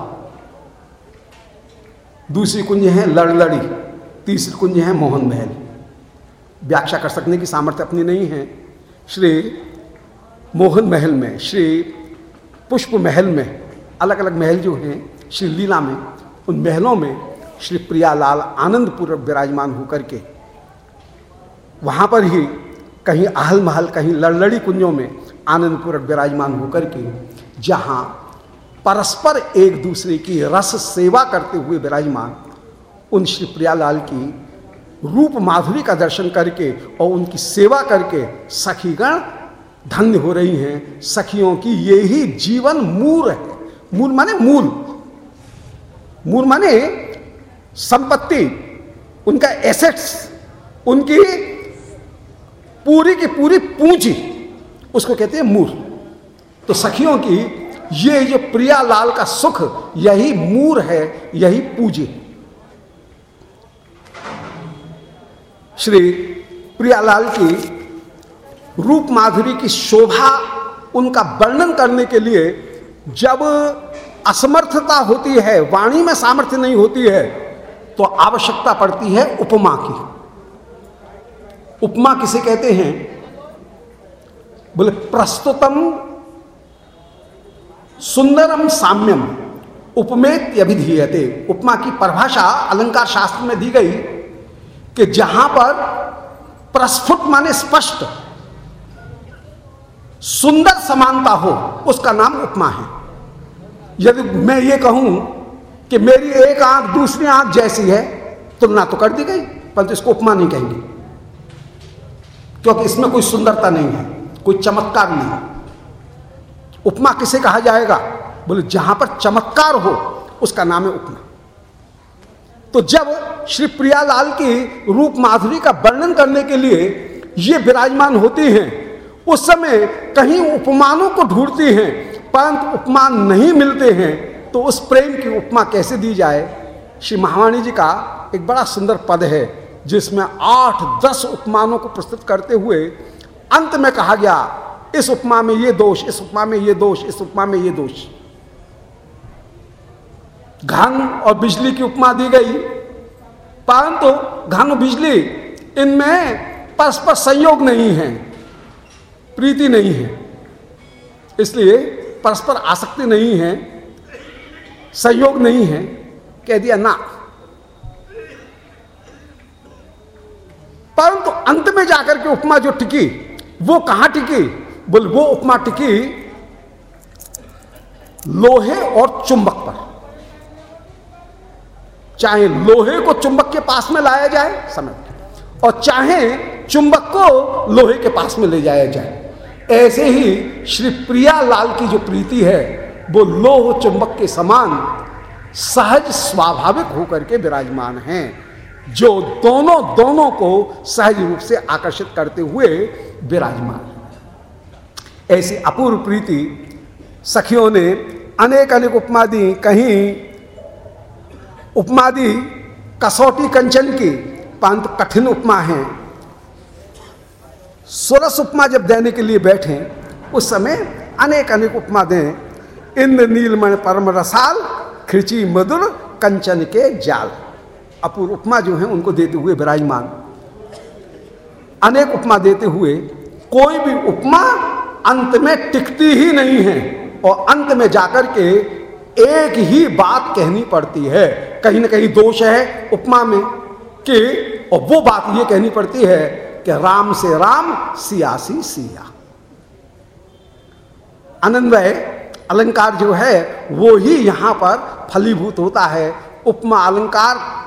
[SPEAKER 2] दूसरी कुंज है लड़लड़ी, तीसरी कुंज है मोहन महल व्याख्या कर सकने की सामर्थ्य अपनी नहीं है। श्री मोहन महल में, श्री पुष्प महल में अलग अलग महल जो हैं, श्री लीला में, उन महलों में श्री प्रियालाल आनंदपूर्वक विराजमान होकर के, वहाँ पर ही कहीं आहल महल कहीं लड़लड़ी कुंजों में आनंदपूर्वक विराजमान होकर के, जहाँ परस्पर एक दूसरे की रस सेवा करते हुए विराजमान, उन श्री प्रियालाल की रूप माधुरी का दर्शन करके और उनकी सेवा करके सखीगण धन्य हो रही हैं सखियों की, ये ही जीवन मूल है। मूल माने मूल। मूल माने संपत्ति, उनका एसेट्स उनकी पूरी की पूरी पूंजी, उसको कहते हैं मूल। तो सखियों की, ये जो प्रियालाल का सुख, यही मूर है, यही पूजी। श्री प्रियालाल की रूप माधुरी की शोभा उनका वर्णन करने के लिए जब असमर्थता होती है, वाणी में सामर्थ्य नहीं होती है तो आवश्यकता पड़ती है उपमा की। उपमा किसे कहते हैं? बोले, प्रस्तुतम सुंदरम साम्यम उपमेत अभिधीयते। उपमा की परिभाषा अलंकार शास्त्र में दी गई कि जहाँ पर प्रस्फुट माने स्पष्ट सुंदर समानता हो, उसका नाम उपमा है। यदि मैं ये कहूँ कि मेरी एक आँख दूसरी आँख जैसी है तुलना तो कर दी गई, परंतु इसको उपमा नहीं कहेंगे। क्योंकि इसमें कोई सुंदरता नहीं है, कोई चमत्कार नहीं है। उपमा किसे कहा जाएगा? बोले, जहाँ पर चमत्कार हो, उसका नाम है उपमा। तो जब श्री प्रियालाल की रूप माधुरी का वर्णन करने के लिए ये विराजमान होती हैं उस समय कहीं उपमानों को ढूंढती हैं, परंतु उपमान नहीं मिलते हैं तो उस प्रेम की उपमा कैसे दी जाए? श्री महावाणी जी का एक बड़ा सुंदर पद है, जिसमें आठ, दस उपमानों को प्रस्तुत करते हुए अंत में कहा गया, इस उपमा में ये दोष, इस उपमा में ये दोष, इस उपमा में ये दोष। घन और बिजली की उपमा दी गई, परंतु घन और बिजली इनमें परस्पर संयोग नहीं है। प्रीति नहीं है। इसलिए परस्पर आसक्ति नहीं है, सहयोग नहीं है। कह दिया, ना। परंतु अंत में जाकर के उपमा जो टिकी, वो कहाँ टिकी? बोल, वो उपमा टिकी लोहे और चुंबक पर। चाहे लोहे को चुंबक के पास में लाया जाए, समय। और चाहे चुंबक को लोहे के पास में ले जाया जाए। ऐसे ही श्री प्रिया लाल की जो प्रीति है, वो लोह चुंबक के समान सहज स्वाभाविक होकर के विराजमान हैं, जो दोनों दोनों को सहज रूप से आकर्षित करते हुए विराजमान ऐसी अपूर्व प्रीति सखियों ने अनेक अनेक उपमा दी, कहीं उपमा दी, कसौटी कंचन की परंतु कठिन उपमा है। सुरस उपमा जब देने के लिए बैठे, उस समय अनेक अनेक उपमा दें। इंद्र, नीलमण परम रसाल खिची मधुर, कंचन के जाल। अपूर्व उपमा जो है, उनको देते हुए विराजमान। अनेक उपमा देते हुए, कोई भी उपमा अंत में टिकती ही नहीं है और अंत में जाकर के एक ही बात कहनी पड़ती है। कहीं ना कहीं दोष है उपमा में कि, और वो बात ये कहनी पड़ती है कि राम से राम सियासी सिया। आनंदमय अलंकार जो है, वो ही यहाँ पर फलीभूत होता है। उपमा अलंकार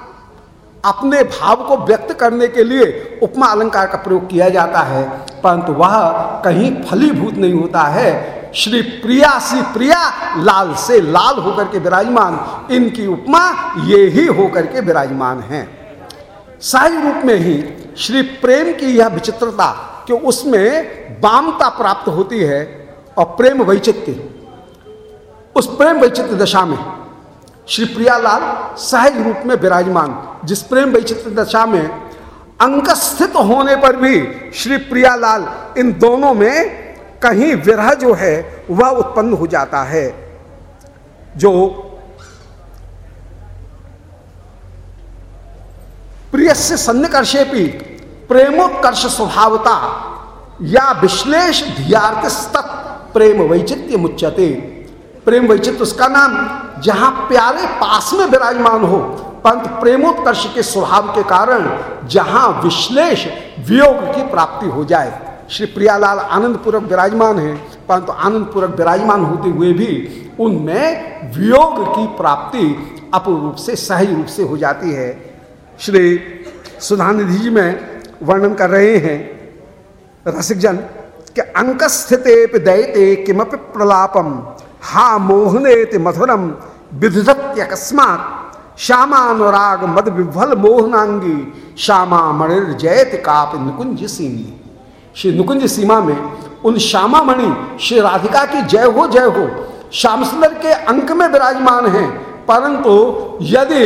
[SPEAKER 2] अपने भाव को व्यक्त करने के लिए उपमा अलंकार का प्रयोग किया जाता है। परंतु वह कहीं फलीभूत नहीं होता है। श्री प्रिया सी प्रिया, लाल से लाल होकर के विराजमान। इनकी उपमा ये ही होकर के विराजमान है। सही रूप में ही श्री प्रेम की यह विचित्रता कि उसमें बामता प्राप्त होती है और प्रेम वैचित्य उस प्रेम वैचित्र दशा में श्री प्रियालाल सहज रूप में विराजमान। जिस प्रेम वैचित्र दशा में अंक स्थित होने पर भी श्री प्रियालाल इन दोनों में कहीं विरह जो है, वह उत्पन्न हो जाता है। जो प्रिय से सन्निकर्षे भी प्रेमोत्कर्ष स्वभावता या विश्लेष धियार्थ प्रेम वैचित्य मुच्यते प्रेम वैचित्र उसका नाम जहाँ प्यारे पास में विराजमान हो, परंतु प्रेमोत्कर्ष के स्वभाव के कारण जहाँ विश्लेष वियोग की प्राप्ति हो जाए। श्री प्रियालाल आनंदपूर्वक विराजमान है, परंतु आनंद पूर्वक विराजमान होते हुए भी उनमें वियोग की प्राप्ति अपूर्व रूप से, सही रूप से हो जाती है। श्री सुधानिधि जी में वर्णन कर रहे हैं, रसिक जन, कि अंक स्थित दयते किमप प्रलापम, हा मोहने मधुरम विधत्यकस्मात श्यामानुराग मद विभल मोहनांगी श्यामा मणिर जयत काप नुकुंज सीमी श्री नुकुंज सीमा में उन श्यामा मणि श्री राधिका की जय हो जय हो श्याम सुंदर के अंक में विराजमान है, परंतु यदि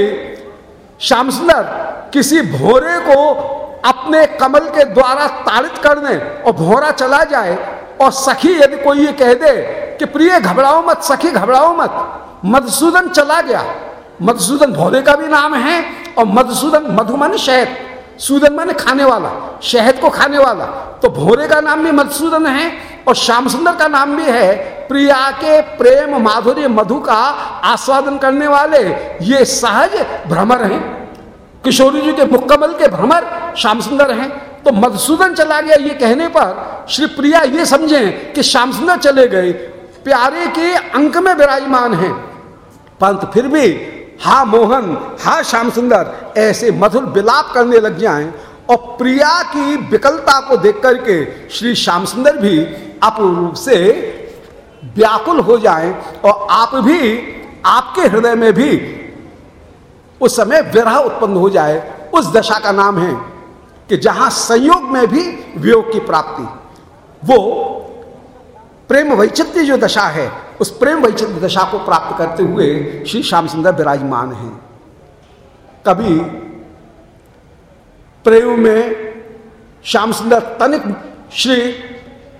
[SPEAKER 2] श्याम सुंदर किसी भोरे को अपने कमल के द्वारा ताड़ित कर दे और भोरा चला जाए और सखी यदि कोई ये कह दे कि प्रिय घबराओ मत, सखी घबराओ मत, मधुसूदन चला गया। मधुसूदन भोरे का भी नाम है और मधुसूदन मधुमन शहद। सूदन माने खाने वाला, शहद को खाने वाला। तो भोरे का नाम भी मधुसूदन है और श्याम सुंदर का नाम भी है। प्रिया के प्रेम माधुर्य मधु का आस्वादन करने वाले ये सहज भ्रमर हैं। किशोरी जी के मुक्कमल के भ्रमर श्याम सुंदर हैं। तो मधुसूदन चला गया ये कहने पर, श्री प्रिया ये समझे कि श्याम सुंदर चले गए, प्यारे के अंक में विराजमान है। पंत फिर भी, हा मोहन, हा श्याम सुंदर, ऐसे मधुर विलाप करने लग जाएँ और प्रिया की विकलता को देख करके श्री श्याम सुंदर भी अपूर्ण रूप से व्याकुल हो जाएँ और आप भी, आपके हृदय में भी उस समय विरह उत्पन्न हो जाए, उस दशा का नाम है कि जहाँ संयोग में भी वियोग की प्राप्ति। वो प्रेम वैचित्र जो दशा है, उस प्रेम वैचित्य दशा को प्राप्त करते हुए श्री श्याम सुंदर विराजमान हैं। कभी प्रेम में श्याम सुंदर तनिक श्री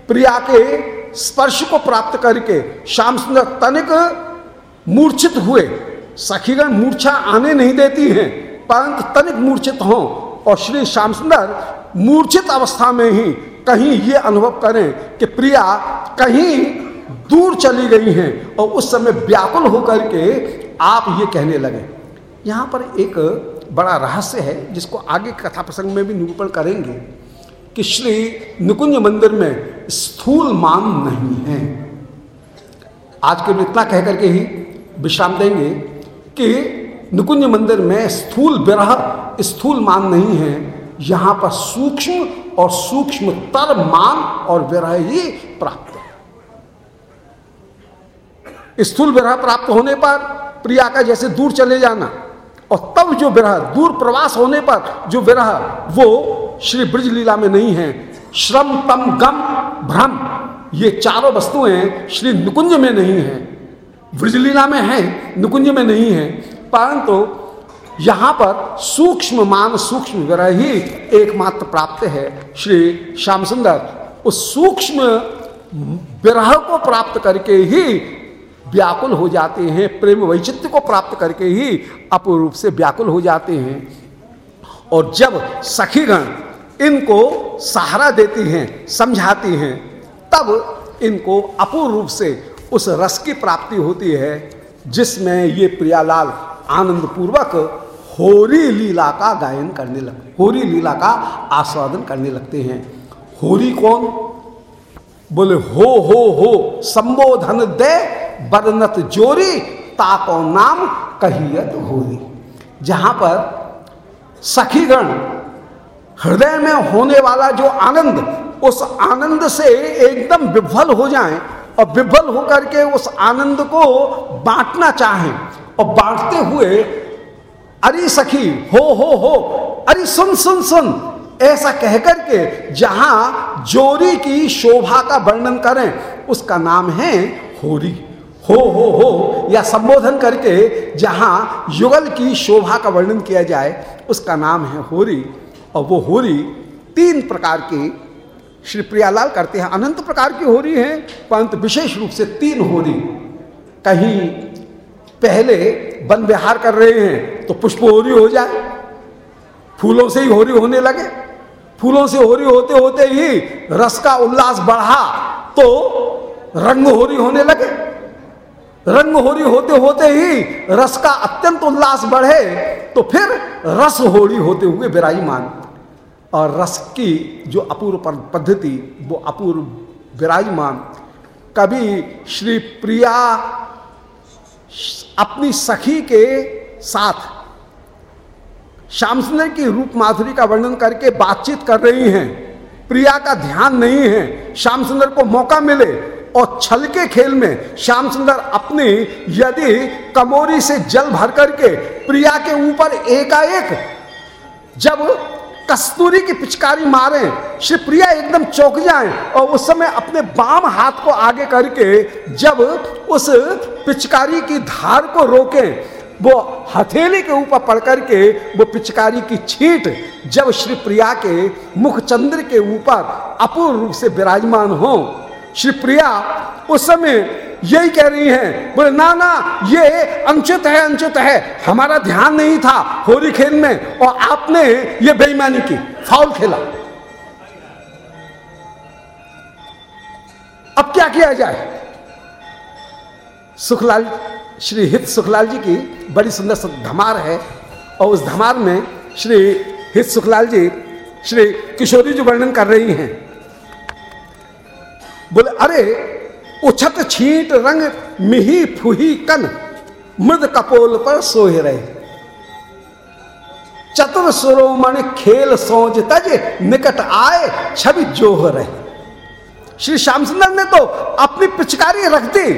[SPEAKER 2] प्रिया के स्पर्श को प्राप्त करके श्याम सुंदर तनिक मूर्छित हुए सखीगण मूर्छा आने नहीं देती हैं। परंतु तनिक मूर्छित हों और श्री श्याम सुंदर मूर्छित अवस्था में ही कहीं ये अनुभव करें कि प्रिया कहीं दूर चली गई हैं और उस समय व्याकुल होकर के आप ये कहने लगे। यहाँ पर एक बड़ा रहस्य है जिसको आगे कथा प्रसंग में भी निरूपण करेंगे कि श्री निकुंज मंदिर में स्थूल मान नहीं है। आज के इतना कह करके ही विश्राम देंगे। कि निकुंज मंदिर में स्थूल विरह, स्थूल मान नहीं है। यहाँ पर सूक्ष्म और सूक्ष्म तर मान और विरह ही प्राप्त है। स्थूल विरह प्राप्त होने पर प्रिया का जैसे दूर चले जाना और तब जो विरह, दूर प्रवास होने पर जो विरह, वो श्री ब्रज लीला में नहीं है। श्रम, तम, गम, भ्रम, ये चारों वस्तुएँ श्री निकुंज में नहीं है। ब्रजलीला में है, नुकुंज में नहीं है, परंतु यहाँ पर सूक्ष्म मान, सूक्ष्म विरह ही एकमात्र प्राप्त है श्री श्याम सुंदर। उस सूक्ष्म विरह को प्राप्त करके ही व्याकुल हो जाते हैं, प्रेम वैचित्य को प्राप्त करके ही अपूर्व से व्याकुल हो जाते हैं। और जब सखीगण इनको सहारा देती हैं, समझाती हैं, तब इनको अपूर्व रूप से उस रस की प्राप्ति होती है जिसमें ये प्रियालाल आनंद पूर्वक होरी लीला का गायन करने लगते होरी लीला का आस्वादन करने लगते हैं। होरी कौन? बोले, हो हो हो, संबोधन दे बदनत जोरी ताको नाम कहियत होरी। जहाँ पर सखीगण हृदय में होने वाला जो आनंद, उस आनंद से एकदम विफल हो जाएँ और विभल होकर के उस आनंद को बांटना चाहें। और बांटते हुए, अरे सखी, हो हो हो, अरे सुन सुन सुन, ऐसा कहकर के जहाँ जोरी की शोभा का वर्णन करें, उसका नाम है होरी। हो हो हो, या संबोधन करके जहाँ युगल की शोभा का वर्णन किया जाए, उसका नाम है होरी। और वो होरी तीन प्रकार की श्री प्रियालाल करते हैं। अनंत प्रकार की होरी है, परंतु विशेष रूप से तीन होरी कहीं पहले वन विहार कर रहे हैं तो पुष्प होरी हो जाए। फूलों से ही होरी होने लगे। फूलों से होरी होते होते ही रस का उल्लास बढ़ा तो रंग होरी होने लगे। रंग होरी होते होते ही रस का अत्यंत उल्लास बढ़े तो फिर रस होरी होते हुए विराजमान। और रस की जो अपूर्व पद्धति, वो अपूर्व विराजमान। कभी श्री प्रिया अपनी सखी के साथ श्याम सुंदर की रूप माधुरी का वर्णन करके बातचीत कर रही हैं। प्रिया का ध्यान नहीं है। श्याम सुंदर को मौका मिले और छल के खेल में श्याम सुंदर अपनी यदि कमोरी से जल भर करके प्रिया के ऊपर एकाएक जब कस्तूरी की पिचकारी मारे, श्री प्रिया एकदम चौक जाए और उस समय अपने बाम हाथ को आगे करके जब उस पिचकारी की धार को रोकें, वो हथेली के ऊपर पड़ करके वो पिचकारी की छीट, जब श्री प्रिया के मुख चंद्र के ऊपर अपूर्ण रूप से विराजमान हो श्री प्रिया, उस समय यही कह रही हैं, बोले, ना ना, ये अंचित है अंचित है। हमारा ध्यान नहीं था होली खेल में और आपने ये बेईमानी की, फाउल खेला। अब क्या किया जाए? सुखलाल, श्री हित सुखलाल जी की बड़ी सुंदर धमार है और उस धमार में श्री हित सुखलाल जी, श्री किशोरी जी वर्णन कर रही हैं। बोले, अरे उछत छींट रंग मिही फुही कन, मृद कपोल पर सोह रहे। चतुर सुरोमण खेल सोच तज निकट आए, छवि जोह रहे। श्री श्याम सुंदर ने तो अपनी पिचकारी रख दी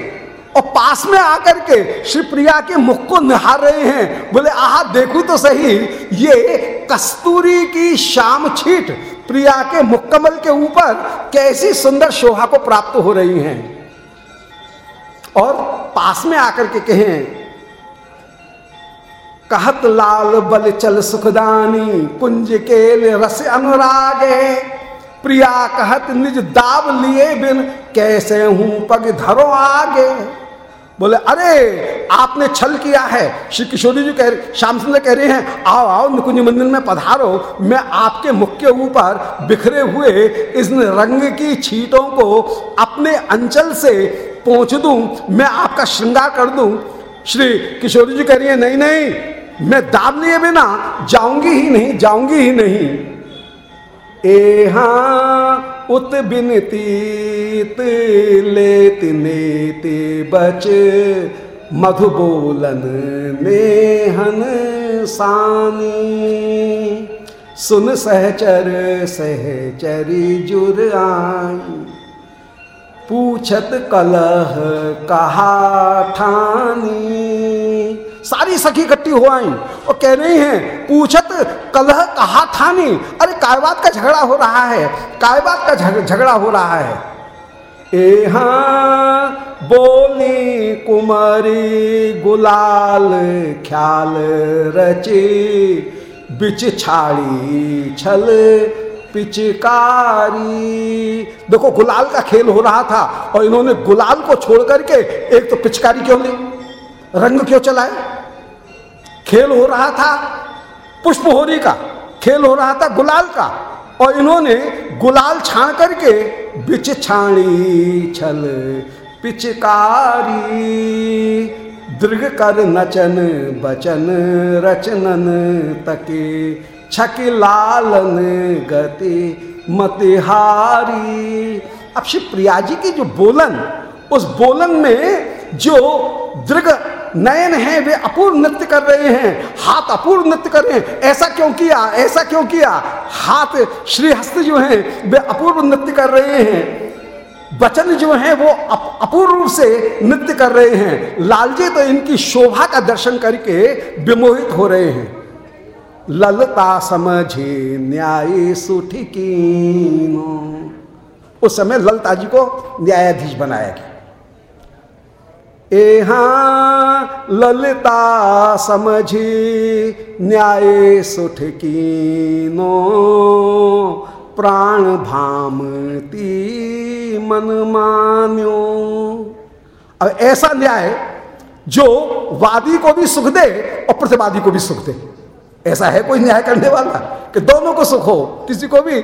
[SPEAKER 2] और पास में आकर के श्री प्रिया के मुख को निहार रहे हैं। बोले, आह, देखो तो सही, ये कस्तूरी की शाम छीट प्रिया के मुक्कमल के ऊपर कैसी सुंदर शोभा को प्राप्त हो रही हैं। और पास में आकर के कहें, कहत लाल बल चल सुखदानी, कुंज के रस अनुरागे प्रिया कहत निज दाब लिए बिन, कैसे हूँ पग धरो आगे। बोले, अरे, आपने छल किया है। श्री किशोरी जी कह श्याम सुंदर कह रहे हैं, आओ आओ, निकुंज मंदिर में पधारो। मैं आपके मुख के ऊपर बिखरे हुए इस रंग की छीटों को अपने अंचल से पहुँच दूँ। मैं आपका श्रृंगार कर दूँ। श्री किशोरी जी कह रही है, नहीं नहीं, मैं दाब लिए बिना जाऊँगी ही नहीं, जाऊँगी ही नहीं। एहा उत बिनतीत लेत, नेति बच। मधु बोलन नेहन सानी। सुन सहचर, सहचरी जुर आई। पूछत कलह कहा ठानी। सारी सखी इकट्ठी हो आई और कह रही हैं, पूछत कलह कहा थानी अरे, काय बात का झगड़ा हो रहा है? काय बात का झगड़ा हो रहा है? एहा बोली कुमारी गुलाल ख्याल रचे, बिच छाड़ी छल पिचकारी। देखो, गुलाल का खेल हो रहा था और इन्होंने गुलाल को छोड़ करके एक तो पिचकारी क्यों ली? रंग क्यों चलाए? खेल हो रहा था पुष्प होरी का, खेल हो रहा था गुलाल का। और इन्होंने गुलाल छाण करके बिच छाणी छल, पिचकारी, दृढ़ कर नचन बचन, रचनन तके, छक लालन गति मतिहारी। अब श्री प्रिया जी की जो बोलन, उस बोलन में जो दृग नयन है, वे अपूर्व नृत्य कर रहे हैं। हाथ अपूर्व नृत्य कर रहे हैं। ऐसा क्यों किया? ऐसा क्यों किया? हाथ श्रीहस्त जो हैं, वे अपूर्व नृत्य कर रहे हैं। वचन जो है, वो अपूर्व रूप से नृत्य कर रहे हैं। लालजी तो इनकी शोभा का दर्शन करके विमोहित हो रहे हैं। ललता समझे, न्याय सुठिकी उस समय ललता जी को न्यायाधीश बनाया गया। एहा ललिता समझी न्याय सुठ नो प्राण भामती मन मान्यो। अब ऐसा न्याय जो वादी को भी सुख दे और प्रतिवादी को भी सुख दे। ऐसा है कोई न्याय करने वाला? कि दोनों को सुख हो, किसी को भी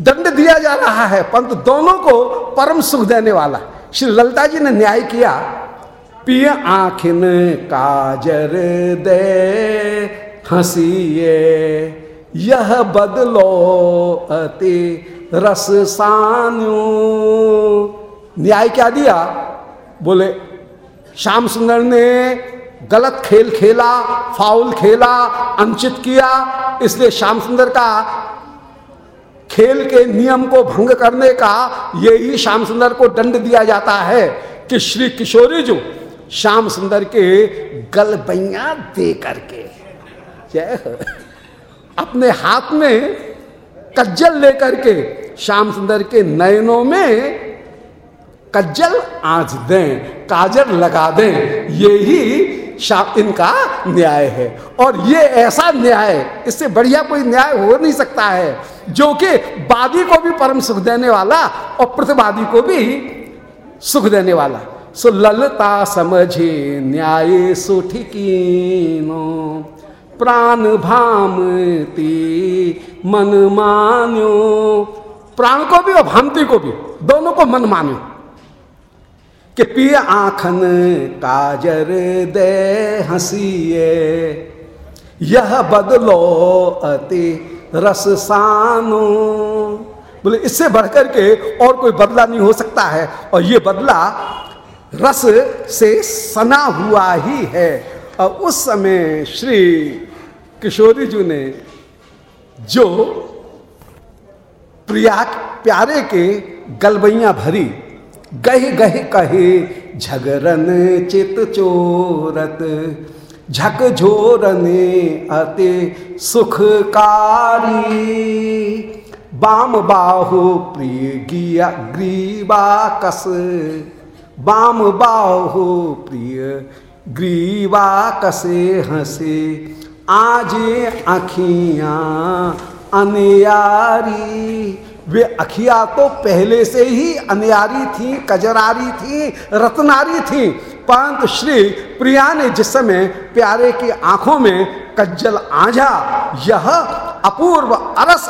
[SPEAKER 2] दंड दिया जा रहा है, परंतु दोनों को परम सुख देने वाला। श्री ललिता जी ने न्याय किया, पिय आखिन काजर दे, हंसीए, यह बदलो अति रस सान्यू न्याय क्या दिया? बोले, श्याम सुंदर ने गलत खेल खेला, फाउल खेला, अंचित किया, इसलिए श्याम सुंदर का खेल के नियम को भंग करने का यही श्याम सुंदर को दंड दिया जाता है कि श्री किशोरी जो श्याम सुंदर के गलबैया दे करके अपने हाथ में कज्जल लेकर के श्याम सुंदर के नयनों में कज्जल आँच दें, काजल लगा दें, यही इनका न्याय है। और ये ऐसा न्याय, इससे बढ़िया कोई न्याय हो नहीं सकता है, जो कि वादी को भी परम सुख देने वाला और प्रतिवादी को भी सुख देने वाला। सो ललता समझे न्याय सुठिकीनो प्राण भामती मन मान्यो। प्राण को भी और भामती को भी, दोनों को मन मान्यो। कि पिय आखन काजर दे हंसीए। यह बदलो अति रसानो बोले, इससे बढ़कर के और कोई बदला नहीं हो सकता है। और ये बदला रस से सना हुआ ही है। और उस समय श्री किशोरी जी ने जो प्रिया, प्यारे के गलबैया भरी गह गह कहे, झगरन चित चोरत, झक झोरने अति सुखकारी। बाम बाहु प्रिय गिया ग्रीवा कस, बाम बाहु प्रिय ग्रीवा कसे हंसे। आजे अखियाँ अनियारी वे अखिया तो पहले से ही अनियारी थी, कजरारी थी, रत्नारी थी। परंतु श्री प्रिया ने जिस समय प्यारे की आँखों में कज्जल आजा यह अपूर्व अरस,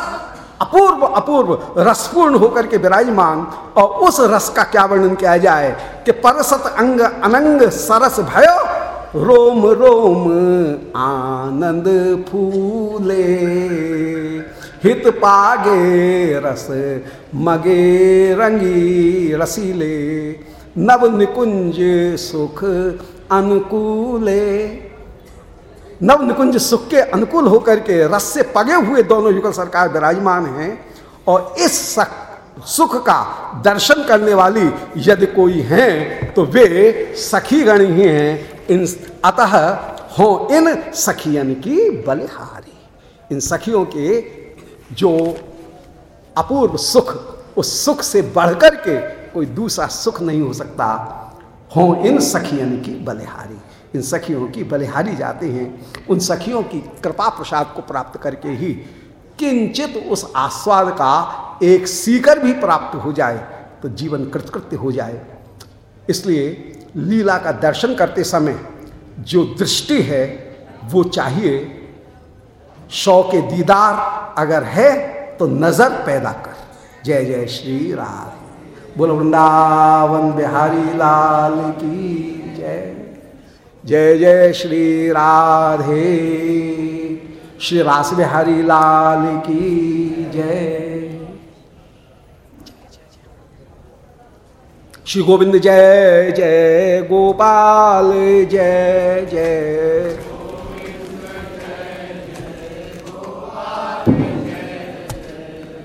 [SPEAKER 2] अपूर्व अपूर्व रसपूर्ण होकर के विराजमान, और उस रस का क्या वर्णन किया जाए कि परसत अंग अनंग सरस भयो, रोम रोम आनंद फूले। हित पागे रस, मगे रंगी रसीले, नव निकुंज सुख अनुकूले। नव निकुंज सुख के अनुकूल होकर के रस से पगे हुए दोनों युगल सरकार विराजमान हैं और इस सुख का दर्शन करने वाली यदि कोई हैं तो वे सखी गण ही हैं। इन अतः हो इन सखियन की बलिहारी। इन सखियों के जो अपूर्व सुख, उस सुख से बढ़कर के कोई दूसरा सुख नहीं हो सकता, हो इन सखियन की बलिहारी। इन सखियों की बलिहारी जाते हैं। उन सखियों की कृपा प्रसाद को प्राप्त करके ही किंचित उस आस्वाद का एक सीकर भी प्राप्त हो जाए तो जीवन कृतकृत्य हो जाए। इसलिए लीला का दर्शन करते समय जो दृष्टि है, वो चाहिए शौ के दीदार अगर है तो नज़र पैदा कर। जय जय श्री राम बोल, वृंदावन बिहारी लाल की जय। जय जय श्री राधे। श्री रास बिहारी लाल की जय। श्री गोविंद जय जय गोपाल जय जय।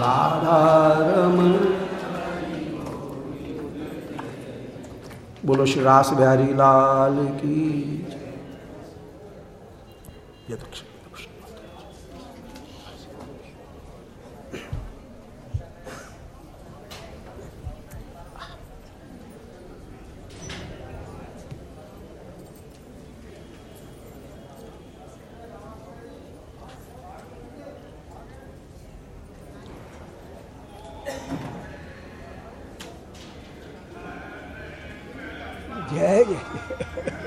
[SPEAKER 2] राधारमण। बोलो श्री रास बिहारी लाल की यदक्ष जय जय